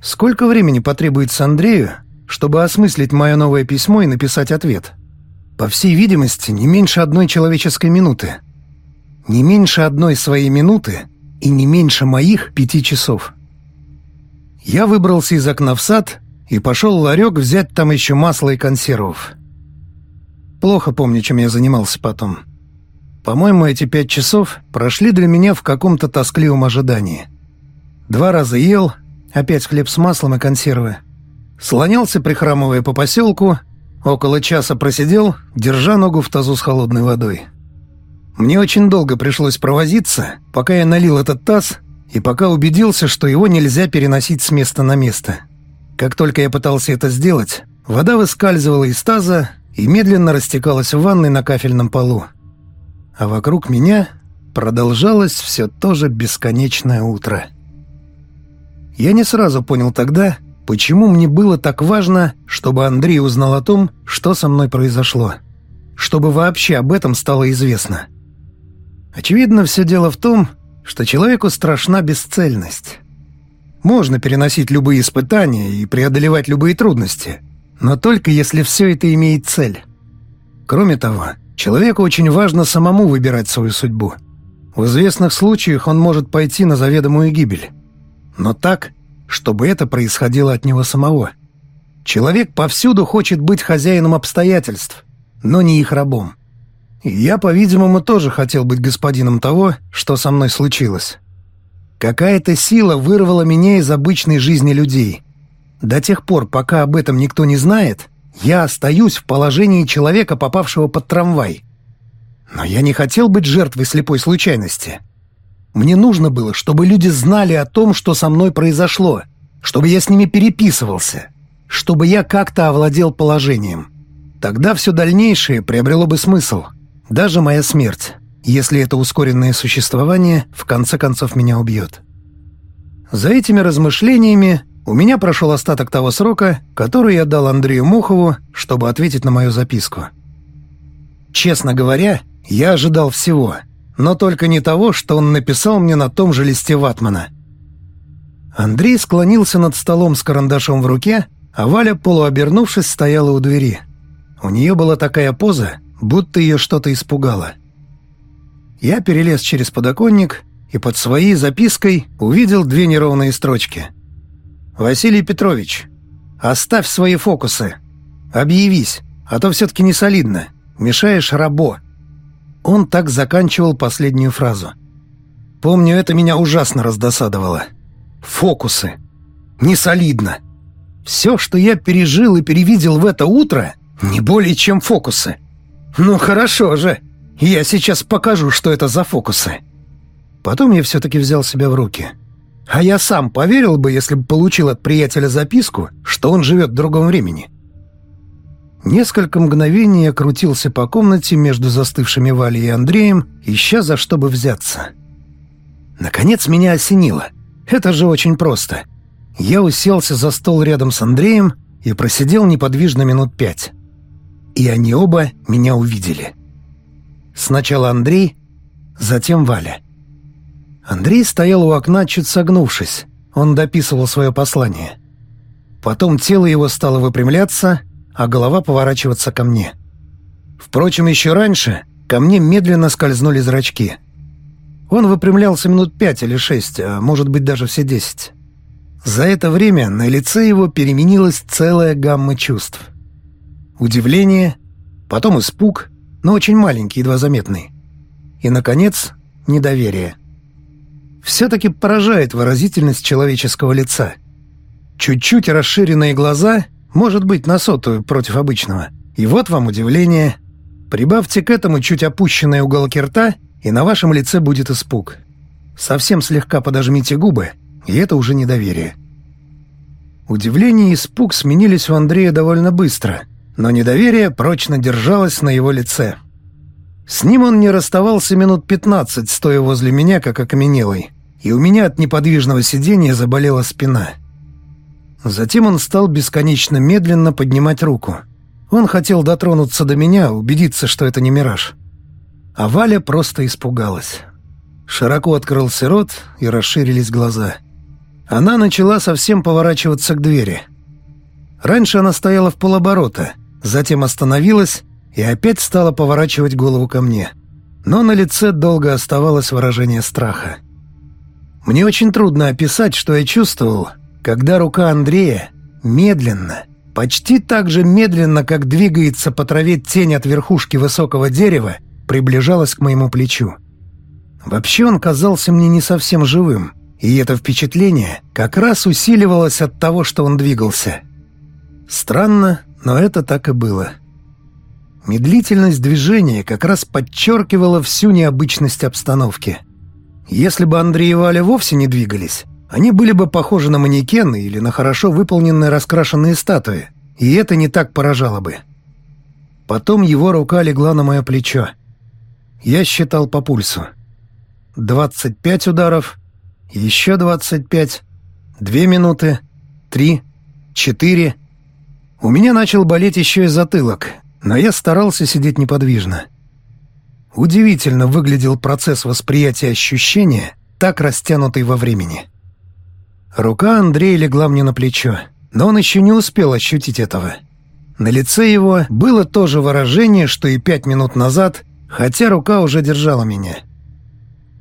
Сколько времени потребуется Андрею, чтобы осмыслить мое новое письмо и написать ответ? По всей видимости, не меньше одной человеческой минуты. Не меньше одной своей минуты и не меньше моих пяти часов. Я выбрался из окна в сад и пошел в ларек взять там еще масло и консервов. Плохо помню, чем я занимался потом. По-моему, эти пять часов прошли для меня в каком-то тоскливом ожидании. Два раза ел, опять хлеб с маслом и консервы. Слонялся, прихрамывая по поселку, около часа просидел, держа ногу в тазу с холодной водой. Мне очень долго пришлось провозиться, пока я налил этот таз и пока убедился, что его нельзя переносить с места на место. Как только я пытался это сделать, вода выскальзывала из таза и медленно растекалась в ванной на кафельном полу. А вокруг меня продолжалось все то же бесконечное утро. Я не сразу понял тогда, почему мне было так важно, чтобы Андрей узнал о том, что со мной произошло. Чтобы вообще об этом стало известно. Очевидно, все дело в том, что человеку страшна бесцельность. Можно переносить любые испытания и преодолевать любые трудности, но только если все это имеет цель. Кроме того, человеку очень важно самому выбирать свою судьбу. В известных случаях он может пойти на заведомую гибель. Но так, чтобы это происходило от него самого. Человек повсюду хочет быть хозяином обстоятельств, но не их рабом я, по-видимому, тоже хотел быть господином того, что со мной случилось. Какая-то сила вырвала меня из обычной жизни людей. До тех пор, пока об этом никто не знает, я остаюсь в положении человека, попавшего под трамвай. Но я не хотел быть жертвой слепой случайности. Мне нужно было, чтобы люди знали о том, что со мной произошло, чтобы я с ними переписывался, чтобы я как-то овладел положением. Тогда все дальнейшее приобрело бы смысл — даже моя смерть, если это ускоренное существование в конце концов меня убьет. За этими размышлениями у меня прошел остаток того срока, который я дал Андрею Мухову, чтобы ответить на мою записку. Честно говоря, я ожидал всего, но только не того, что он написал мне на том же листе ватмана. Андрей склонился над столом с карандашом в руке, а Валя, полуобернувшись, стояла у двери. У нее была такая поза, будто ее что-то испугало. Я перелез через подоконник и под своей запиской увидел две неровные строчки. «Василий Петрович, оставь свои фокусы. Объявись, а то все-таки не солидно. Мешаешь рабо». Он так заканчивал последнюю фразу. Помню, это меня ужасно раздосадовало. Фокусы. Не солидно. Все, что я пережил и перевидел в это утро, не более чем фокусы. Ну хорошо же. Я сейчас покажу, что это за фокусы. Потом я все-таки взял себя в руки. А я сам поверил бы, если бы получил от приятеля записку, что он живет в другом времени. Несколько мгновений я крутился по комнате между застывшими Валей и Андреем, ища за что бы взяться. Наконец меня осенило. Это же очень просто. Я уселся за стол рядом с Андреем и просидел неподвижно минут пять. И они оба меня увидели. Сначала Андрей, затем Валя. Андрей стоял у окна, чуть согнувшись. Он дописывал свое послание. Потом тело его стало выпрямляться, а голова поворачиваться ко мне. Впрочем, еще раньше ко мне медленно скользнули зрачки. Он выпрямлялся минут пять или шесть, а может быть даже все десять. За это время на лице его переменилась целая гамма чувств. Удивление, потом испуг, но очень маленький, едва заметный. И, наконец, недоверие. Все-таки поражает выразительность человеческого лица. Чуть-чуть расширенные глаза может быть, на сотую против обычного. И вот вам удивление. Прибавьте к этому чуть опущенные уголки рта, и на вашем лице будет испуг. Совсем слегка подожмите губы, и это уже недоверие. Удивление и испуг сменились у Андрея довольно быстро, но недоверие прочно держалось на его лице. С ним он не расставался минут пятнадцать, стоя возле меня, как окаменелый, и у меня от неподвижного сидения заболела спина — Затем он стал бесконечно медленно поднимать руку. Он хотел дотронуться до меня, убедиться, что это не мираж. А Валя просто испугалась. Широко открылся рот и расширились глаза. Она начала совсем поворачиваться к двери. Раньше она стояла в полоборота, затем остановилась и опять стала поворачивать голову ко мне. Но на лице долго оставалось выражение страха. Мне очень трудно описать, что я чувствовал, когда рука Андрея медленно, почти так же медленно, как двигается по траве тень от верхушки высокого дерева, приближалась к моему плечу. Вообще он казался мне не совсем живым, и это впечатление как раз усиливалось от того, что он двигался. Странно, но это так и было. Медлительность движения как раз подчеркивала всю необычность обстановки. Если бы Андрей и Валя вовсе не двигались, они были бы похожи на манекены или на хорошо выполненные раскрашенные статуи, и это не так поражало бы. Потом его рука легла на мое плечо. Я считал по пульсу. Двадцать пять ударов, еще двадцать пять, две минуты, три, четыре. У меня начал болеть еще и затылок, но я старался сидеть неподвижно. Удивительно выглядел процесс восприятия ощущения, так растянутый во времени. Рука Андрея легла мне на плечо, но он еще не успел ощутить этого. На лице его было то же выражение, что и пять минут назад, хотя рука уже держала меня.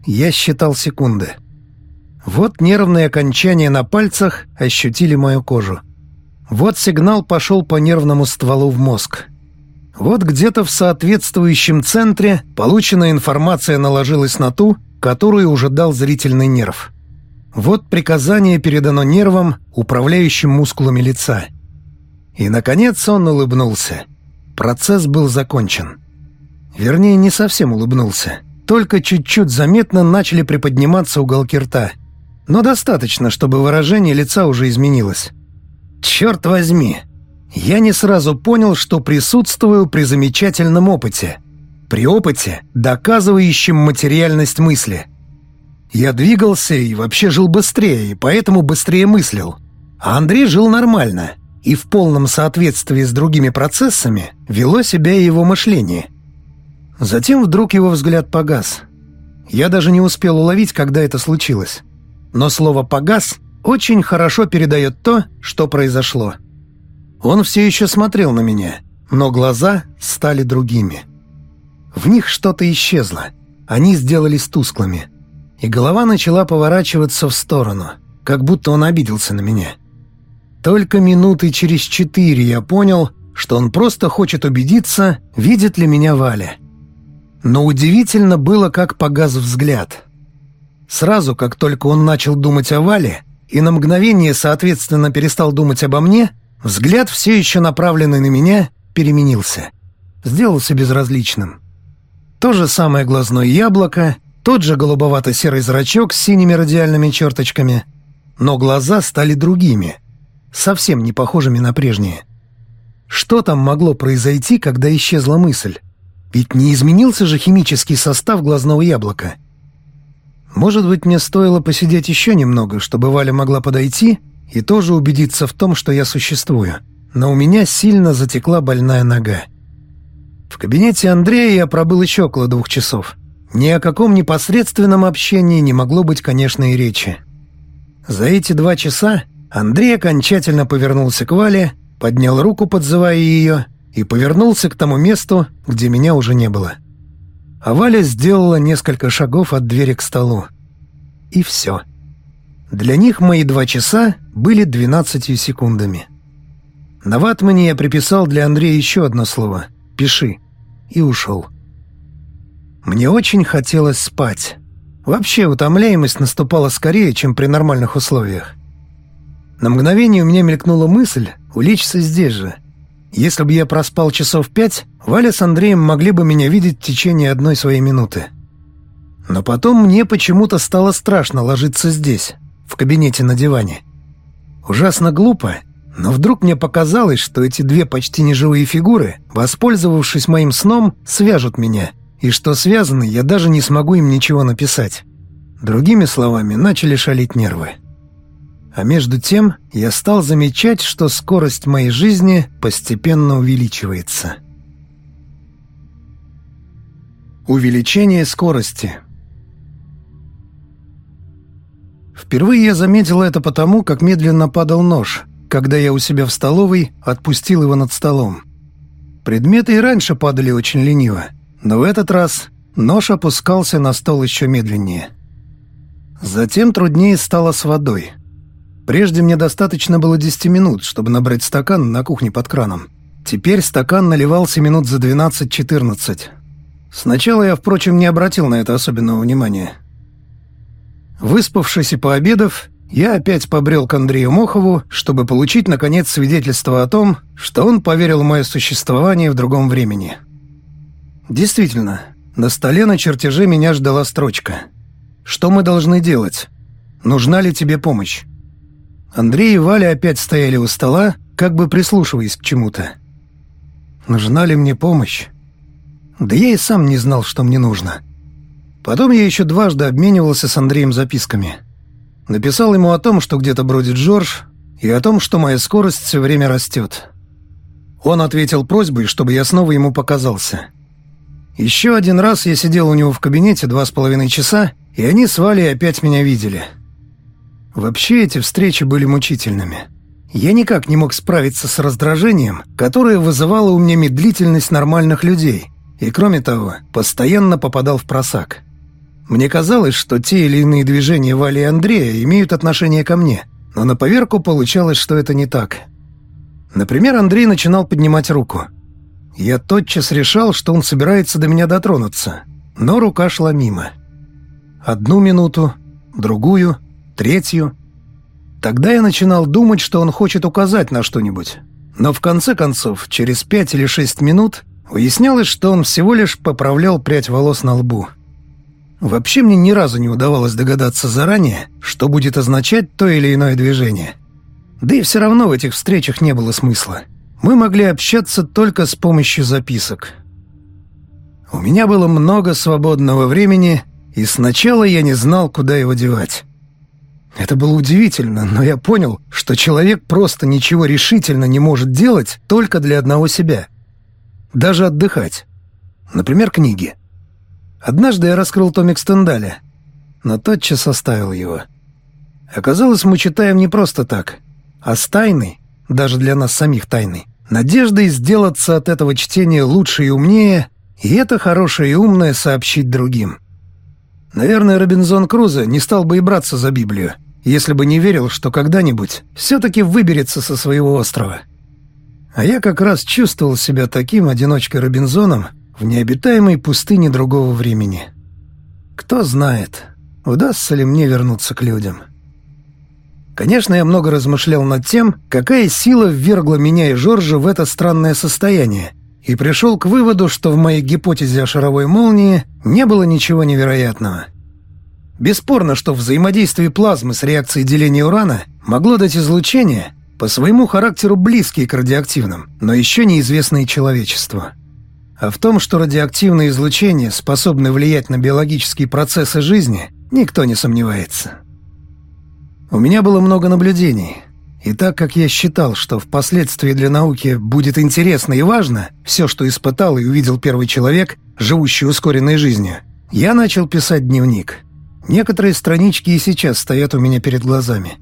Я считал секунды. Вот нервные окончания на пальцах ощутили мою кожу. Вот сигнал пошел по нервному стволу в мозг. Вот где-то в соответствующем центре полученная информация наложилась на ту, которую уже дал зрительный нерв. Вот приказание передано нервам, управляющим мускулами лица. И, наконец, он улыбнулся. Процесс был закончен. Вернее, не совсем улыбнулся. Только чуть-чуть заметно начали приподниматься уголки рта. Но достаточно, чтобы выражение лица уже изменилось. «Черт возьми!» Я не сразу понял, что присутствую при замечательном опыте. При опыте, доказывающем материальность мысли – я двигался и вообще жил быстрее, и поэтому быстрее мыслил. А Андрей жил нормально, и в полном соответствии с другими процессами вело себя и его мышление. Затем вдруг его взгляд погас. Я даже не успел уловить, когда это случилось. Но слово «погас» очень хорошо передает то, что произошло. Он все еще смотрел на меня, но глаза стали другими. В них что-то исчезло. Они сделались тусклыми — и голова начала поворачиваться в сторону, как будто он обиделся на меня. только минуты через четыре я понял, что он просто хочет убедиться, видит ли меня Валя. Но удивительно было, как погас взгляд. Сразу, как только он начал думать о Вале, и на мгновение, соответственно, перестал думать обо мне, взгляд, все еще направленный на меня, переменился. Сделался безразличным. То же самое глазное яблоко, тот же голубовато-серый зрачок с синими радиальными черточками, но глаза стали другими, совсем не похожими на прежние. Что там могло произойти, когда исчезла мысль? Ведь не изменился же химический состав глазного яблока. Может быть, мне стоило посидеть еще немного, чтобы Валя могла подойти и тоже убедиться в том, что я существую. Но у меня сильно затекла больная нога. В кабинете Андрея я пробыл еще около двух часов. Ни о каком непосредственном общении не могло быть, конечно, и речи. За эти два часа Андрей окончательно повернулся к Вале, поднял руку, подзывая ее, и повернулся к тому месту, где меня уже не было. А Валя сделала несколько шагов от двери к столу. И все. Для них мои два часа были двенадцатью секундами. На ватмане я приписал для Андрея еще одно слово «пиши» и ушел. Мне очень хотелось спать. Вообще утомляемость наступала скорее, чем при нормальных условиях. На мгновение у меня мелькнула мысль улечься здесь же. Если бы я проспал часов пять, Валя с Андреем могли бы меня видеть в течение одной своей минуты. Но потом мне почему-то стало страшно ложиться здесь, в кабинете на диване. Ужасно глупо, но вдруг мне показалось, что эти две почти неживые фигуры, воспользовавшись моим сном, свяжут меня — и что связаны, я даже не смогу им ничего написать. Другими словами, начали шалить нервы. А между тем я стал замечать, что скорость моей жизни постепенно увеличивается. Увеличение скорости Впервые я заметил это потому, как медленно падал нож, когда я у себя в столовой отпустил его над столом. Предметы и раньше падали очень лениво, но в этот раз нож опускался на стол еще медленнее. Затем труднее стало с водой. Прежде мне достаточно было 10 минут, чтобы набрать стакан на кухне под краном. Теперь стакан наливался минут за 12-14. Сначала я, впрочем, не обратил на это особенного внимания. Выспавшись и пообедав, я опять побрел к Андрею Мохову, чтобы получить, наконец, свидетельство о том, что он поверил в мое существование в другом времени. Действительно, на столе на чертеже меня ждала строчка. «Что мы должны делать? Нужна ли тебе помощь?» Андрей и Валя опять стояли у стола, как бы прислушиваясь к чему-то. «Нужна ли мне помощь?» Да я и сам не знал, что мне нужно. Потом я еще дважды обменивался с Андреем записками. Написал ему о том, что где-то бродит Джордж, и о том, что моя скорость все время растет. Он ответил просьбой, чтобы я снова ему показался. Еще один раз я сидел у него в кабинете два с половиной часа, и они с Валей опять меня видели. Вообще эти встречи были мучительными. Я никак не мог справиться с раздражением, которое вызывало у меня медлительность нормальных людей, и, кроме того, постоянно попадал в просак. Мне казалось, что те или иные движения Вали и Андрея имеют отношение ко мне, но на поверку получалось, что это не так. Например, Андрей начинал поднимать руку — я тотчас решал, что он собирается до меня дотронуться, но рука шла мимо. Одну минуту, другую, третью. Тогда я начинал думать, что он хочет указать на что-нибудь. Но в конце концов, через пять или шесть минут, выяснялось, что он всего лишь поправлял прядь волос на лбу. Вообще мне ни разу не удавалось догадаться заранее, что будет означать то или иное движение. Да и все равно в этих встречах не было смысла мы могли общаться только с помощью записок. У меня было много свободного времени, и сначала я не знал, куда его девать. Это было удивительно, но я понял, что человек просто ничего решительно не может делать только для одного себя. Даже отдыхать. Например, книги. Однажды я раскрыл томик Стендаля, но тотчас оставил его. Оказалось, мы читаем не просто так, а с тайной, даже для нас самих тайной, надеждой сделаться от этого чтения лучше и умнее, и это хорошее и умное сообщить другим. Наверное, Робинзон Крузо не стал бы и браться за Библию, если бы не верил, что когда-нибудь все-таки выберется со своего острова. А я как раз чувствовал себя таким одиночкой Робинзоном в необитаемой пустыне другого времени. Кто знает, удастся ли мне вернуться к людям. Конечно, я много размышлял над тем, какая сила ввергла меня и Жоржа в это странное состояние, и пришел к выводу, что в моей гипотезе о шаровой молнии не было ничего невероятного. Бесспорно, что взаимодействие плазмы с реакцией деления урана могло дать излучение, по своему характеру близкие к радиоактивным, но еще неизвестные человечеству. А в том, что радиоактивное излучение способны влиять на биологические процессы жизни, никто не сомневается. У меня было много наблюдений, и так как я считал, что впоследствии для науки будет интересно и важно все, что испытал и увидел первый человек, живущий ускоренной жизнью, я начал писать дневник. Некоторые странички и сейчас стоят у меня перед глазами.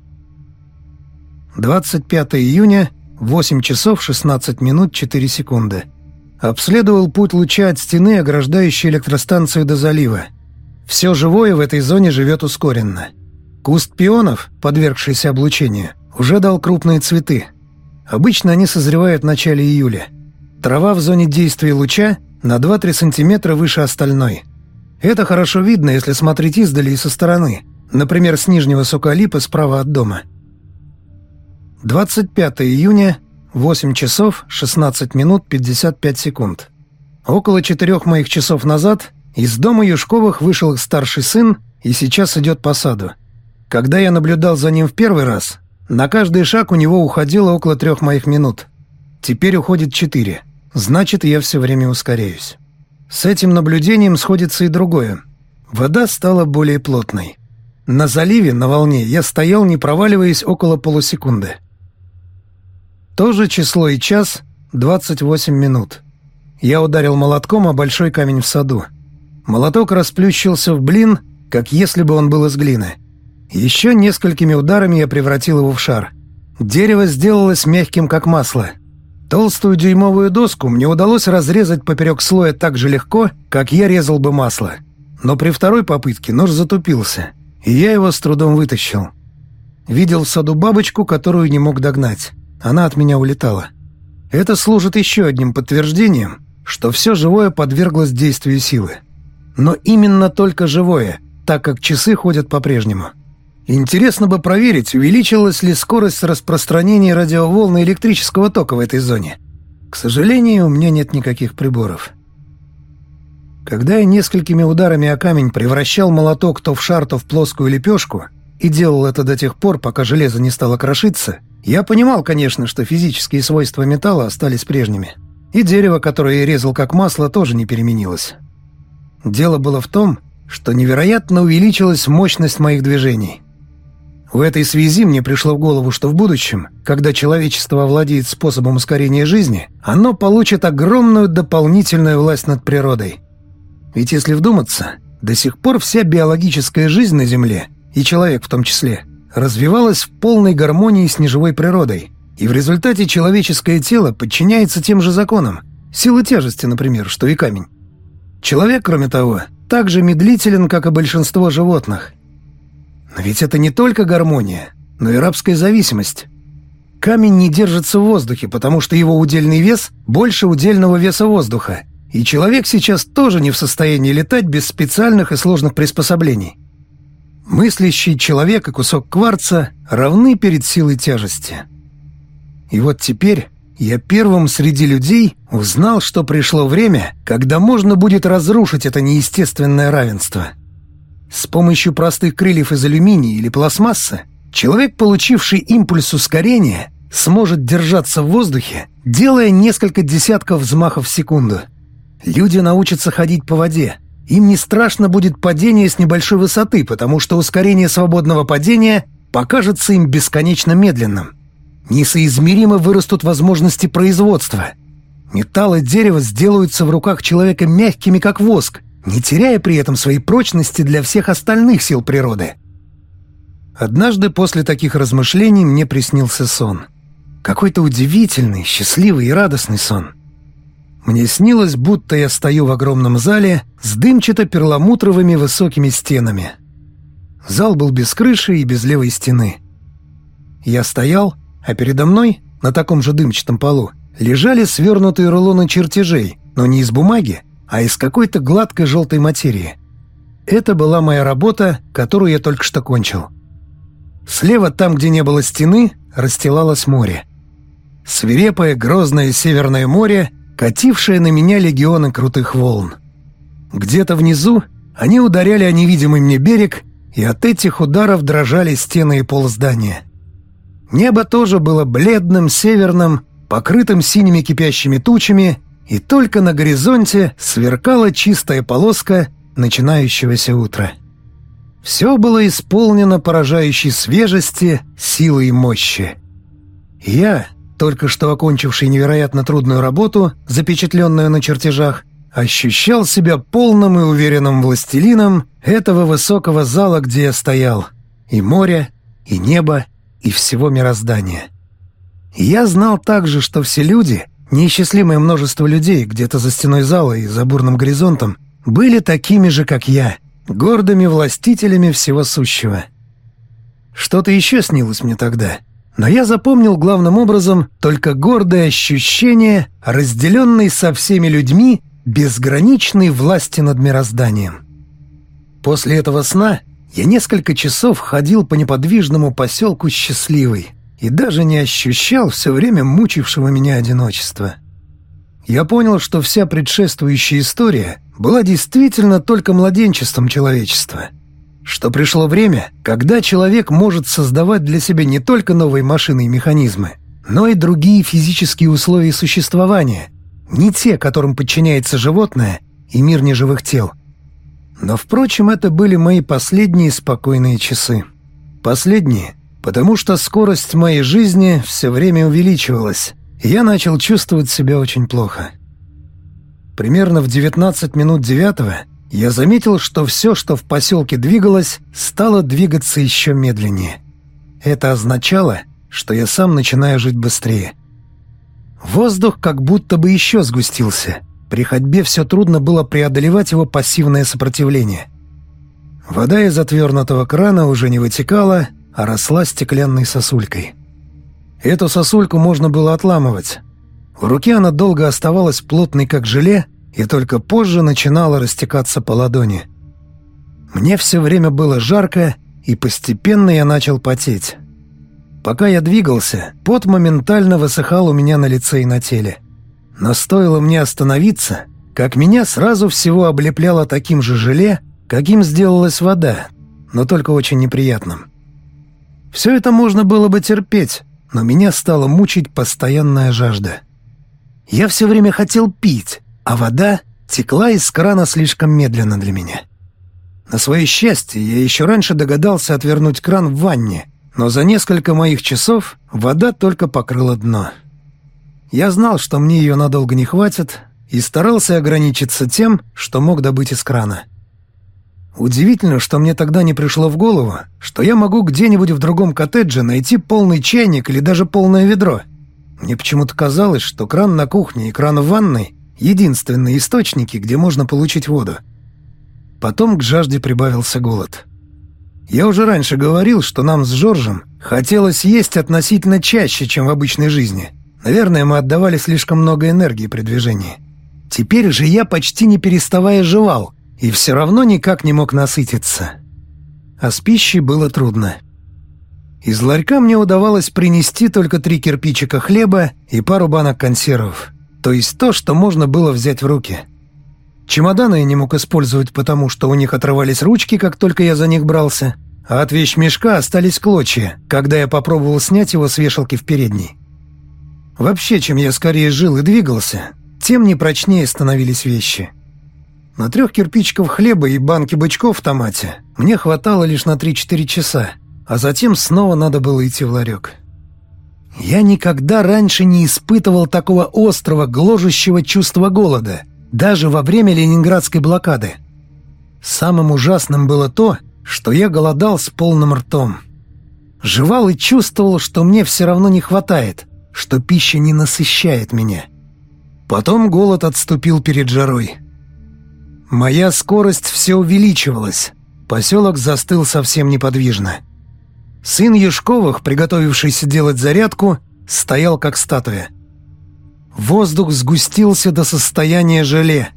25 июня, 8 часов 16 минут 4 секунды. Обследовал путь луча от стены, ограждающей электростанцию до залива. Все живое в этой зоне живет ускоренно. Куст пионов, подвергшийся облучению, уже дал крупные цветы. Обычно они созревают в начале июля. Трава в зоне действия луча на 2-3 сантиметра выше остальной. Это хорошо видно, если смотреть издали и со стороны, например, с нижнего сука справа от дома. 25 июня, 8 часов 16 минут 55 секунд. Около четырех моих часов назад из дома Юшковых вышел их старший сын и сейчас идет по саду. Когда я наблюдал за ним в первый раз, на каждый шаг у него уходило около трех моих минут. Теперь уходит четыре. Значит, я все время ускоряюсь. С этим наблюдением сходится и другое. Вода стала более плотной. На заливе, на волне, я стоял, не проваливаясь, около полусекунды. Тоже число и час — 28 минут. Я ударил молотком о большой камень в саду. Молоток расплющился в блин, как если бы он был из глины. Еще несколькими ударами я превратил его в шар. Дерево сделалось мягким, как масло. Толстую дюймовую доску мне удалось разрезать поперек слоя так же легко, как я резал бы масло. Но при второй попытке нож затупился, и я его с трудом вытащил. Видел в саду бабочку, которую не мог догнать. Она от меня улетала. Это служит еще одним подтверждением, что все живое подверглось действию силы. Но именно только живое, так как часы ходят по-прежнему. Интересно бы проверить, увеличилась ли скорость распространения радиоволны электрического тока в этой зоне. К сожалению, у меня нет никаких приборов. Когда я несколькими ударами о камень превращал молоток то в шар, то в плоскую лепешку, и делал это до тех пор, пока железо не стало крошиться, я понимал, конечно, что физические свойства металла остались прежними. И дерево, которое я резал как масло, тоже не переменилось. Дело было в том, что невероятно увеличилась мощность моих движений. В этой связи мне пришло в голову, что в будущем, когда человечество овладеет способом ускорения жизни, оно получит огромную дополнительную власть над природой. Ведь если вдуматься, до сих пор вся биологическая жизнь на Земле, и человек в том числе – развивалась в полной гармонии с неживой природой, и в результате человеческое тело подчиняется тем же законам, силы тяжести, например, что и камень. Человек, кроме того, так же медлителен, как и большинство животных. Но ведь это не только гармония, но и рабская зависимость. Камень не держится в воздухе, потому что его удельный вес больше удельного веса воздуха, и человек сейчас тоже не в состоянии летать без специальных и сложных приспособлений. Мыслящий человек и кусок кварца равны перед силой тяжести. И вот теперь я первым среди людей узнал, что пришло время, когда можно будет разрушить это неестественное равенство. С помощью простых крыльев из алюминия или пластмассы человек, получивший импульс ускорения, сможет держаться в воздухе, делая несколько десятков взмахов в секунду. Люди научатся ходить по воде, им не страшно будет падение с небольшой высоты, потому что ускорение свободного падения покажется им бесконечно медленным. Несоизмеримо вырастут возможности производства. Металл и дерево сделаются в руках человека мягкими, как воск, не теряя при этом своей прочности для всех остальных сил природы. Однажды после таких размышлений мне приснился сон. Какой-то удивительный, счастливый и радостный сон — мне снилось, будто я стою в огромном зале с дымчато-перламутровыми высокими стенами. Зал был без крыши и без левой стены. Я стоял, а передо мной, на таком же дымчатом полу, лежали свернутые рулоны чертежей, но не из бумаги, а из какой-то гладкой желтой материи. Это была моя работа, которую я только что кончил. Слева, там, где не было стены, расстилалось море. Свирепое, грозное Северное море, катившее на меня легионы крутых волн. Где-то внизу они ударяли о невидимый мне берег, и от этих ударов дрожали стены и пол здания. Небо тоже было бледным, северным, покрытым синими кипящими тучами, и только на горизонте сверкала чистая полоска начинающегося утра. Все было исполнено поражающей свежести, силы и мощи. Я, только что окончивший невероятно трудную работу, запечатленную на чертежах, ощущал себя полным и уверенным властелином этого высокого зала, где я стоял. И море, и небо, и всего мироздания. Я знал также, что все люди, неисчислимое множество людей где-то за стеной зала и за бурным горизонтом, были такими же, как я, гордыми властителями всего сущего. Что-то еще снилось мне тогда, но я запомнил главным образом только гордое ощущение, разделенной со всеми людьми, безграничной власти над мирозданием. После этого сна я несколько часов ходил по неподвижному поселку счастливый и даже не ощущал все время мучившего меня одиночества. Я понял, что вся предшествующая история была действительно только младенчеством человечества. Что пришло время, когда человек может создавать для себя не только новые машины и механизмы, но и другие физические условия существования, не те, которым подчиняется животное и мир неживых тел. Но, впрочем, это были мои последние спокойные часы. Последние, потому что скорость моей жизни все время увеличивалась, и я начал чувствовать себя очень плохо. Примерно в 19 минут девятого я заметил, что все, что в поселке двигалось, стало двигаться еще медленнее. Это означало, что я сам начинаю жить быстрее. Воздух как будто бы еще сгустился. При ходьбе все трудно было преодолевать его пассивное сопротивление. Вода из отвернутого крана уже не вытекала, а росла стеклянной сосулькой. Эту сосульку можно было отламывать, в руке она долго оставалась плотной, как желе, и только позже начинала растекаться по ладони. Мне все время было жарко, и постепенно я начал потеть. Пока я двигался, пот моментально высыхал у меня на лице и на теле. Но стоило мне остановиться, как меня сразу всего облепляло таким же желе, каким сделалась вода, но только очень неприятным. Все это можно было бы терпеть, но меня стала мучить постоянная жажда. Я все время хотел пить, а вода текла из крана слишком медленно для меня. На свое счастье, я еще раньше догадался отвернуть кран в ванне, но за несколько моих часов вода только покрыла дно. Я знал, что мне ее надолго не хватит, и старался ограничиться тем, что мог добыть из крана. Удивительно, что мне тогда не пришло в голову, что я могу где-нибудь в другом коттедже найти полный чайник или даже полное ведро — мне почему-то казалось, что кран на кухне и кран в ванной — единственные источники, где можно получить воду. Потом к жажде прибавился голод. Я уже раньше говорил, что нам с Жоржем хотелось есть относительно чаще, чем в обычной жизни. Наверное, мы отдавали слишком много энергии при движении. Теперь же я почти не переставая жевал, и все равно никак не мог насытиться. А с пищей было трудно. Из ларька мне удавалось принести только три кирпичика хлеба и пару банок консервов, то есть то, что можно было взять в руки. Чемоданы я не мог использовать, потому что у них отрывались ручки, как только я за них брался, а от вещмешка остались клочья, когда я попробовал снять его с вешалки в передней. Вообще, чем я скорее жил и двигался, тем непрочнее становились вещи. На трех кирпичиков хлеба и банки бычков в томате мне хватало лишь на 3-4 часа, а затем снова надо было идти в ларек. Я никогда раньше не испытывал такого острого, гложущего чувства голода, даже во время ленинградской блокады. Самым ужасным было то, что я голодал с полным ртом. Жевал и чувствовал, что мне все равно не хватает, что пища не насыщает меня. Потом голод отступил перед жарой. Моя скорость все увеличивалась, Поселок застыл совсем неподвижно. Сын Ешковых, приготовившийся делать зарядку, стоял как статуя. Воздух сгустился до состояния желе.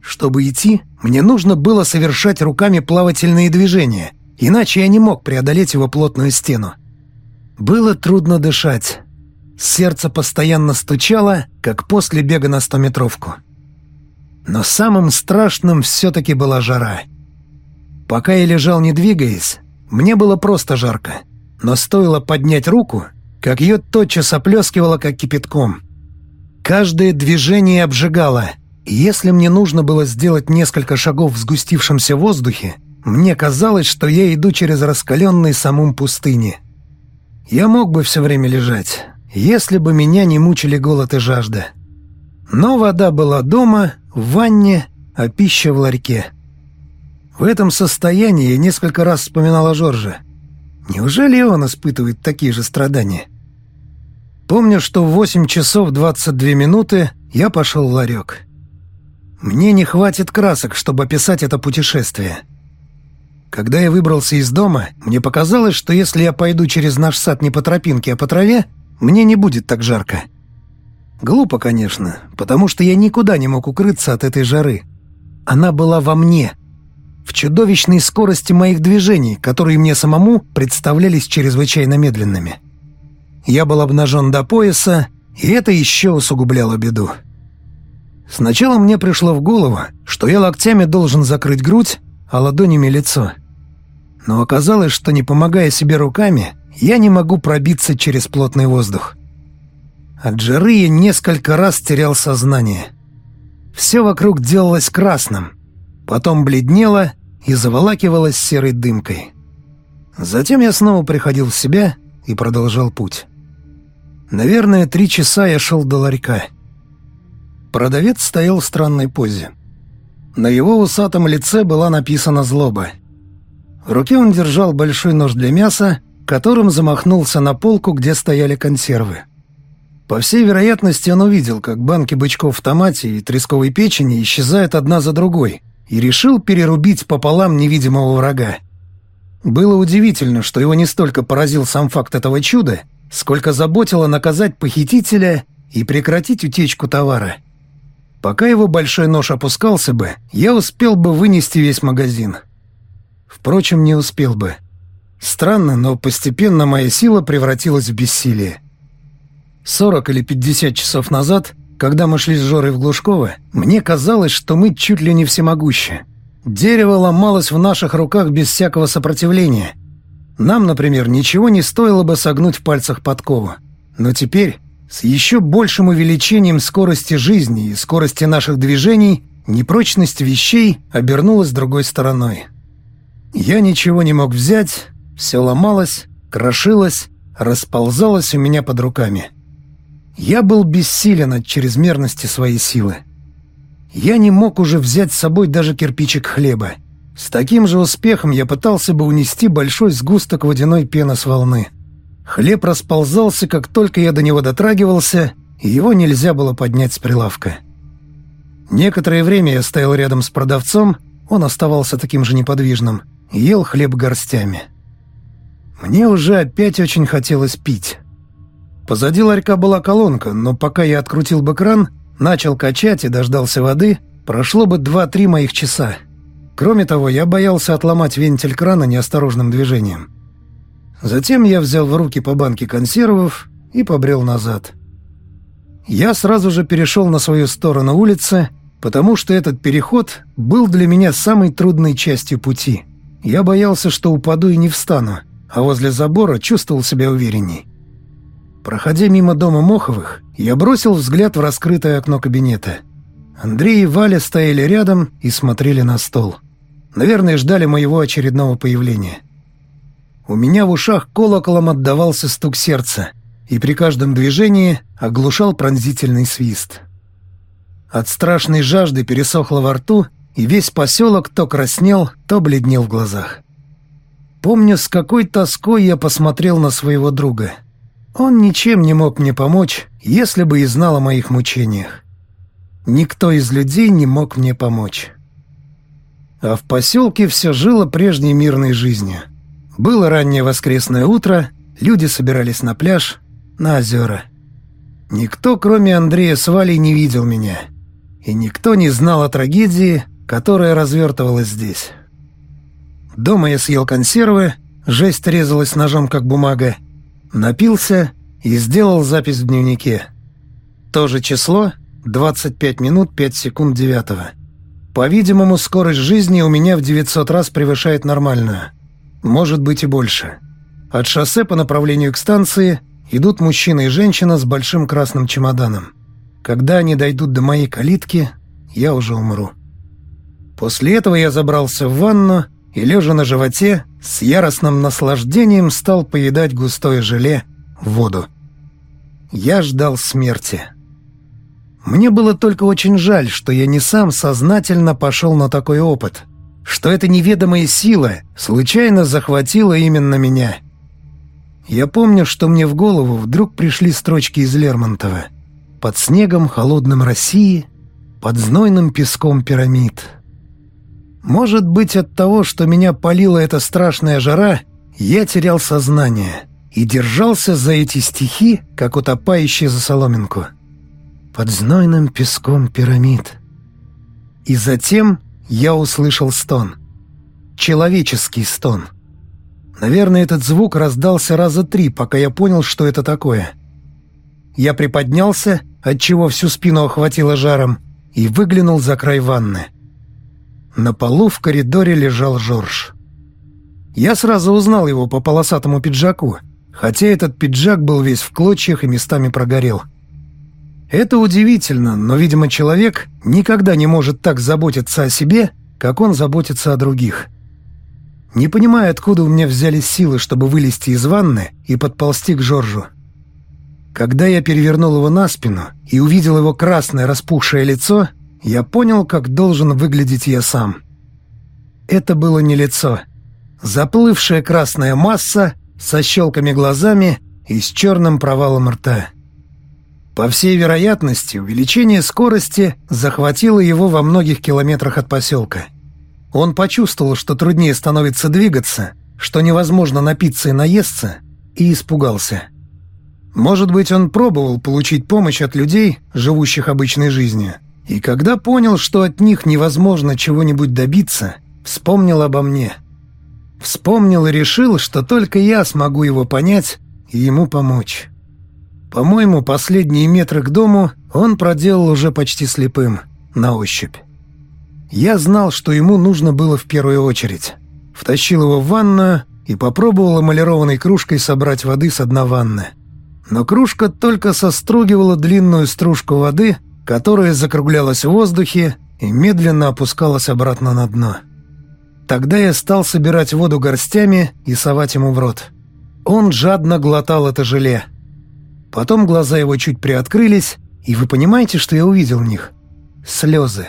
Чтобы идти, мне нужно было совершать руками плавательные движения, иначе я не мог преодолеть его плотную стену. Было трудно дышать. Сердце постоянно стучало, как после бега на стометровку. Но самым страшным все-таки была жара. Пока я лежал не двигаясь, мне было просто жарко. Но стоило поднять руку, как ее тотчас оплескивало, как кипятком. Каждое движение обжигало, если мне нужно было сделать несколько шагов в сгустившемся воздухе, мне казалось, что я иду через раскаленный самум пустыни. Я мог бы все время лежать, если бы меня не мучили голод и жажда. Но вода была дома, в ванне, а пища в ларьке. В этом состоянии я несколько раз вспоминал о Жорже. Неужели он испытывает такие же страдания? Помню, что в 8 часов 22 минуты я пошел в ларек. Мне не хватит красок, чтобы описать это путешествие. Когда я выбрался из дома, мне показалось, что если я пойду через наш сад не по тропинке, а по траве, мне не будет так жарко. Глупо, конечно, потому что я никуда не мог укрыться от этой жары. Она была во мне, в чудовищной скорости моих движений, которые мне самому представлялись чрезвычайно медленными. Я был обнажен до пояса, и это еще усугубляло беду. Сначала мне пришло в голову, что я локтями должен закрыть грудь, а ладонями лицо. Но оказалось, что не помогая себе руками, я не могу пробиться через плотный воздух. От жары я несколько раз терял сознание. Все вокруг делалось красным, потом бледнело и заволакивалось серой дымкой. Затем я снова приходил в себя и продолжал путь. Наверное, три часа я шел до ларька. Продавец стоял в странной позе. На его усатом лице была написана злоба. В руке он держал большой нож для мяса, которым замахнулся на полку, где стояли консервы. По всей вероятности, он увидел, как банки бычков в томате и тресковой печени исчезают одна за другой, и решил перерубить пополам невидимого врага. Было удивительно, что его не столько поразил сам факт этого чуда, сколько заботило наказать похитителя и прекратить утечку товара. Пока его большой нож опускался бы, я успел бы вынести весь магазин. Впрочем, не успел бы. Странно, но постепенно моя сила превратилась в бессилие. 40 или 50 часов назад, когда мы шли с Жорой в Глушково, мне казалось, что мы чуть ли не всемогущи. Дерево ломалось в наших руках без всякого сопротивления. Нам, например, ничего не стоило бы согнуть в пальцах подкову. Но теперь, с еще большим увеличением скорости жизни и скорости наших движений, непрочность вещей обернулась другой стороной. Я ничего не мог взять, все ломалось, крошилось, расползалось у меня под руками. Я был бессилен от чрезмерности своей силы. Я не мог уже взять с собой даже кирпичик хлеба. С таким же успехом я пытался бы унести большой сгусток водяной пены с волны. Хлеб расползался, как только я до него дотрагивался, и его нельзя было поднять с прилавка. Некоторое время я стоял рядом с продавцом, он оставался таким же неподвижным, ел хлеб горстями. Мне уже опять очень хотелось пить. Позади ларька была колонка, но пока я открутил бы кран, начал качать и дождался воды, прошло бы два-три моих часа. Кроме того, я боялся отломать вентиль крана неосторожным движением. Затем я взял в руки по банке консервов и побрел назад. Я сразу же перешел на свою сторону улицы, потому что этот переход был для меня самой трудной частью пути. Я боялся, что упаду и не встану, а возле забора чувствовал себя уверенней. Проходя мимо дома Моховых, я бросил взгляд в раскрытое окно кабинета. Андрей и Валя стояли рядом и смотрели на стол. Наверное, ждали моего очередного появления. У меня в ушах колоколом отдавался стук сердца, и при каждом движении оглушал пронзительный свист. От страшной жажды пересохло во рту, и весь поселок то краснел, то бледнел в глазах. Помню, с какой тоской я посмотрел на своего друга — он ничем не мог мне помочь, если бы и знал о моих мучениях. Никто из людей не мог мне помочь. а в поселке все жило прежней мирной жизнью. Было раннее воскресное утро, люди собирались на пляж, на озера. Никто, кроме Андрея с Валей, не видел меня. И никто не знал о трагедии, которая развертывалась здесь. Дома я съел консервы, жесть резалась ножом, как бумага, напился и сделал запись в дневнике. То же число — 25 минут 5 секунд 9 По-видимому, скорость жизни у меня в 900 раз превышает нормальную. Может быть и больше. От шоссе по направлению к станции идут мужчина и женщина с большим красным чемоданом. Когда они дойдут до моей калитки, я уже умру. После этого я забрался в ванну и, лежа на животе, с яростным наслаждением стал поедать густое желе, воду. Я ждал смерти. Мне было только очень жаль, что я не сам сознательно пошел на такой опыт, что эта неведомая сила случайно захватила именно меня. Я помню, что мне в голову вдруг пришли строчки из Лермонтова «Под снегом холодным России, под знойным песком пирамид». Может быть, от того, что меня палила эта страшная жара, я терял сознание и держался за эти стихи, как утопающий за соломинку. Под знойным песком пирамид. И затем я услышал стон. Человеческий стон. Наверное, этот звук раздался раза три, пока я понял, что это такое. Я приподнялся, отчего всю спину охватило жаром, и выглянул за край ванны. На полу в коридоре лежал Жорж. Я сразу узнал его по полосатому пиджаку, хотя этот пиджак был весь в клочьях и местами прогорел. Это удивительно, но, видимо, человек никогда не может так заботиться о себе, как он заботится о других. Не понимаю, откуда у меня взялись силы, чтобы вылезти из ванны и подползти к Жоржу. Когда я перевернул его на спину и увидел его красное распухшее лицо, я понял, как должен выглядеть я сам. Это было не лицо. Заплывшая красная масса со щелками глазами и с черным провалом рта. По всей вероятности, увеличение скорости захватило его во многих километрах от поселка. Он почувствовал, что труднее становится двигаться, что невозможно напиться и наесться, и испугался. Может быть, он пробовал получить помощь от людей, живущих обычной жизнью, и когда понял, что от них невозможно чего-нибудь добиться, вспомнил обо мне. Вспомнил и решил, что только я смогу его понять и ему помочь. По-моему, последние метры к дому он проделал уже почти слепым, на ощупь. Я знал, что ему нужно было в первую очередь. Втащил его в ванную и попробовал эмалированной кружкой собрать воды с дна ванны. Но кружка только состругивала длинную стружку воды — которая закруглялась в воздухе и медленно опускалась обратно на дно. Тогда я стал собирать воду горстями и совать ему в рот. Он жадно глотал это желе. Потом глаза его чуть приоткрылись, и вы понимаете, что я увидел в них? Слезы.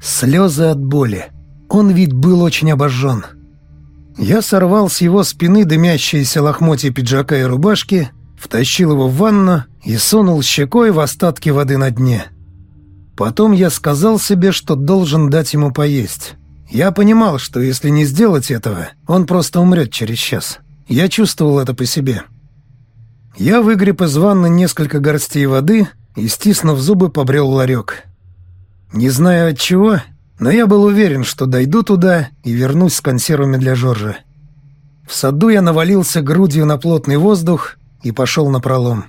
Слезы от боли. Он ведь был очень обожжен. Я сорвал с его спины дымящиеся лохмотья пиджака и рубашки, втащил его в ванну и сунул щекой в остатки воды на дне. Потом я сказал себе, что должен дать ему поесть. Я понимал, что если не сделать этого, он просто умрет через час. Я чувствовал это по себе. Я выгреб из ванны несколько горстей воды и, стиснув зубы, побрел ларек. Не знаю от чего, но я был уверен, что дойду туда и вернусь с консервами для Жоржа. В саду я навалился грудью на плотный воздух и пошел на пролом.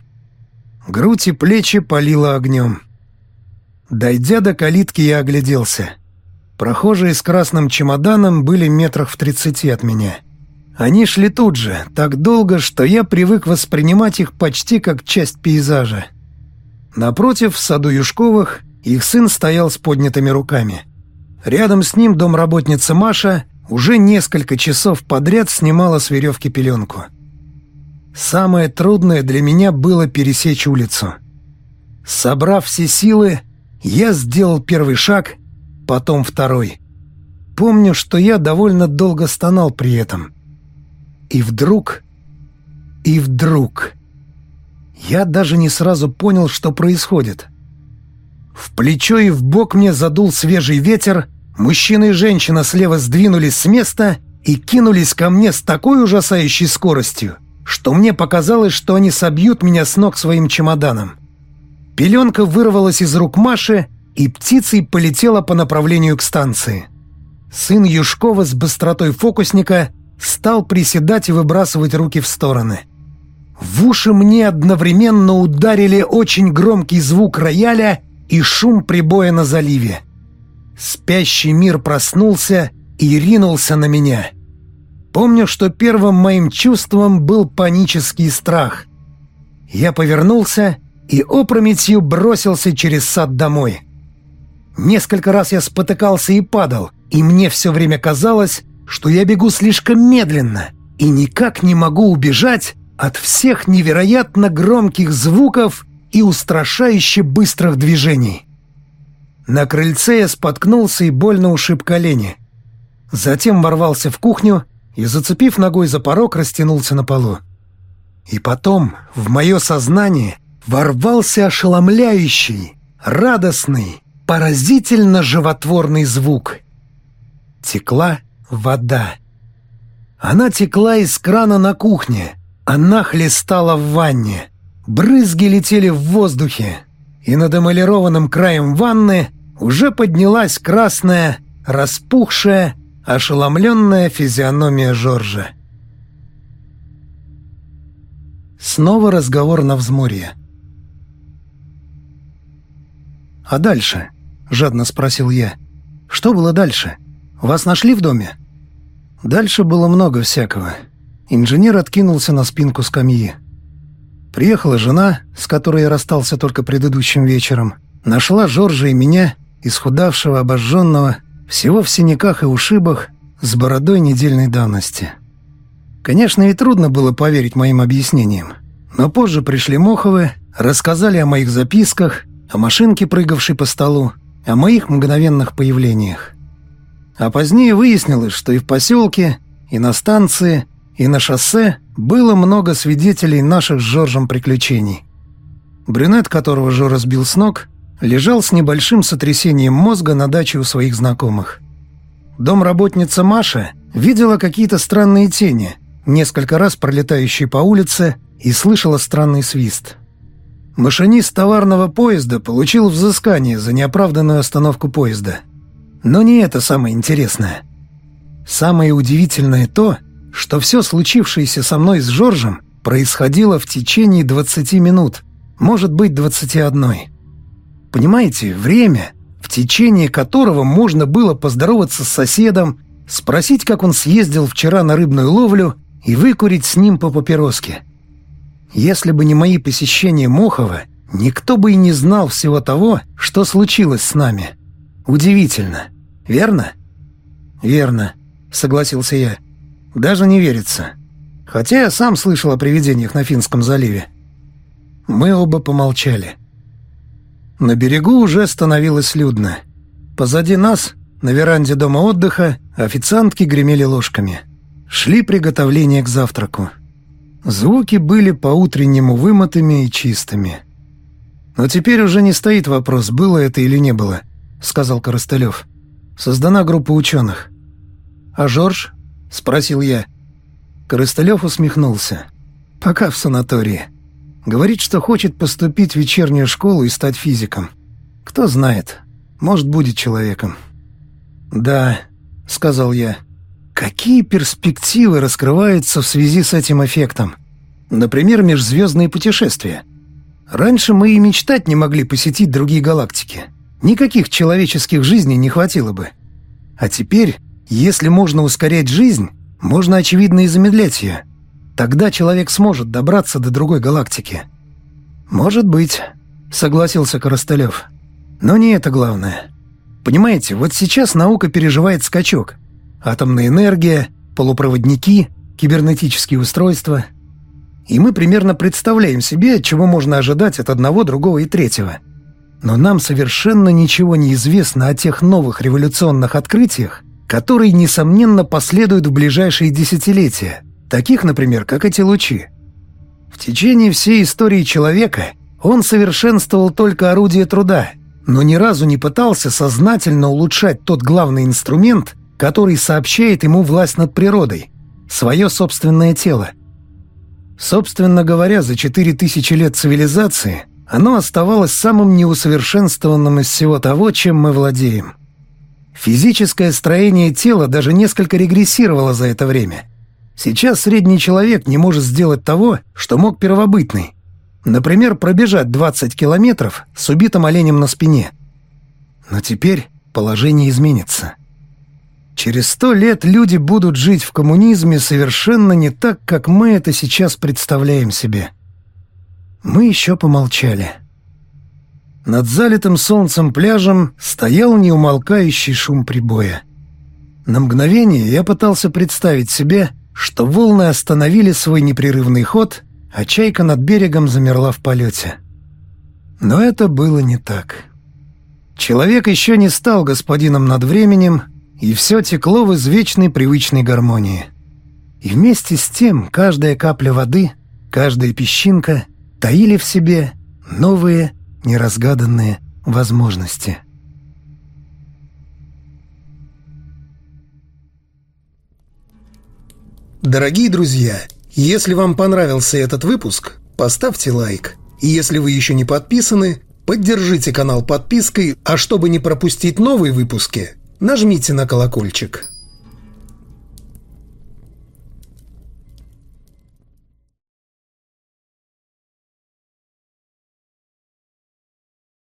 Грудь и плечи палило огнем. Дойдя до калитки, я огляделся. Прохожие с красным чемоданом были метрах в тридцати от меня. Они шли тут же, так долго, что я привык воспринимать их почти как часть пейзажа. Напротив, в саду Юшковых, их сын стоял с поднятыми руками. Рядом с ним домработница Маша уже несколько часов подряд снимала с веревки пеленку. Самое трудное для меня было пересечь улицу. Собрав все силы, я сделал первый шаг, потом второй. Помню, что я довольно долго стонал при этом. И вдруг... И вдруг... Я даже не сразу понял, что происходит. В плечо и в бок мне задул свежий ветер, мужчина и женщина слева сдвинулись с места и кинулись ко мне с такой ужасающей скоростью, что мне показалось, что они собьют меня с ног своим чемоданом. Пеленка вырвалась из рук Маши и птицей полетела по направлению к станции. Сын Юшкова с быстротой фокусника стал приседать и выбрасывать руки в стороны. В уши мне одновременно ударили очень громкий звук рояля и шум прибоя на заливе. Спящий мир проснулся и ринулся на меня. Помню, что первым моим чувством был панический страх. Я повернулся и опрометью бросился через сад домой. Несколько раз я спотыкался и падал, и мне все время казалось, что я бегу слишком медленно и никак не могу убежать от всех невероятно громких звуков и устрашающе быстрых движений. На крыльце я споткнулся и больно ушиб колени. Затем ворвался в кухню и, зацепив ногой за порог, растянулся на полу. И потом в мое сознание ворвался ошеломляющий, радостный, поразительно животворный звук. Текла вода. Она текла из крана на кухне, она хлестала в ванне. Брызги летели в воздухе, и над эмалированным краем ванны уже поднялась красная, распухшая, ошеломленная физиономия Жоржа. Снова разговор на взморье. «А дальше?» — жадно спросил я. «Что было дальше? Вас нашли в доме?» Дальше было много всякого. Инженер откинулся на спинку скамьи. Приехала жена, с которой я расстался только предыдущим вечером. Нашла Жоржа и меня, исхудавшего, обожженного, всего в синяках и ушибах, с бородой недельной давности. Конечно, и трудно было поверить моим объяснениям. Но позже пришли Моховы, рассказали о моих записках, о машинке, прыгавшей по столу, о моих мгновенных появлениях. А позднее выяснилось, что и в поселке, и на станции, и на шоссе было много свидетелей наших с Жоржем приключений. Брюнет, которого Жора сбил с ног, лежал с небольшим сотрясением мозга на даче у своих знакомых. Домработница Маша видела какие-то странные тени, несколько раз пролетающие по улице, и слышала странный свист. Машинист товарного поезда получил взыскание за неоправданную остановку поезда. Но не это самое интересное. Самое удивительное то, что все случившееся со мной с Жоржем происходило в течение 20 минут, может быть, 21. Понимаете, время, в течение которого можно было поздороваться с соседом, спросить, как он съездил вчера на рыбную ловлю и выкурить с ним по папироске. Если бы не мои посещения Мохова, никто бы и не знал всего того, что случилось с нами. Удивительно, верно? Верно, согласился я. Даже не верится. Хотя я сам слышал о привидениях на Финском заливе. Мы оба помолчали. На берегу уже становилось людно. Позади нас, на веранде дома отдыха, официантки гремели ложками. Шли приготовления к завтраку. Звуки были по-утреннему вымытыми и чистыми. «Но теперь уже не стоит вопрос, было это или не было», — сказал Коростылев. «Создана группа ученых». «А Жорж?» — спросил я. Коростылев усмехнулся. «Пока в санатории. Говорит, что хочет поступить в вечернюю школу и стать физиком. Кто знает, может, будет человеком». «Да», — сказал я. «Какие перспективы раскрываются в связи с этим эффектом? Например, межзвездные путешествия. Раньше мы и мечтать не могли посетить другие галактики. Никаких человеческих жизней не хватило бы. А теперь если можно ускорять жизнь, можно, очевидно, и замедлять ее. Тогда человек сможет добраться до другой галактики. «Может быть», — согласился Коростылев. «Но не это главное. Понимаете, вот сейчас наука переживает скачок. Атомная энергия, полупроводники, кибернетические устройства. И мы примерно представляем себе, чего можно ожидать от одного, другого и третьего. Но нам совершенно ничего не известно о тех новых революционных открытиях, которые, несомненно, последуют в ближайшие десятилетия, таких, например, как эти лучи. В течение всей истории человека он совершенствовал только орудие труда, но ни разу не пытался сознательно улучшать тот главный инструмент, который сообщает ему власть над природой — свое собственное тело. Собственно говоря, за четыре тысячи лет цивилизации оно оставалось самым неусовершенствованным из всего того, чем мы владеем. Физическое строение тела даже несколько регрессировало за это время. Сейчас средний человек не может сделать того, что мог первобытный. Например, пробежать 20 километров с убитым оленем на спине. Но теперь положение изменится. Через сто лет люди будут жить в коммунизме совершенно не так, как мы это сейчас представляем себе. Мы еще помолчали. Над залитым солнцем пляжем стоял неумолкающий шум прибоя. На мгновение я пытался представить себе, что волны остановили свой непрерывный ход, а чайка над берегом замерла в полете. Но это было не так. Человек еще не стал господином над временем, и все текло в извечной привычной гармонии. И вместе с тем каждая капля воды, каждая песчинка таили в себе новые неразгаданные возможности. Дорогие друзья, если вам понравился этот выпуск, поставьте лайк. И если вы еще не подписаны, поддержите канал подпиской, а чтобы не пропустить новые выпуски, нажмите на колокольчик.